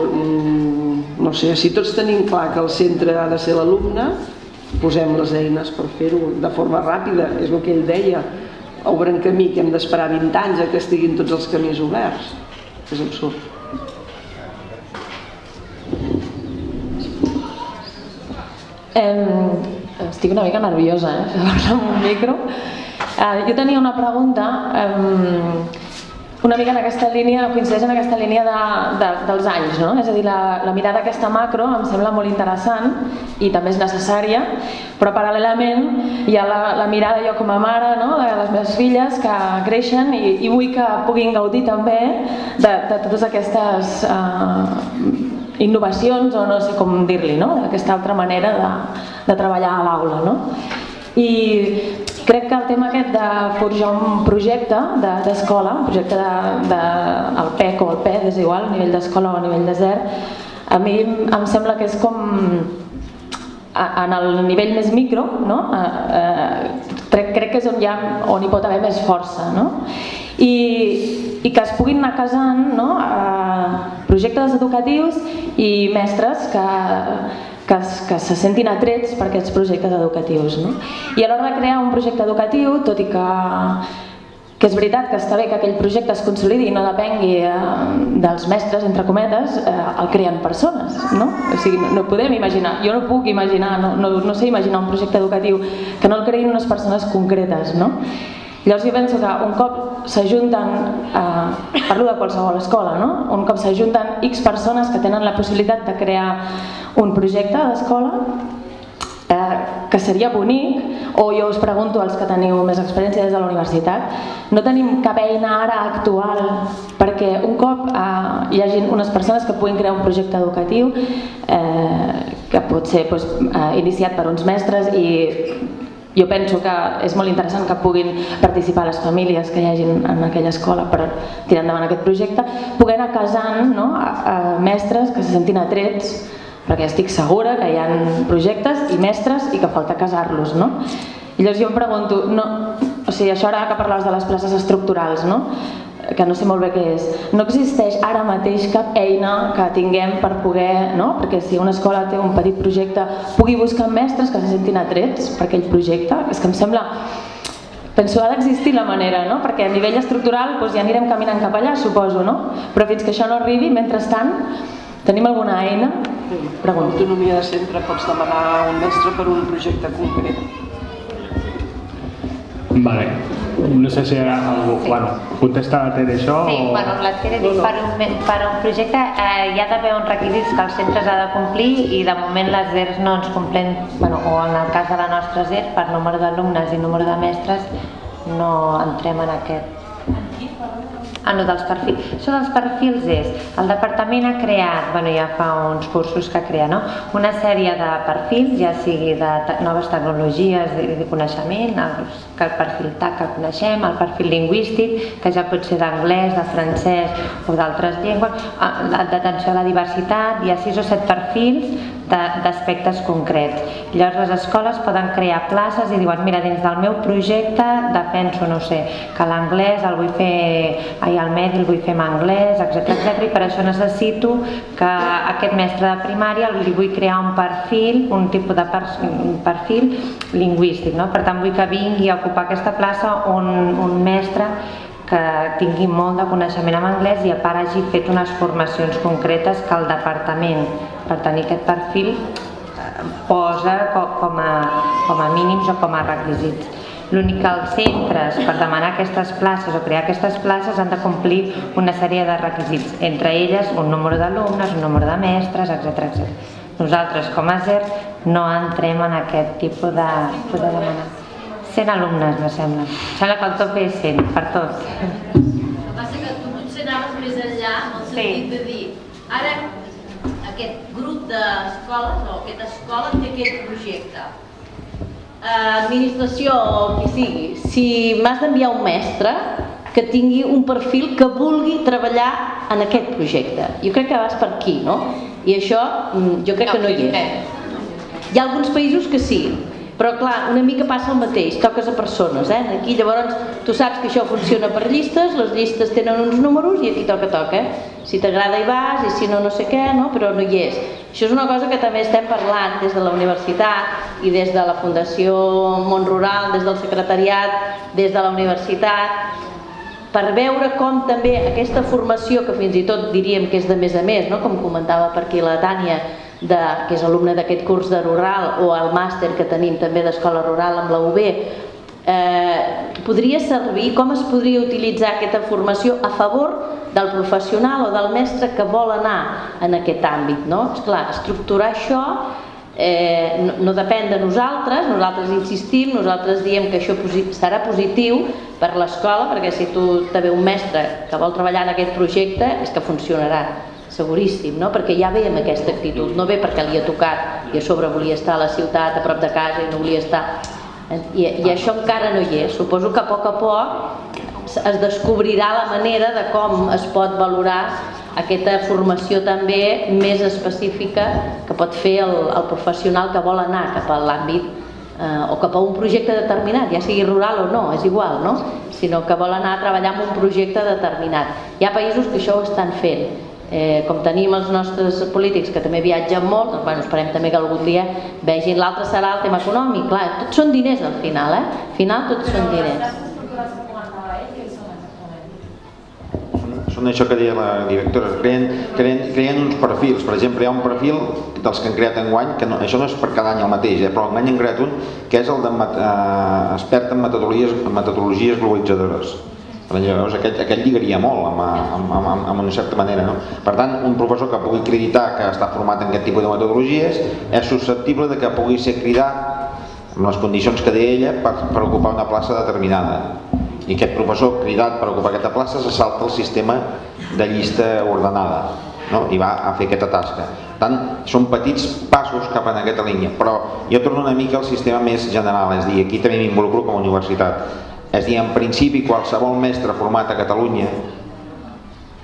no sé, si tots tenim clar que el centre ha de ser l'alumne, posem les eines per fer-ho de forma ràpida, és el que ell deia, obren camí que hem d'esperar 20 anys a que estiguin tots els camins oberts. És absurd. Eh, estic una mica nerviosa, eh, amb un micro. Eh, jo tenia una pregunta. Eh, una mica en aquesta línia, coincideix en aquesta línia de, de, dels anys, no? és a dir, la, la mirada aquesta macro em sembla molt interessant i també és necessària, però paral·lelament hi ha la, la mirada jo com a mare no? de les meves filles que creixen i, i vull que puguin gaudir també de, de totes aquestes uh, innovacions o no sé com dir-li, no? d'aquesta altra manera de, de treballar a l'aula. No? I crec que el tema aquest de forjar un projecte d'escola, de, un projecte de, de, el PEC o el PED, és igual, a nivell d'escola o a nivell de ZER, a mi em sembla que és com en el nivell més micro, no? eh, crec, crec que és on, hi ha, on hi pot haver més força. No? I, i que es puguin anar casant no? eh, projectes educatius i mestres que, que, que se sentin atrets per aquests projectes educatius. No? I a l'hora de crear un projecte educatiu, tot i que, que és veritat que està bé que aquell projecte es consolidi i no depengui eh, dels mestres, entre cometes, eh, el creen persones. No? O sigui, no, no podem imaginar, jo no puc imaginar, no, no, no sé imaginar un projecte educatiu que no el creïn unes persones concretes. No? Llavors jo penso que un cop s'ajunten, eh, parlo de qualsevol escola, no? un cop s'ajunten X persones que tenen la possibilitat de crear un projecte d'escola, eh, que seria bonic, o jo us pregunto als que teniu més experiència des de la universitat, no tenim cap eina ara actual perquè un cop eh, hi hagi unes persones que puguin crear un projecte educatiu eh, que pot ser doncs, eh, iniciat per uns mestres i jo penso que és molt interessant que puguin participar les famílies que hi hagin en aquella escola per tirar endavant aquest projecte, poder anar casant no, a, a mestres que se sentin atrets perquè estic segura que hi ha projectes i mestres i que falta casar-los. No? I llavors jo em pregunto, no, o sigui, això ara que parlaves de les places estructurals, no? que no sé molt bé què és. No existeix ara mateix cap eina que tinguem per poder, no? perquè si una escola té un petit projecte, pugui buscar mestres que se sentin atrets per aquell projecte. És que em sembla... Penso ha d'existir la manera, no? perquè a nivell estructural doncs, ja anirem caminant cap allà, suposo, no? però fins que això no arribi, mentrestant, tenim alguna eina? Pregunto. Autonomia de centre pots demanar un mestre per un projecte concret. Vale. No sé si ara algú... Sí. Bueno, contesta la Tere això sí, o... bueno, la Tere diu per un, per un projecte eh, hi ha d'haver uns requisits que els centres ha de complir i de moment les ZERs no ens complen, bueno, o en el cas de la nostra ZER, per número d'alumnes i número de mestres, no entrem en aquest Ah, no, dels perfils. Això dels perfils és, el departament ha creat, bueno, ja fa uns cursos que crea, no? una sèrie de perfils, ja sigui de te noves tecnologies de, de coneixement, el, que el perfil TAC que coneixem, el perfil lingüístic, que ja pot ser d'anglès, de francès o d'altres llengües, d'atenció a la diversitat, hi ha sis o set perfils d'aspectes concrets. Llavors les escoles poden crear places i diuen, mira, dins del meu projecte defenso, no sé, que l'anglès el vull fer, ai, el medi el vull fer en anglès, etc etc. i per això necessito que aquest mestre de primària li vull crear un perfil, un tipus de perfil lingüístic, no? Per tant, vull que vingui a ocupar aquesta plaça un, un mestre que tingui molt de coneixement en anglès i a part hagi fet unes formacions concretes que el departament, per tenir aquest perfil, posa com a, com a mínims o com a requisits. L'únic que els centres, per demanar aquestes places o crear aquestes places, han de complir una sèrie de requisits, entre elles un número d'alumnes, un número de mestres, etc. Nosaltres, com a ZER, no entrem en aquest tipus de, de demanar. 100 alumnes, me sembla. Em sembla que el top és 100, per tot. El que passa que tu potser anaves més enllà en el sentit de dir ara aquest grup d'escoles o aquesta escola té aquest projecte. Eh, administració o qui sigui, si m'has d'enviar un mestre que tingui un perfil que vulgui treballar en aquest projecte. Jo crec que vas per aquí, no? I això mm, jo crec que no hi és. Hi ha alguns països que sí, però clar, una mica passa el mateix, toques a persones, eh? Aquí llavors tu saps que això funciona per llistes, les llistes tenen uns números i aquí toca toca, eh? Si t'agrada hi vas i si no no sé què, no? però no hi és. Això és una cosa que també estem parlant des de la universitat i des de la Fundació Món Rural, des del secretariat, des de la universitat, per veure com també aquesta formació, que fins i tot diríem que és de més a més, no? com comentava per aquí la Tània, de, que és alumne d'aquest curs de rural o el màster que tenim també d'escola rural amb la UB eh, podria servir, com es podria utilitzar aquesta formació a favor del professional o del mestre que vol anar en aquest àmbit no? Esclar, estructurar això eh, no, no depèn de nosaltres nosaltres insistim, nosaltres diem que això posi serà positiu per l'escola perquè si tu ve un mestre que vol treballar en aquest projecte és que funcionarà seguríssim, no? perquè ja ve amb aquesta actitud, no ve perquè li ha tocat i a sobre volia estar a la ciutat, a prop de casa i no volia estar... I, i això encara no hi és. Suposo que a poc a poc es descobrirà la manera de com es pot valorar aquesta formació també més específica que pot fer el, el professional que vol anar cap a l'àmbit eh, o cap a un projecte determinat, ja sigui rural o no, és igual, no? sinó que vol anar a treballar en un projecte determinat. Hi ha països que això ho estan fent eh, com tenim els nostres polítics que també viatgen molt, doncs, bueno, esperem també que algun dia vegin, l'altre serà el tema econòmic, clar, tots són diners al final, eh? al final tots són diners. Són això que deia la directora, creen, creen, creen uns perfils, per exemple hi ha un perfil dels que han creat enguany, que no, això no és per cada any el mateix, eh, però enguany han creat un que és el de eh, expert en metodologies, metodologies globalitzadores Llavors aquest, aquest lligaria molt amb, amb, amb, amb una certa manera. No? Per tant, un professor que pugui acreditar que està format en aquest tipus de metodologies és susceptible de que pugui ser cridat amb les condicions que deia ella per, per ocupar una plaça determinada. I aquest professor cridat per ocupar aquesta plaça se salta el sistema de llista ordenada no? i va a fer aquesta tasca. Tant, són petits passos cap en aquesta línia, però jo torno una mica al sistema més general, és dir, aquí també m'involucro com a universitat és a dir, en principi qualsevol mestre format a Catalunya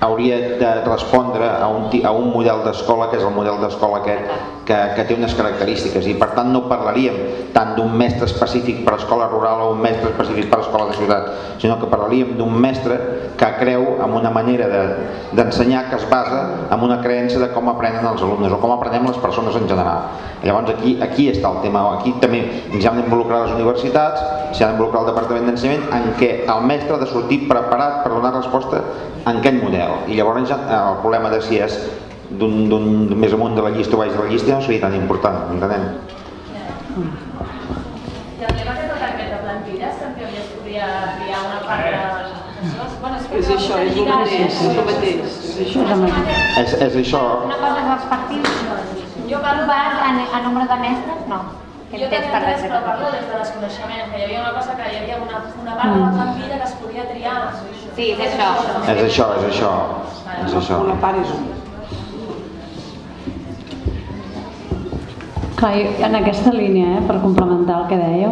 hauria de respondre a un, a un model d'escola que és el model d'escola aquest que, que té unes característiques i per tant no parlaríem tant d'un mestre específic per a escola rural o un mestre específic per a escola de ciutat sinó que parlaríem d'un mestre que creu en una manera d'ensenyar de, que es basa en una creença de com aprenen els alumnes o com aprenem les persones en general. Llavors aquí, aquí està el tema. Aquí també ens hem d'involucrar les universitats s'ha d'involucrar el Departament d'Ensenyament en què el mestre ha de sortir preparat per donar resposta en aquest model. I llavors el problema de si és d'un més amunt de la llista o baix de la llista no seria tan important, entenem? I el tema que tot aquest de plantilles que en teoria es podria triar una part de bueno, és, és això, és el mateix, és el mateix, és això. És, és això. Una cosa dels partits, jo parlo vas a, a nombre de mestres, no. Jo tenia per entès, però reservar? parlo des de desconeixement, que hi havia una cosa que hi havia una, una part de la plantilla que es podia triar. Sí, és això. És això, és això. És això. Una part és una. Clar, jo- en aquesta línia, eh, per complementar el que dèieu,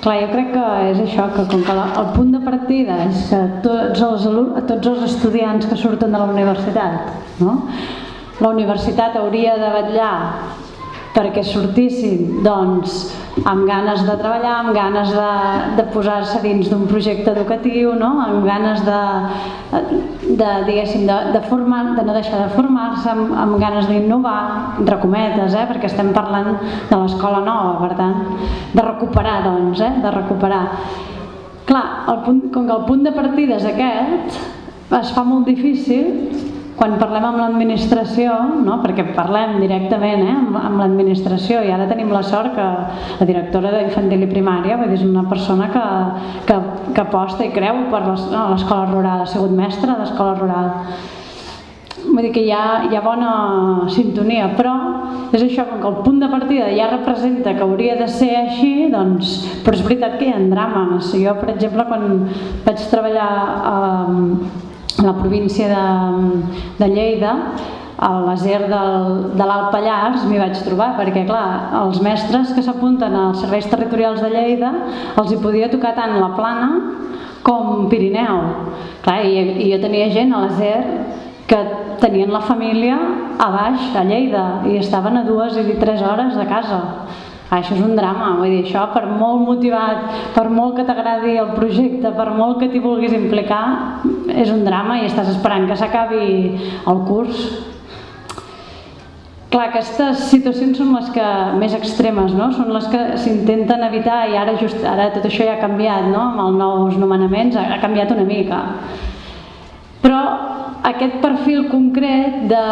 clar, jo crec que és això, que com que la, el punt de partida és que tots els, tots els estudiants que surten de la universitat, no? la universitat hauria de vetllar perquè sortissin doncs, amb ganes de treballar, amb ganes de, de posar-se dins d'un projecte educatiu, no? amb ganes de, de, de, de, formar, de no deixar de formar-se, amb, amb ganes d'innovar, entre cometes, eh? perquè estem parlant de l'escola nova, per tant, de recuperar, doncs, eh? de recuperar. Clar, el punt, com que el punt de partida és aquest, es fa molt difícil quan parlem amb l'administració, no? perquè parlem directament eh? amb, amb l'administració i ara tenim la sort que la directora d'infantil i primària vull dir, és una persona que, que, que aposta i creu per l'escola rural, ha sigut mestra d'escola rural. Vull dir que hi ha, hi ha bona sintonia, però és això, com que el punt de partida ja representa que hauria de ser així, doncs, però és veritat que hi ha drames. Jo, per exemple, quan vaig treballar a, la província de, de Lleida, a l'ASER de l'Alt Pallars m'hi vaig trobar, perquè clar, els mestres que s'apunten als serveis territorials de Lleida els hi podia tocar tant la plana com Pirineu. Clar, i, i jo tenia gent a l'ASER que tenien la família a baix, a Lleida, i estaven a dues i tres hores de casa. Això és un drama, vull dir, això per molt motivat, per molt que t'agradi el projecte, per molt que t'hi vulguis implicar, és un drama i estàs esperant que s'acabi el curs. Clar, aquestes situacions són les que més extremes, no? Són les que s'intenten evitar i ara, just, ara tot això ja ha canviat, no? Amb els nous nomenaments ha, ha canviat una mica. Però aquest perfil concret de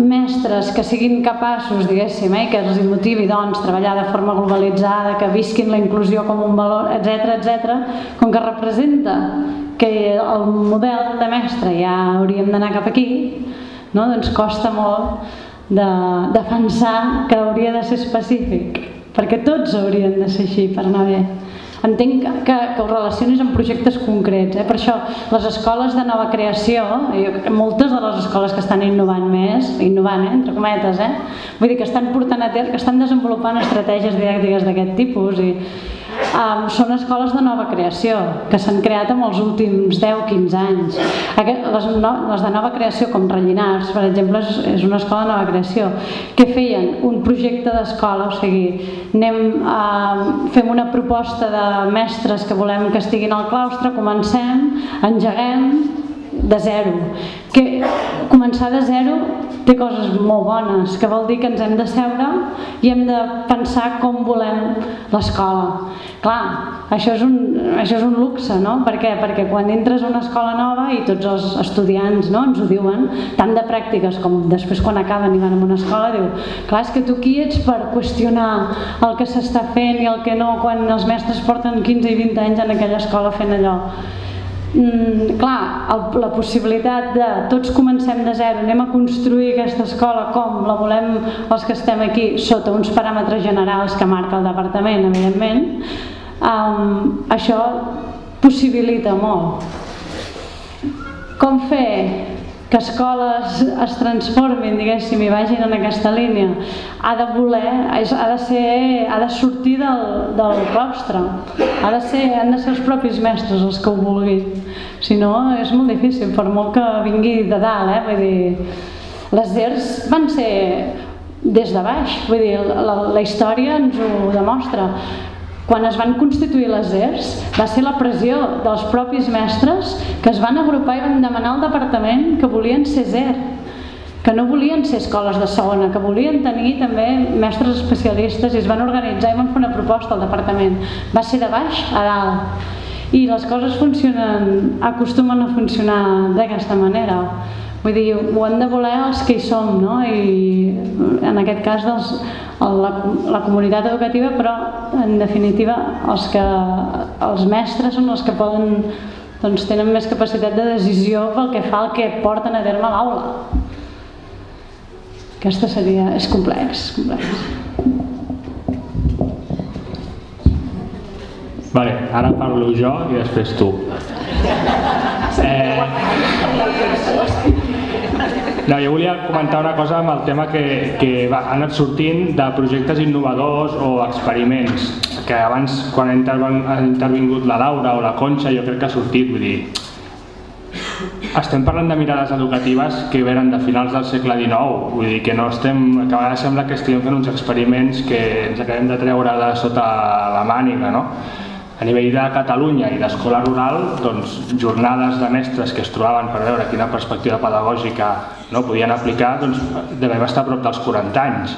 mestres que siguin capaços, diguéssim, eh, que els motivi doncs, treballar de forma globalitzada, que visquin la inclusió com un valor, etc etc, com que representa que el model de mestre ja hauríem d'anar cap aquí, no? doncs costa molt de defensar que hauria de ser específic, perquè tots haurien de ser així per anar bé. Entenc que, que ho relacionis amb projectes concrets, eh? per això les escoles de nova creació, jo, moltes de les escoles que estan innovant més, innovant eh? entre cometes, eh? vull dir que estan portant a terme, que estan desenvolupant estratègies didàctiques d'aquest tipus i um, són escoles de nova creació que s'han creat en els últims 10-15 anys. Aquest, les, no, les de nova creació, com Rellinars, per exemple, és, és una escola de nova creació. Què feien? Un projecte d'escola, o sigui, anem a, fem una proposta de mestres que volem que estiguin al claustre, comencem, engeguem, de zero. Que començar de zero té coses molt bones, que vol dir que ens hem de seure i hem de pensar com volem l'escola. Clar, això és, un, això és un luxe, no? Per què? Perquè quan entres a una escola nova i tots els estudiants no, ens ho diuen, tant de pràctiques com després quan acaben i van a una escola, diu, clar, és que tu qui ets per qüestionar el que s'està fent i el que no, quan els mestres porten 15 i 20 anys en aquella escola fent allò mm, clar, el, la possibilitat de tots comencem de zero, anem a construir aquesta escola com la volem els que estem aquí, sota uns paràmetres generals que marca el departament, evidentment, um, això possibilita molt. Com fer que escoles es transformin, diguéssim, i vagin en aquesta línia, ha de voler, ha de, ser, ha de sortir del, del claustre, ha de ser, han de ser els propis mestres els que ho vulguin. Si no, és molt difícil, per molt que vingui de dalt, eh? vull dir, les ERS van ser des de baix, vull dir, la, la història ens ho demostra. Quan es van constituir les ERS va ser la pressió dels propis mestres que es van agrupar i van demanar al departament que volien ser ZER, que no volien ser escoles de segona, que volien tenir també mestres especialistes i es van organitzar i van fer una proposta al departament. Va ser de baix a dalt. I les coses funcionen, acostumen a funcionar d'aquesta manera. Vull dir, ho han de voler els que hi som, no? I en aquest cas doncs, la, la comunitat educativa, però en definitiva els, que, els mestres són els que poden, doncs, tenen més capacitat de decisió pel que fa al que porten a terme a l'aula. Aquesta seria... és complex, és complex. Vale, ara parlo jo i després tu. Eh, no, jo volia comentar una cosa amb el tema que, que va, ha anat sortint de projectes innovadors o experiments, que abans quan ha, intervingut la Laura o la Conxa jo crec que ha sortit, vull dir, estem parlant de mirades educatives que venen de finals del segle XIX, vull dir que no estem, que a vegades sembla que estiguem fent uns experiments que ens acabem de treure de sota la màniga, no? A nivell de Catalunya i d'escola rural, doncs, jornades de mestres que es trobaven per veure quina perspectiva pedagògica no, podien aplicar, doncs, devem estar a prop dels 40 anys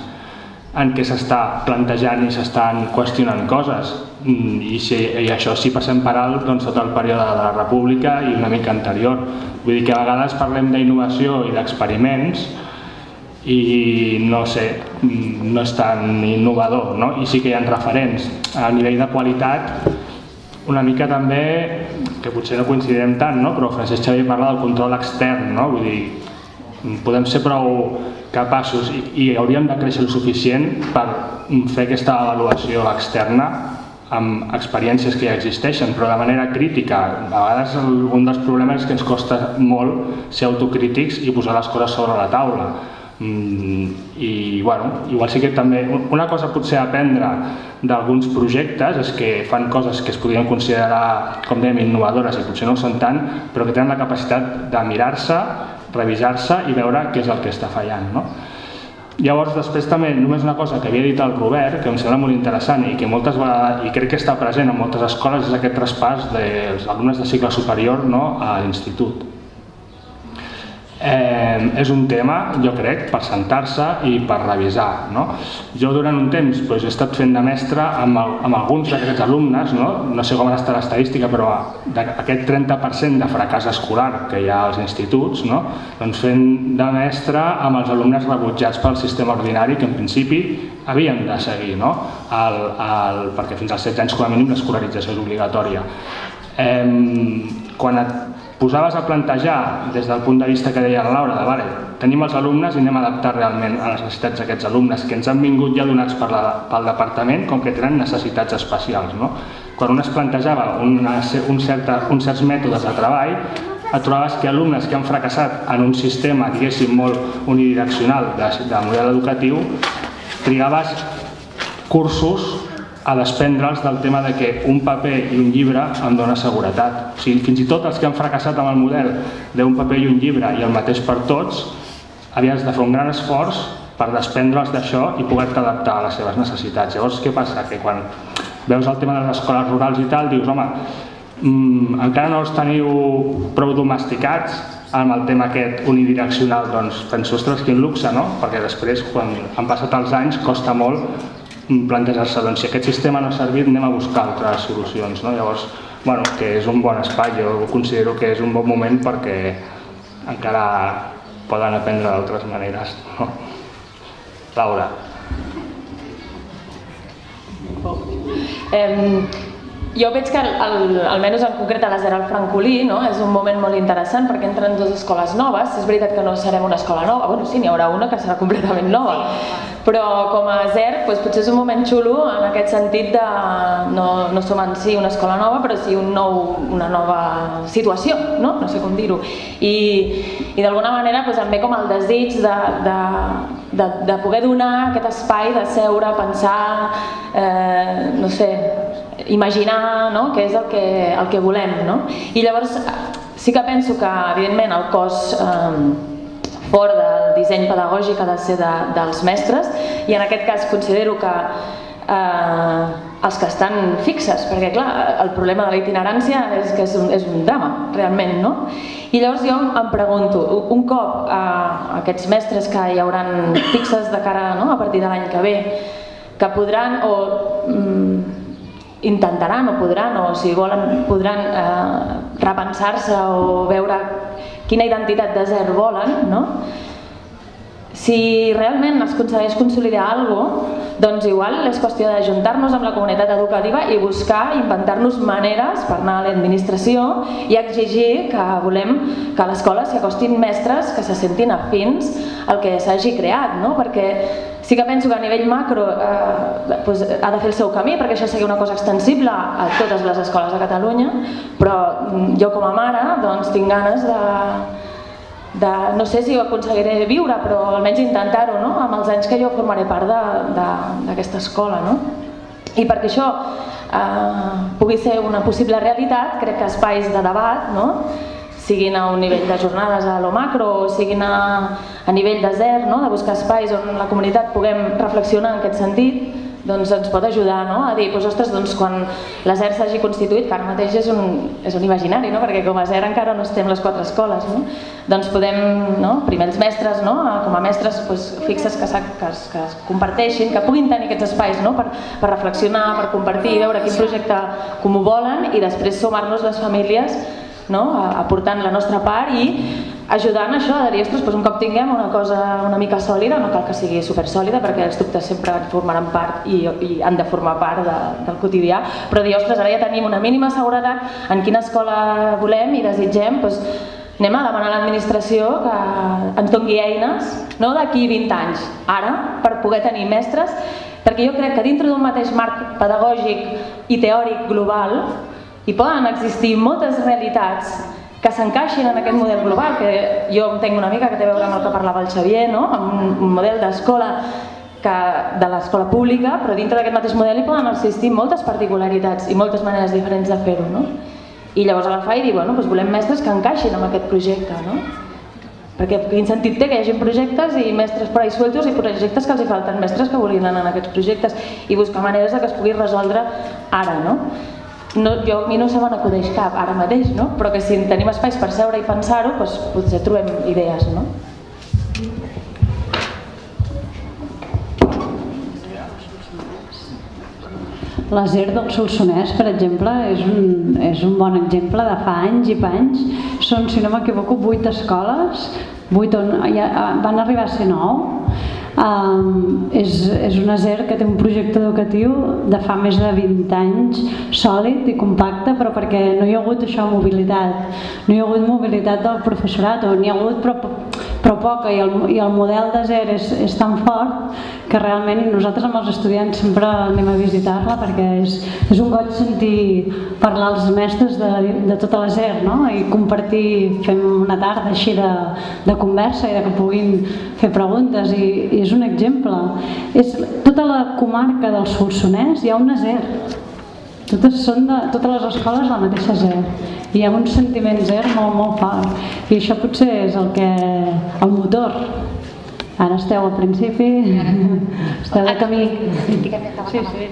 en què s'està plantejant i s'estan qüestionant coses mm, i, si, i això si passem per alt doncs, tot el període de la República i una mica anterior. Vull dir que a vegades parlem d'innovació i d'experiments i no sé, mm, no és tan innovador, no? i sí que hi ha referents. A nivell de qualitat una mica també, que potser no coincidirem tant, no? però Francesc Xavier parla del control extern, no? vull dir, podem ser prou capaços i, i hauríem de créixer el suficient per fer aquesta avaluació externa amb experiències que ja existeixen, però de manera crítica. A vegades un dels problemes és que ens costa molt ser autocrítics i posar les coses sobre la taula. Mm, i bueno, igual sí que també una cosa potser a aprendre d'alguns projectes és que fan coses que es podrien considerar com dèiem innovadores i potser no ho són tant però que tenen la capacitat de mirar-se revisar-se i veure què és el que està fallant no? Llavors, després també, només una cosa que havia dit el Robert, que em sembla molt interessant i que moltes vegades, i crec que està present en moltes escoles, és aquest traspàs dels alumnes de cicle superior no, a l'institut eh, és un tema, jo crec, per sentar-se i per revisar. No? Jo durant un temps doncs, he estat fent de mestre amb, el, amb alguns d'aquests alumnes, no? no sé com està l'estadística, però aquest 30% de fracàs escolar que hi ha als instituts, no? doncs fent de mestre amb els alumnes rebutjats pel sistema ordinari, que en principi havien de seguir, no? el, el, perquè fins als 16 anys com a mínim l'escolarització és obligatòria. Eh, quan et posaves a plantejar des del punt de vista que deia la Laura, de vale, tenim els alumnes i anem a adaptar realment a les necessitats d'aquests alumnes que ens han vingut ja donats per la, pel departament com que tenen necessitats especials. No? Quan un es plantejava una, un certa, uns certs mètodes de treball, et trobaves que alumnes que han fracassat en un sistema, diguéssim, molt unidireccional de, de model educatiu, trigaves cursos a desprendre'ls del tema de que un paper i un llibre em dona seguretat. O sigui, fins i tot els que han fracassat amb el model d'un paper i un llibre i el mateix per tots, havies de fer un gran esforç per desprendre'ls d'això i poder-te adaptar a les seves necessitats. Llavors, què passa? Que quan veus el tema de les escoles rurals i tal, dius, home, mmm, encara no els teniu prou domesticats amb el tema aquest unidireccional, doncs penso, ostres, quin luxe, no? Perquè després, quan han passat els anys, costa molt plantejar-se, doncs si aquest sistema no ha servit anem a buscar altres solucions. No? Llavors, bueno, que és un bon espai, jo considero que és un bon moment perquè encara poden aprendre d'altres maneres. No? Laura. Eh, jo veig que, el, almenys en concret a la Zero al Francolí, no? és un moment molt interessant perquè entren dues escoles noves. És veritat que no serem una escola nova, bueno, sí, n'hi haurà una que serà completament nova, però com a ZER doncs, potser és un moment xulo en aquest sentit de no, no som en si una escola nova, però sí un nou, una nova situació, no, no sé com dir-ho. I, i d'alguna manera doncs, em ve com el desig de, de, de, de poder donar aquest espai de seure, pensar, eh, no sé, imaginar no? què és el que, el que volem. No? I llavors sí que penso que evidentment el cos eh, fort del disseny pedagògic ha de ser de, dels mestres i en aquest cas considero que eh, els que estan fixes, perquè clar, el problema de la itinerància és que és un, és un drama, realment, no? I llavors jo em pregunto, un cop eh, aquests mestres que hi hauran fixes de cara no? a partir de l'any que ve, que podran o mm, intentaran o podran, o si volen podran eh, repensar-se o veure quina identitat de zero volen, no? Si realment es aconsegueix consolidar alguna doncs igual és qüestió d'ajuntar-nos amb la comunitat educativa i buscar, inventar-nos maneres per anar a l'administració i exigir que volem que a l'escola s'hi acostin mestres que se sentin afins al que s'hagi creat, no? perquè Sí que penso que a nivell macro eh, doncs ha de fer el seu camí perquè això sigui una cosa extensible a totes les escoles de Catalunya, però mm, jo com a mare doncs, tinc ganes de, de, no sé si ho aconseguiré viure, però almenys intentar-ho, no? amb els anys que jo formaré part d'aquesta escola. No? I perquè això eh, pugui ser una possible realitat, crec que espais de debat, no? Siguin a un nivell de jornades a lo macro o siguin a, a nivell de zero, no? de buscar espais on la comunitat puguem reflexionar en aquest sentit, doncs ens pot ajudar no? a dir, doncs, ostres, doncs, quan la ZER s'hagi constituït, que ara mateix és un, és un imaginari, no? perquè com a ZER encara no estem les quatre escoles, no? doncs podem, no? primer els mestres, no? com a mestres doncs, fixes que, que, es, que es comparteixin, que puguin tenir aquests espais no? per, per reflexionar, per compartir, veure quin projecte com ho volen i després sumar-nos les famílies no? aportant la nostra part i ajudant això de dir, ostres, doncs un cop tinguem una cosa una mica sòlida, no cal que sigui super sòlida perquè els dubtes sempre formaran part i, i han de formar part de, del quotidià, però dir, ostres, ara ja tenim una mínima seguretat en quina escola volem i desitgem, doncs, anem a demanar a l'administració que ens doni eines no d'aquí 20 anys, ara, per poder tenir mestres, perquè jo crec que dintre d'un mateix marc pedagògic i teòric global i poden existir moltes realitats que s'encaixin en aquest model global, que jo entenc una mica que té a veure amb el que parlava el Xavier, no? amb un model d'escola que de l'escola pública, però dintre d'aquest mateix model hi poden existir moltes particularitats i moltes maneres diferents de fer-ho. No? I llavors agafar i dir, bueno, doncs volem mestres que encaixin amb aquest projecte. No? Perquè quin sentit té que hi hagi projectes i mestres per ahí sueltos i projectes que els hi falten mestres que vulguin anar en aquests projectes i buscar maneres de que es pugui resoldre ara. No? No, jo, a mi no se me n'acudeix cap ara mateix, no? però que si tenim espais per seure i pensar-ho, doncs potser trobem idees. No? La ZER del Solsonès, per exemple, és un, és un bon exemple de fa anys i panys. Són, si no m'equivoco, vuit escoles, vuit on, ja, van arribar a ser nou, Um, és, és una ZER que té un projecte educatiu de fa més de 20 anys sòlid i compacte però perquè no hi ha hagut això mobilitat. No hi ha hagut mobilitat del professorat o n'hi ha hagut però, però poca i el, i el model de ZER és, és tan fort que realment nosaltres amb els estudiants sempre anem a visitar-la perquè és, és un goig sentir parlar als mestres de, de tota la ZER no? i compartir, fem una tarda així de, de conversa i de que puguin fer preguntes i, i és un exemple. És tota la comarca del Solsonès hi ha una ZER totes són de, totes les escoles la mateixa ZER hi ha un sentiment ZER molt molt fort i això potser és el que el motor Ara esteu al principi, esteu de camí. Sí, sí.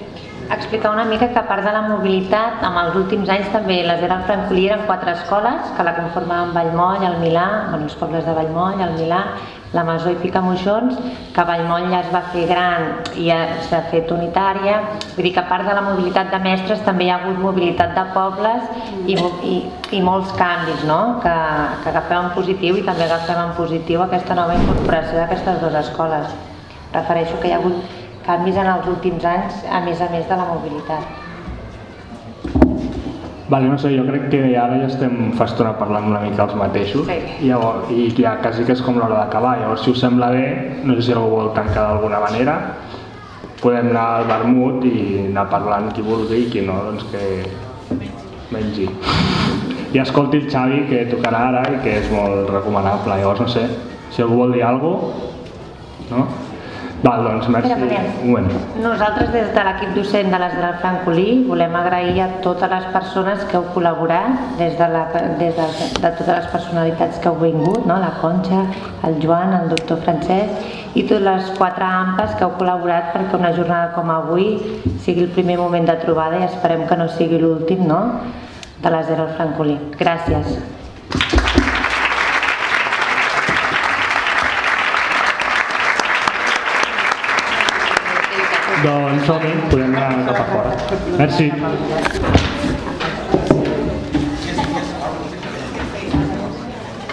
Explicar una mica que a part de la mobilitat, amb els últims anys també les era el Francolí eren quatre escoles que la conformaven Vallmoll, el Milà, bueno, els pobles de Vallmoll, el Milà la Masó i Picamoixons, que Vallmoll ja es va fer gran i ja s'ha fet unitària, vull dir que a part de la mobilitat de mestres també hi ha hagut mobilitat de pobles i, i, i molts canvis no? que, que agafem en positiu i també agafem en positiu aquesta nova incorporació d'aquestes dues escoles. Refereixo que hi ha hagut canvis en els últims anys a més a més de la mobilitat. Vale, no sé, jo crec que ara ja estem fa estona parlant una mica els mateixos sí. llavors, i ja quasi que és com l'hora d'acabar, llavors si us sembla bé, no sé si algú vol tancar d'alguna manera, podem anar al vermut i anar parlant qui vulgui i qui no, doncs que mengi. I escolti el Xavi que tocarà ara i que és molt recomanable, llavors no sé, si algú vol dir alguna cosa, no? Val, doncs merci. Espera, un moment. Nosaltres des de l'equip docent de les del Francolí volem agrair a totes les persones que heu col·laborat, des de, la, des de, de totes les personalitats que heu vingut, no? la Conxa, el Joan, el doctor Francesc i totes les quatre ampes que heu col·laborat perquè una jornada com avui sigui el primer moment de trobada i esperem que no sigui l'últim no? de les del Francolí. Gràcies. Doncs som-hi, podem anar cap a fora. Merci.